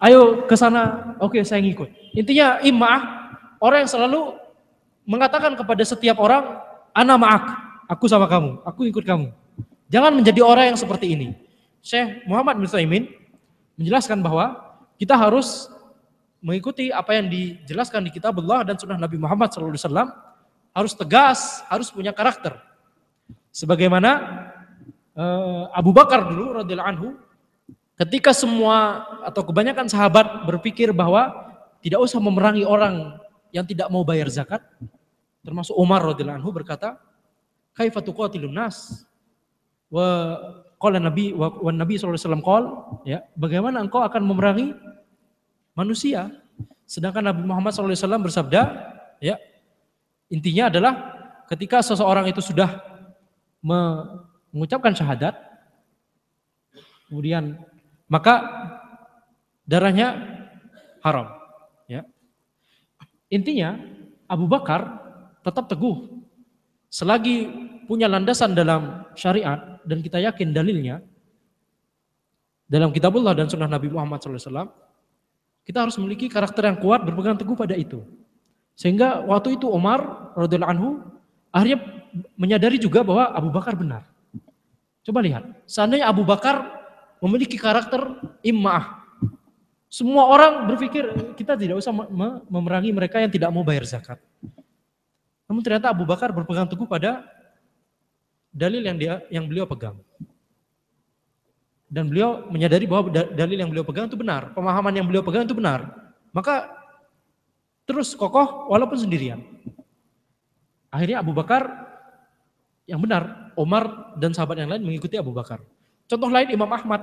Ayo ke sana, oke okay, saya ngikut. Intinya imah, orang yang selalu mengatakan kepada setiap orang, ana ma'ak, aku sama kamu, aku ikut kamu. Jangan menjadi orang yang seperti ini. Syekh Muhammad bin Saimin menjelaskan bahwa kita harus mengikuti apa yang dijelaskan di kitab Allah dan sunnah Nabi Muhammad SAW harus tegas, harus punya karakter. Sebagaimana eh, Abu Bakar dulu radhiyallahu anhu ketika semua atau kebanyakan sahabat berpikir bahwa tidak usah memerangi orang yang tidak mau bayar zakat termasuk Umar radhiyallahu anhu berkata kaifa tuqatilun nas wa nabi wa, wa nabi sallallahu alaihi wasallam ya bagaimana engkau akan memerangi manusia. Sedangkan Nabi Muhammad SAW bersabda ya intinya adalah ketika seseorang itu sudah mengucapkan syahadat kemudian maka darahnya haram ya. Intinya Abu Bakar tetap teguh. Selagi punya landasan dalam syariat dan kita yakin dalilnya dalam kitabullah dan sunnah Nabi Muhammad SAW kita harus memiliki karakter yang kuat berpegang teguh pada itu. Sehingga waktu itu Umar radhiyallahu anhu akhirnya menyadari juga bahwa Abu Bakar benar. Coba lihat, seandainya Abu Bakar memiliki karakter imah. Semua orang berpikir kita tidak usah memerangi mereka yang tidak mau bayar zakat. Namun ternyata Abu Bakar berpegang teguh pada dalil yang dia yang beliau pegang. Dan beliau menyadari bahwa dalil yang beliau pegang itu benar, pemahaman yang beliau pegang itu benar. Maka terus kokoh walaupun sendirian. Akhirnya Abu Bakar yang benar, Umar dan sahabat yang lain mengikuti Abu Bakar. Contoh lain Imam Ahmad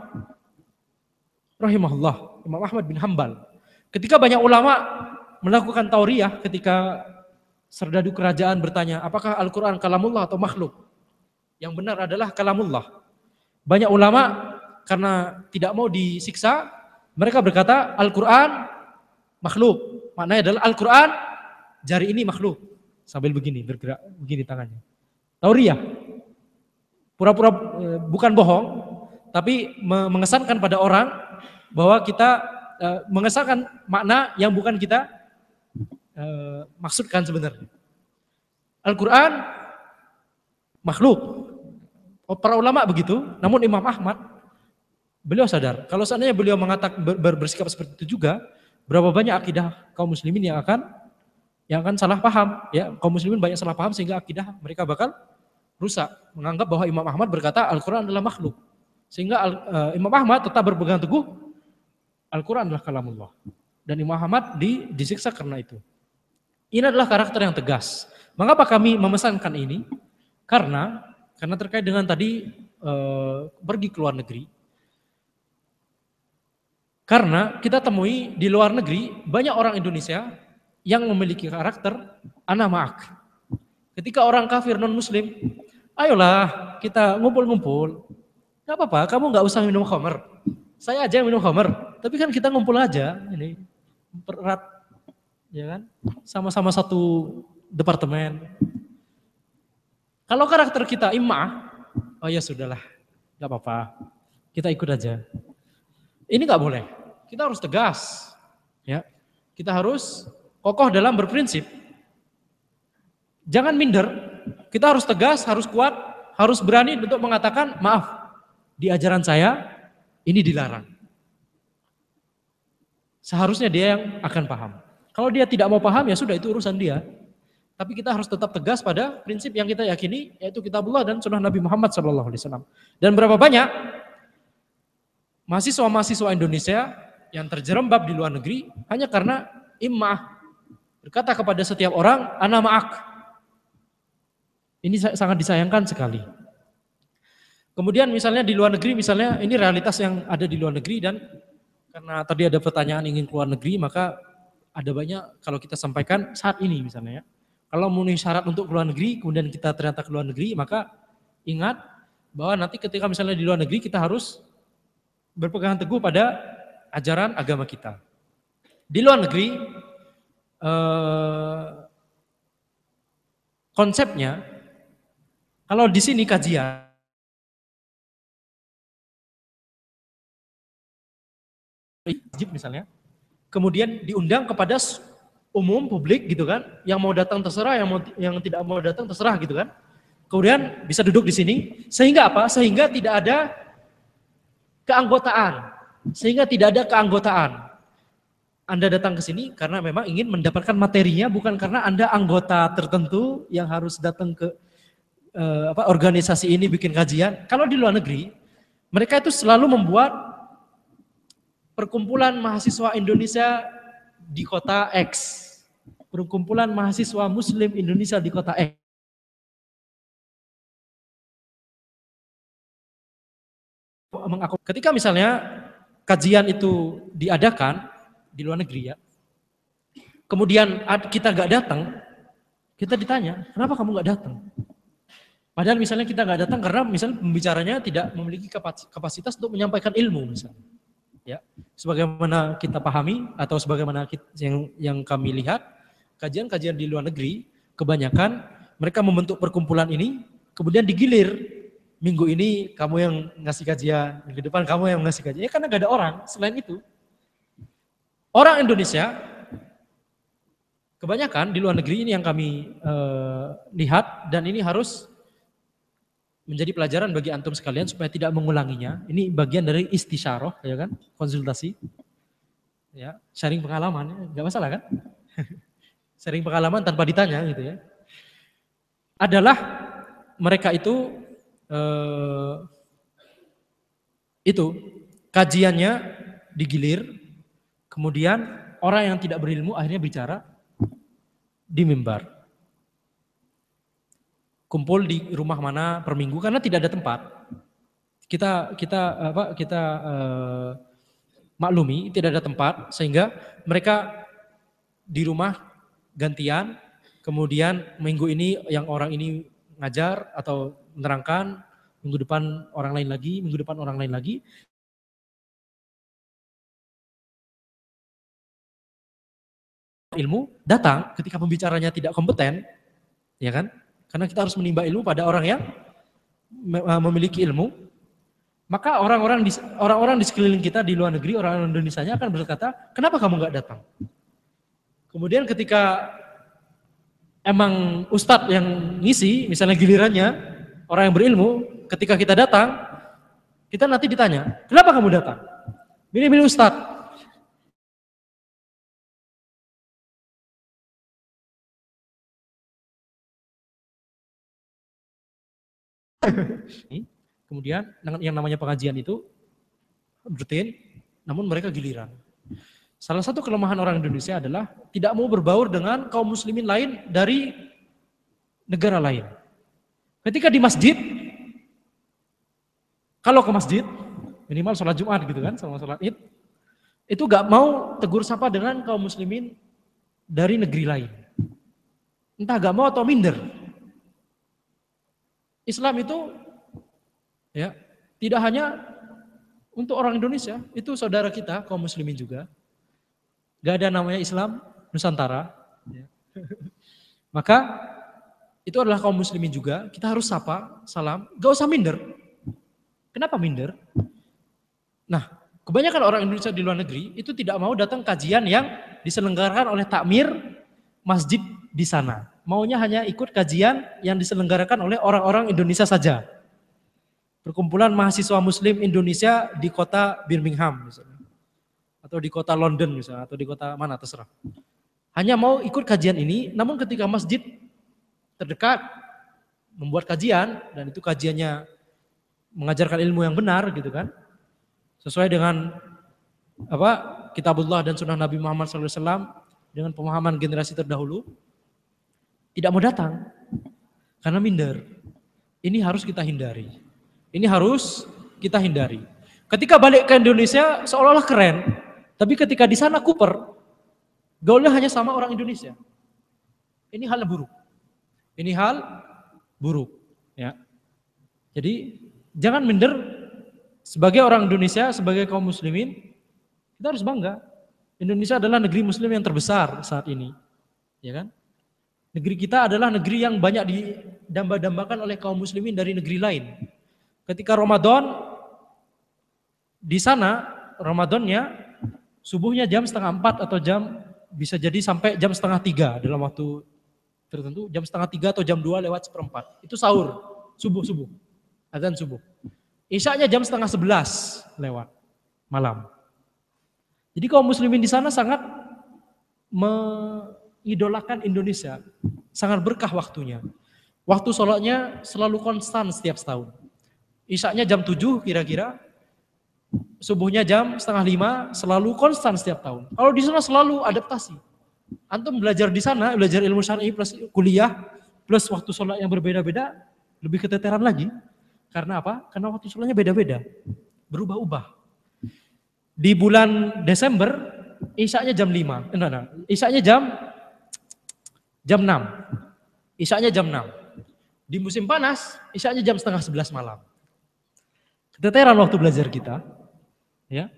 rahimahullah, Imam Ahmad bin Hambal. Ketika banyak ulama melakukan tauriyah ketika serdadu kerajaan bertanya, apakah Al-Quran kalamullah atau makhluk? Yang benar adalah kalamullah. Banyak ulama karena tidak mau disiksa, mereka berkata Al-Quran makhluk. Maknanya adalah Al-Quran jari ini makhluk. Sambil begini, bergerak begini tangannya. Tauriyah. Pura-pura e, bukan bohong, tapi mengesankan pada orang bahwa kita e, mengesankan makna yang bukan kita e, maksudkan sebenarnya. Al-Quran makhluk. Para ulama begitu, namun Imam Ahmad Beliau sadar, kalau seandainya beliau mengatakan ber, ber, bersikap seperti itu juga, berapa banyak akidah kaum muslimin yang akan yang akan salah paham, ya kaum muslimin banyak salah paham sehingga akidah mereka bakal rusak, menganggap bahwa Imam Ahmad berkata Al-Quran adalah makhluk, sehingga uh, Imam Ahmad tetap berpegang teguh Al-Quran adalah kalamullah, dan Imam Ahmad di, disiksa karena itu. Ini adalah karakter yang tegas. Mengapa kami memesankan ini? Karena karena terkait dengan tadi uh, pergi ke luar negeri, karena kita temui di luar negeri banyak orang Indonesia yang memiliki karakter anak. Ketika orang kafir non muslim, ayolah kita ngumpul-ngumpul. Gak apa-apa, kamu nggak usah minum khamer. Saya aja yang minum khamer. Tapi kan kita ngumpul aja, ini berat, ya kan? Sama-sama satu departemen. Kalau karakter kita imah, oh ya sudahlah, nggak apa-apa, kita ikut aja. Ini nggak boleh. Kita harus tegas. Ya. Kita harus kokoh dalam berprinsip. Jangan minder. Kita harus tegas, harus kuat, harus berani untuk mengatakan, maaf, di ajaran saya ini dilarang. Seharusnya dia yang akan paham. Kalau dia tidak mau paham ya sudah itu urusan dia. Tapi kita harus tetap tegas pada prinsip yang kita yakini yaitu kitabullah dan sunnah Nabi Muhammad SAW. Dan berapa banyak mahasiswa-mahasiswa Indonesia yang terjerembab di luar negeri hanya karena imah berkata kepada setiap orang ana ma'ak. Ini sangat disayangkan sekali. Kemudian misalnya di luar negeri misalnya ini realitas yang ada di luar negeri dan karena tadi ada pertanyaan ingin keluar negeri maka ada banyak kalau kita sampaikan saat ini misalnya ya. Kalau memenuhi syarat untuk keluar negeri kemudian kita ternyata keluar negeri maka ingat bahwa nanti ketika misalnya di luar negeri kita harus berpegang teguh pada ajaran agama kita. Di luar negeri eh, konsepnya kalau di sini kajian misalnya, kemudian diundang kepada umum publik gitu kan, yang mau datang terserah, yang mau yang tidak mau datang terserah gitu kan. Kemudian bisa duduk di sini, sehingga apa? Sehingga tidak ada keanggotaan. Sehingga tidak ada keanggotaan. Anda datang ke sini karena memang ingin mendapatkan materinya bukan karena Anda anggota tertentu yang harus datang ke eh, apa organisasi ini bikin kajian. Kalau di luar negeri, mereka itu selalu membuat perkumpulan mahasiswa Indonesia di kota X. Perkumpulan mahasiswa Muslim Indonesia di kota X. Ketika misalnya kajian itu diadakan di luar negeri ya, kemudian kita nggak datang, kita ditanya, kenapa kamu nggak datang? Padahal misalnya kita nggak datang karena misalnya pembicaranya tidak memiliki kapasitas untuk menyampaikan ilmu misalnya. Ya, sebagaimana kita pahami atau sebagaimana kita, yang yang kami lihat kajian-kajian di luar negeri kebanyakan mereka membentuk perkumpulan ini kemudian digilir minggu ini kamu yang ngasih kajian, minggu depan kamu yang ngasih kajian. Ya karena gak ada orang selain itu. Orang Indonesia kebanyakan di luar negeri ini yang kami uh, lihat dan ini harus menjadi pelajaran bagi antum sekalian supaya tidak mengulanginya. Ini bagian dari istisyarah, ya kan? Konsultasi. Ya, sharing pengalaman, ya. nggak masalah kan? *laughs* sharing pengalaman tanpa ditanya gitu ya. Adalah mereka itu eh, itu kajiannya digilir, kemudian orang yang tidak berilmu akhirnya bicara di mimbar kumpul di rumah mana per minggu karena tidak ada tempat. Kita kita apa kita uh, maklumi tidak ada tempat sehingga mereka di rumah gantian kemudian minggu ini yang orang ini ngajar atau menerangkan minggu depan orang lain lagi minggu depan orang lain lagi ilmu datang ketika pembicaranya tidak kompeten ya kan karena kita harus menimba ilmu pada orang yang eh, memiliki ilmu. Maka orang-orang di orang-orang di sekeliling kita di luar negeri, orang Indonesia akan berkata, kenapa kamu nggak datang? Kemudian ketika emang ustadz yang ngisi, misalnya gilirannya orang yang berilmu, ketika kita datang, kita nanti ditanya, kenapa kamu datang? *laughs* Ini ini ustadz, Kemudian yang namanya pengajian itu rutin, namun mereka giliran. Salah satu kelemahan orang Indonesia adalah tidak mau berbaur dengan kaum muslimin lain dari negara lain. Ketika di masjid, kalau ke masjid, minimal sholat Jumat gitu kan, sama sholat id, itu gak mau tegur sapa dengan kaum muslimin dari negeri lain. Entah gak mau atau minder. Islam itu ya tidak hanya untuk orang Indonesia, itu saudara kita kaum muslimin juga. Gak ada namanya Islam Nusantara. Ya. *laughs* Maka itu adalah kaum muslimin juga. Kita harus sapa, salam. Gak usah minder. Kenapa minder? Nah, kebanyakan orang Indonesia di luar negeri itu tidak mau datang kajian yang diselenggarakan oleh takmir masjid di sana maunya hanya ikut kajian yang diselenggarakan oleh orang-orang Indonesia saja. Perkumpulan mahasiswa muslim Indonesia di kota Birmingham misalnya. Atau di kota London misalnya, atau di kota mana terserah. Hanya mau ikut kajian ini, namun ketika masjid terdekat membuat kajian, dan itu kajiannya mengajarkan ilmu yang benar gitu kan, sesuai dengan apa kitabullah dan sunnah Nabi Muhammad SAW dengan pemahaman generasi terdahulu, tidak mau datang karena minder. Ini harus kita hindari. Ini harus kita hindari. Ketika balik ke Indonesia seolah-olah keren, tapi ketika di sana kuper, gaulnya hanya sama orang Indonesia. Ini hal yang buruk. Ini hal buruk, ya. Jadi jangan minder sebagai orang Indonesia, sebagai kaum muslimin, kita harus bangga. Indonesia adalah negeri muslim yang terbesar saat ini. Ya kan? Negeri kita adalah negeri yang banyak didamba-dambakan oleh kaum muslimin dari negeri lain. Ketika Ramadan, di sana Ramadannya subuhnya jam setengah empat atau jam bisa jadi sampai jam setengah tiga dalam waktu tertentu jam setengah tiga atau jam dua lewat seperempat itu sahur subuh subuh azan subuh isyaknya jam setengah sebelas lewat malam jadi kaum muslimin di sana sangat me, idolakan Indonesia. Sangat berkah waktunya. Waktu sholatnya selalu konstan setiap setahun. Isaknya jam 7 kira-kira, subuhnya jam setengah lima, selalu konstan setiap tahun. Kalau di sana selalu adaptasi. Antum belajar di sana, belajar ilmu syar'i plus kuliah, plus waktu sholat yang berbeda-beda, lebih keteteran lagi. Karena apa? Karena waktu sholatnya beda-beda. Berubah-ubah. Di bulan Desember, isaknya jam 5. Enggak, enggak. Isaknya jam jam 6. Isaknya jam 6. Di musim panas, isaknya jam setengah sebelas malam. Keteteran waktu belajar kita. Ya.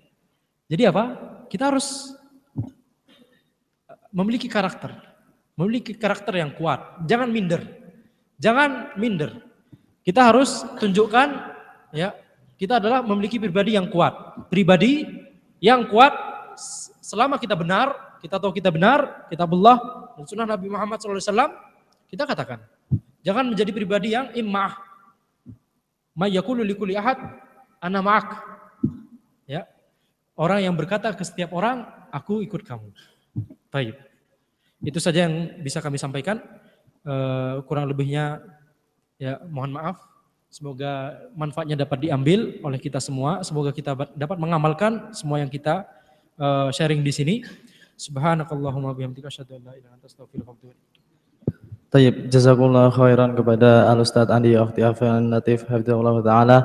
Jadi apa? Kita harus memiliki karakter. Memiliki karakter yang kuat. Jangan minder. Jangan minder. Kita harus tunjukkan ya, kita adalah memiliki pribadi yang kuat. Pribadi yang kuat selama kita benar, kita tahu kita benar, kita Allah dan sunnah Nabi Muhammad SAW, kita katakan. Jangan menjadi pribadi yang imah. Mayyakulu likuli ahad, ana ma'ak. Ya. Orang yang berkata ke setiap orang, aku ikut kamu. Baik. Itu saja yang bisa kami sampaikan. Uh, kurang lebihnya ya mohon maaf. Semoga manfaatnya dapat diambil oleh kita semua. Semoga kita dapat mengamalkan semua yang kita uh, sharing di sini. Subhanakallahumma bihamdika asyhadu an la ilaha illa anta astaghfiruka wa atubu Tayyib, jazakumullah khairan kepada Al Ustaz Andi Akhti Afan Latif Hafizahullah Ta'ala.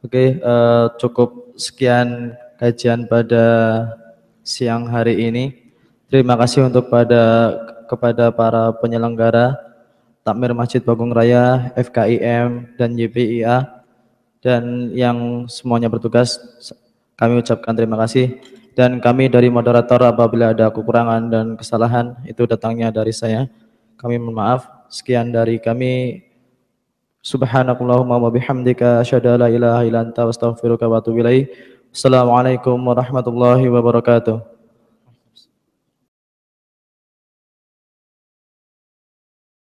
Oke, uh, cukup sekian kajian pada siang hari ini. Terima kasih untuk pada kepada para penyelenggara Takmir Masjid Bagong Raya, FKIM, dan YPIA, dan yang semuanya bertugas, kami ucapkan terima kasih. Dan kami dari moderator apabila ada kekurangan dan kesalahan, itu datangnya dari saya. Kami mohon maaf. Sekian dari kami. Subhanakallahumma wa bihamdika asyhadu an la ilaha illa anta astaghfiruka wa atubu ilaik. Assalamualaikum warahmatullahi wabarakatuh.